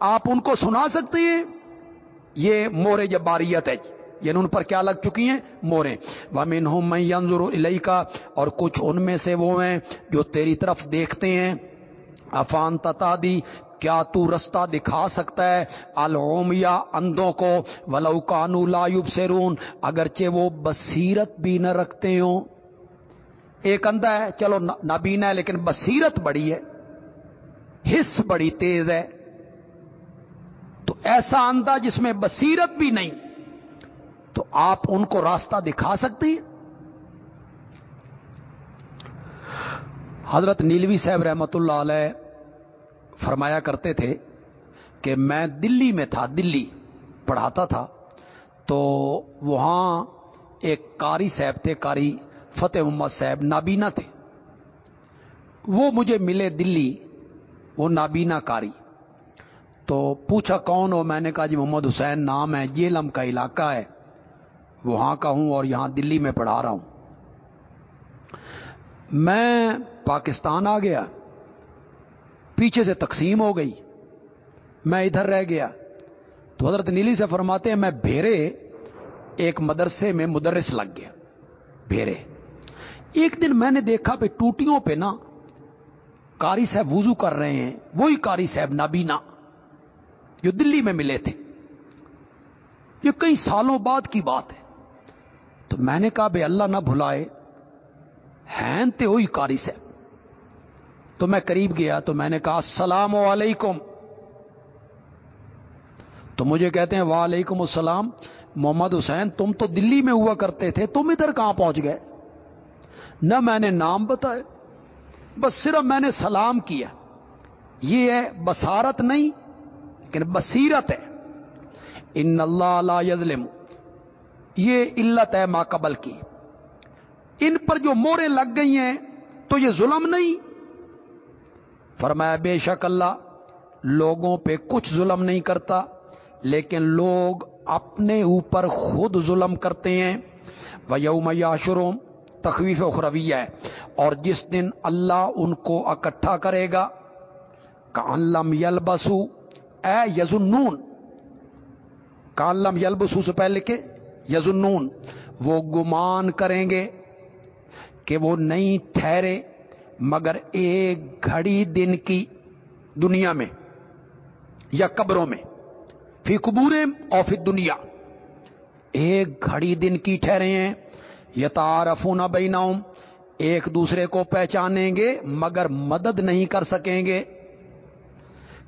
آپ ان کو سنا سکتے ہیں؟ یہ مورے جباریت ہے جی۔ یعنی ان پر کیا لگ چکی ہیں؟ مورے۔ ومن ہوں میں ضرور کا اور کچھ ان میں سے وہ ہیں جو تیری طرف دیکھتے ہیں۔ افان تتا دی کیا تو رستہ دکھا سکتا ہے؟ الوم یا اندوں کو۔ ولو کانو لایوب سیرون اگرچہ وہ بصیرت بھی نہ رکھتے ہوں۔ ایک اندھا ہے، چلو نابینا ہے، لیکن بصیرت بڑی ہے۔ حص بڑی تیز ہے۔ ایسا اندھا جس میں بصیرت بھی نہیں، تو آپ ان کو راستہ دکھا سکتے ہیں۔ حضرت نیلوی صاحب رحمت اللہ علیہ فرمایا کرتے تھے کہ میں دلی میں تھا، دلی پڑھاتا تھا، تو وہاں ایک کاری صاحب تھے کاری فتح محمد صاحب نابینا تھے۔ وہ مجھے ملے دلی، وہ نابینا کاری تو پوچھا کون ہو؟ میں نے کہا جی محمد حسین نام ہے جیلم کا علاقہ ہے۔ وہاں کا ہوں اور یہاں دلی میں پڑھا رہا ہوں۔ میں پاکستان آ گیا۔ پیچھے سے تقسیم ہو گئی۔ میں ادھر رہ گیا۔ تو حضرت نیلی سے فرماتے ہیں، میں بھیرے ایک مدرسے میں مدرس لگ گیا۔ بھیرے۔ ایک دن میں نے دیکھا پہ ٹوٹیوں پہ نا کاری صاحب وضو کر رہے ہیں۔ وہی کاری صاحب نابینا۔ جو دلی میں ملے تھے۔ یہ کئی سالوں بعد کی بات ہے۔ تو میں نے کہا بھائی اللہ نہ بھلائے، ہیں تے ہوئی کاری صاحب تو میں قریب گیا، تو میں نے کہا، السلام علیکم۔ تو مجھے کہتے ہیں، وعلیکم السلام۔ محمد حسین، تم تو دلی میں ہوا کرتے تھے، تم ادھر کہاں پہنچ گئے؟ نہ میں نے نام بتایا بس صرف میں نے سلام کیا۔ یہ ہے بسارت نہیں لیکن بصیرت ہے۔ ان اللہ لا یظلم۔ یہ علت ہے ماں قبل کی۔ ان پر جو مورے لگ گئی ہیں تو یہ ظلم نہیں۔ فرمایا، بے شک اللہ، لوگوں پہ کچھ ظلم نہیں کرتا، لیکن لوگ اپنے اوپر خود ظلم کرتے ہیں۔ وہ یوم یاشروم تخویف اخرویہ ہے۔ اور جس دن اللہ ان کو اکٹھا کرے گا کالم یل بسو اے یزنون کالم یل بسو سے پہلے کے یزنون، وہ گمان کریں گے کہ وہ نہیں ٹھہرے مگر ایک گھڑی دن کی دنیا میں یا قبروں میں، فی قبور اور فی دنیا۔ ایک گھڑی دن کی ٹھہرے ہیں یا تعارفون بینہم، ایک دوسرے کو پہچانیں گے مگر مدد نہیں کر سکیں گے۔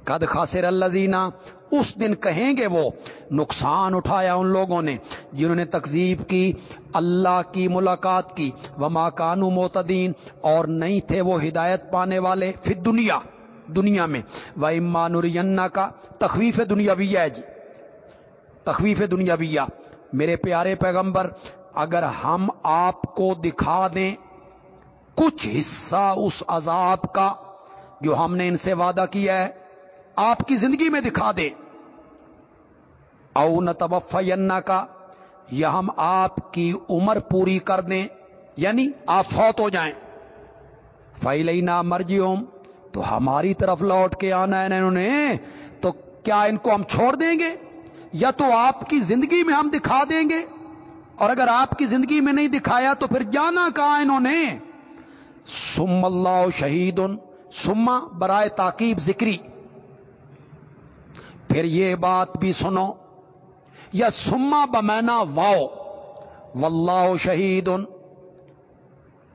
قد خاصر اللہ اس دن کہیں گے وہ نقصان اٹھایا ان لوگوں نے جنہوں نے تقزیب کی، اللہ کی ملاقات کی، وما کانو معتدین اور نہیں تھے وہ ہدایت پانے والے پھر دنیا دنیا میں۔ وہ امان کا تخویف دنیا ہے جی۔ تخویف دنیا میرے پیارے پیغمبر، اگر ہم آپ کو دکھا دیں کچھ حصہ اس عذاب کا جو ہم نے ان سے وعدہ کیا ہے آپ کی زندگی میں دکھا دیں او نہ کا یا ہم آپ کی عمر پوری کر دیں یعنی آپ فوت ہو جائیں۔ فیلینا مرجیوم تو ہماری طرف لوٹ کے آنا ہے انہوں نے۔ تو کیا ان کو ہم چھوڑ دیں گے؟ یا تو آپ کی زندگی میں ہم دکھا دیں گے؟ اور اگر آپ کی زندگی میں نہیں دکھایا، تو پھر جانا کہا انہوں نے؟ سم اللہ شہید سما برائے تاکیب ذکری۔ پھر یہ بات بھی سنو، یا سما بمینا واؤ، واللہ شہید۔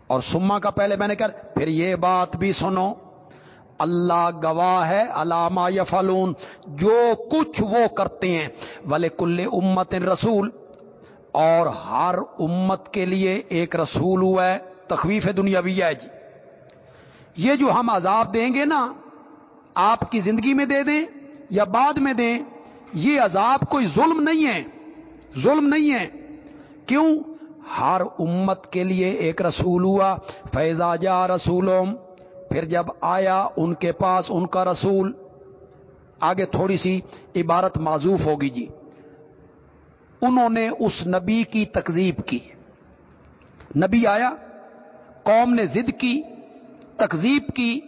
اور سما کا پہلے میں نے کہا، پھر یہ بات بھی سنو، اللہ گواہ ہے علامہ یا فلون جو کچھ وہ کرتے ہیں۔ ولے کل امت رسول، اور ہر امت کے لیے ایک رسول ہوا ہے، تخویف دنیا بھی ہے جی۔ یہ جو ہم عذاب دیں گے نا، آپ کی زندگی میں دے دیں یا بعد میں دیں، یہ عذاب کوئی ظلم نہیں ہے۔ ظلم نہیں ہے۔ کیوں؟ ہر امت کے لیے ایک رسول ہوا۔ فیضا جا رسولوں پھر جب آیا ان کے پاس ان کا رسول، آگے تھوڑی سی عبارت معذوف ہوگی جی۔ انہوں نے اس نبی کی تکذیب کی۔ نبی آیا، قوم نے ضد کی، تکذیب کی۔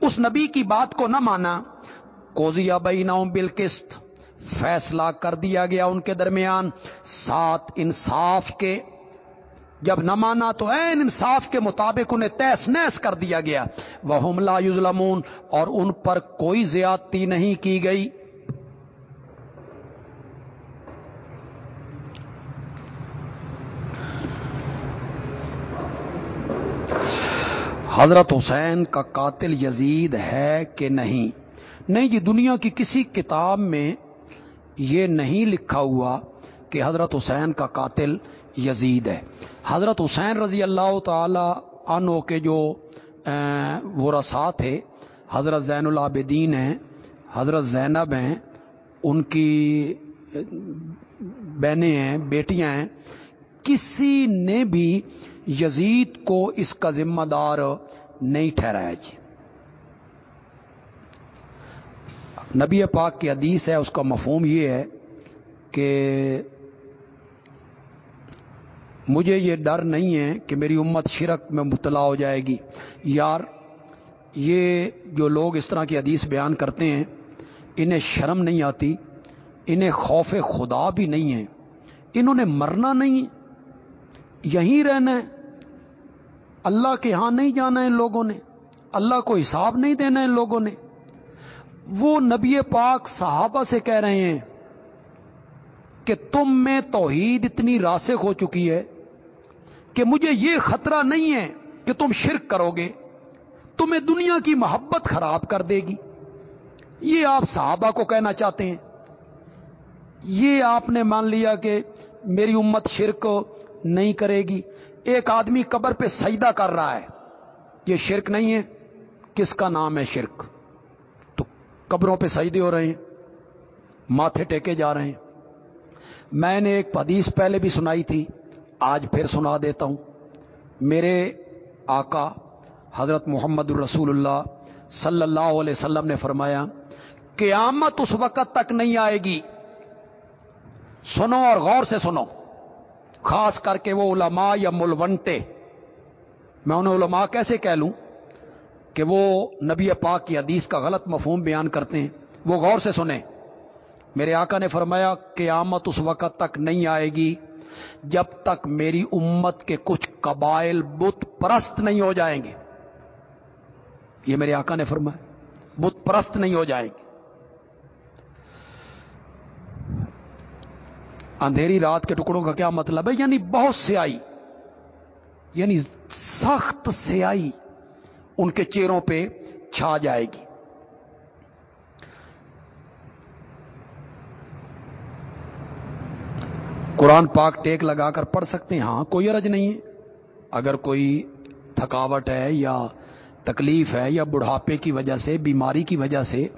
اس نبی کی بات کو نہ مانا۔ کوزیا بیناؤں بالکست فیصلہ کر دیا گیا ان کے درمیان۔ سات انصاف کے۔ جب نہ مانا تو این انصاف کے مطابق انہیں تیس نیس کر دیا گیا۔ وہ حملہ یوزلمون اور ان پر کوئی زیادتی نہیں کی گئی۔ حضرت حسین کا قاتل یزید ہے کہ نہیں؟ نہیں جی دنیا کی کسی کتاب میں یہ نہیں لکھا ہوا کہ حضرت حسین کا قاتل یزید ہے۔ حضرت حسین رضی اللہ تعالی عنہ کے جو وہ رسا تھے، حضرت زین العابدین ہیں، حضرت زینب ہیں، ان کی بہنیں ہیں، بیٹیاں ہیں، کسی نے بھی یزید کو اس کا ذمہ دار نہیں ٹھہرایا جی۔ نبی پاک کی حدیث ہے، اس کا مفہوم یہ ہے کہ مجھے یہ ڈر نہیں ہے کہ میری امت شرک میں مبتلا ہو جائے گی۔ یار، یہ جو لوگ اس طرح کی حدیث بیان کرتے ہیں، انہیں شرم نہیں آتی، انہیں خوف خدا بھی نہیں ہے، انہوں نے مرنا نہیں، یہیں رہنا ہے۔ اللہ کے ہاں نہیں جانا ان لوگوں نے، اللہ کو حساب نہیں دینا ان لوگوں نے۔ وہ نبی پاک صحابہ سے کہہ رہے ہیں کہ تم میں توحید اتنی راسخ ہو چکی ہے کہ مجھے یہ خطرہ نہیں ہے کہ تم شرک کرو گے، تمہیں دنیا کی محبت خراب کر دے گی۔ یہ آپ صحابہ کو کہنا چاہتے ہیں۔ یہ آپ نے مان لیا کہ میری امت شرک نہیں کرے گی۔ ایک آدمی قبر پہ سجدہ کر رہا ہے۔ یہ شرک نہیں ہے۔ کس کا نام ہے شرک؟ قبروں پہ سجدے ہو رہے ہیں، ماتھے ٹیکے جا رہے ہیں۔ میں نے ایک حدیث پہلے بھی سنائی تھی، آج پھر سنا دیتا ہوں۔ میرے آقا حضرت محمد الرسول اللہ صلی اللہ علیہ وسلم نے فرمایا، قیامت اس وقت تک نہیں آئے گی۔ سنو اور غور سے سنو۔ خاص کر کے وہ علماء یا ملونٹے۔ میں انہیں علماء کیسے کہہ لوں؟ کہ وہ نبی پاک کی حدیث کا غلط مفہوم بیان کرتے ہیں۔ وہ غور سے سنیں۔ میرے آقا نے فرمایا، قیامت اس وقت تک نہیں آئے گی جب تک میری امت کے کچھ قبائل بت پرست نہیں ہو جائیں گے۔ یہ میرے آقا نے فرمایا، بت پرست نہیں ہو جائیں گے۔ اندھیری رات کے ٹکڑوں کا کیا مطلب ہے؟ یعنی بہت سیائی یعنی سخت سیائی ان کے چہروں پہ چھا جائے گی۔ قرآن پاک ٹیک لگا کر پڑھ سکتے ہیں۔ ہاں کوئی عرض نہیں ہے۔ اگر کوئی تھکاوٹ ہے یا تکلیف ہے یا بڑھاپے کی وجہ سے، بیماری کی وجہ سے،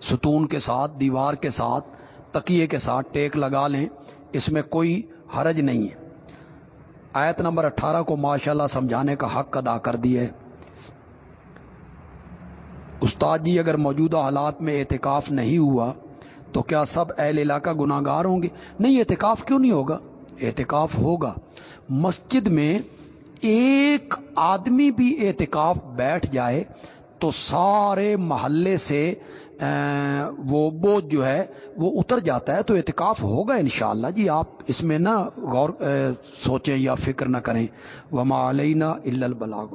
ستون کے ساتھ، دیوار کے ساتھ، تکیے کے ساتھ ٹیک لگا لیں، اس میں کوئی حرج نہیں ہے۔ آیت نمبر اٹھارہ کو ماشاءاللہ سمجھانے کا حق ادا کر دیے استاد جی اگر موجودہ حالات میں اعتکاف نہیں ہوا، تو کیا سب اہل علاقہ گناہ گار ہوں گے؟ نہیں، اعتکاف کیوں نہیں ہوگا؟ اعتکاف ہوگا۔ مسجد میں ایک آدمی بھی اعتکاف بیٹھ جائے تو سارے محلے سے وہ بوجھ جو ہے، وہ اتر جاتا ہے تو اعتکاف ہوگا انشاءاللہ۔ جی آپ اس میں نہ غور سوچیں یا فکر نہ کریں۔ وما علینا البلاغ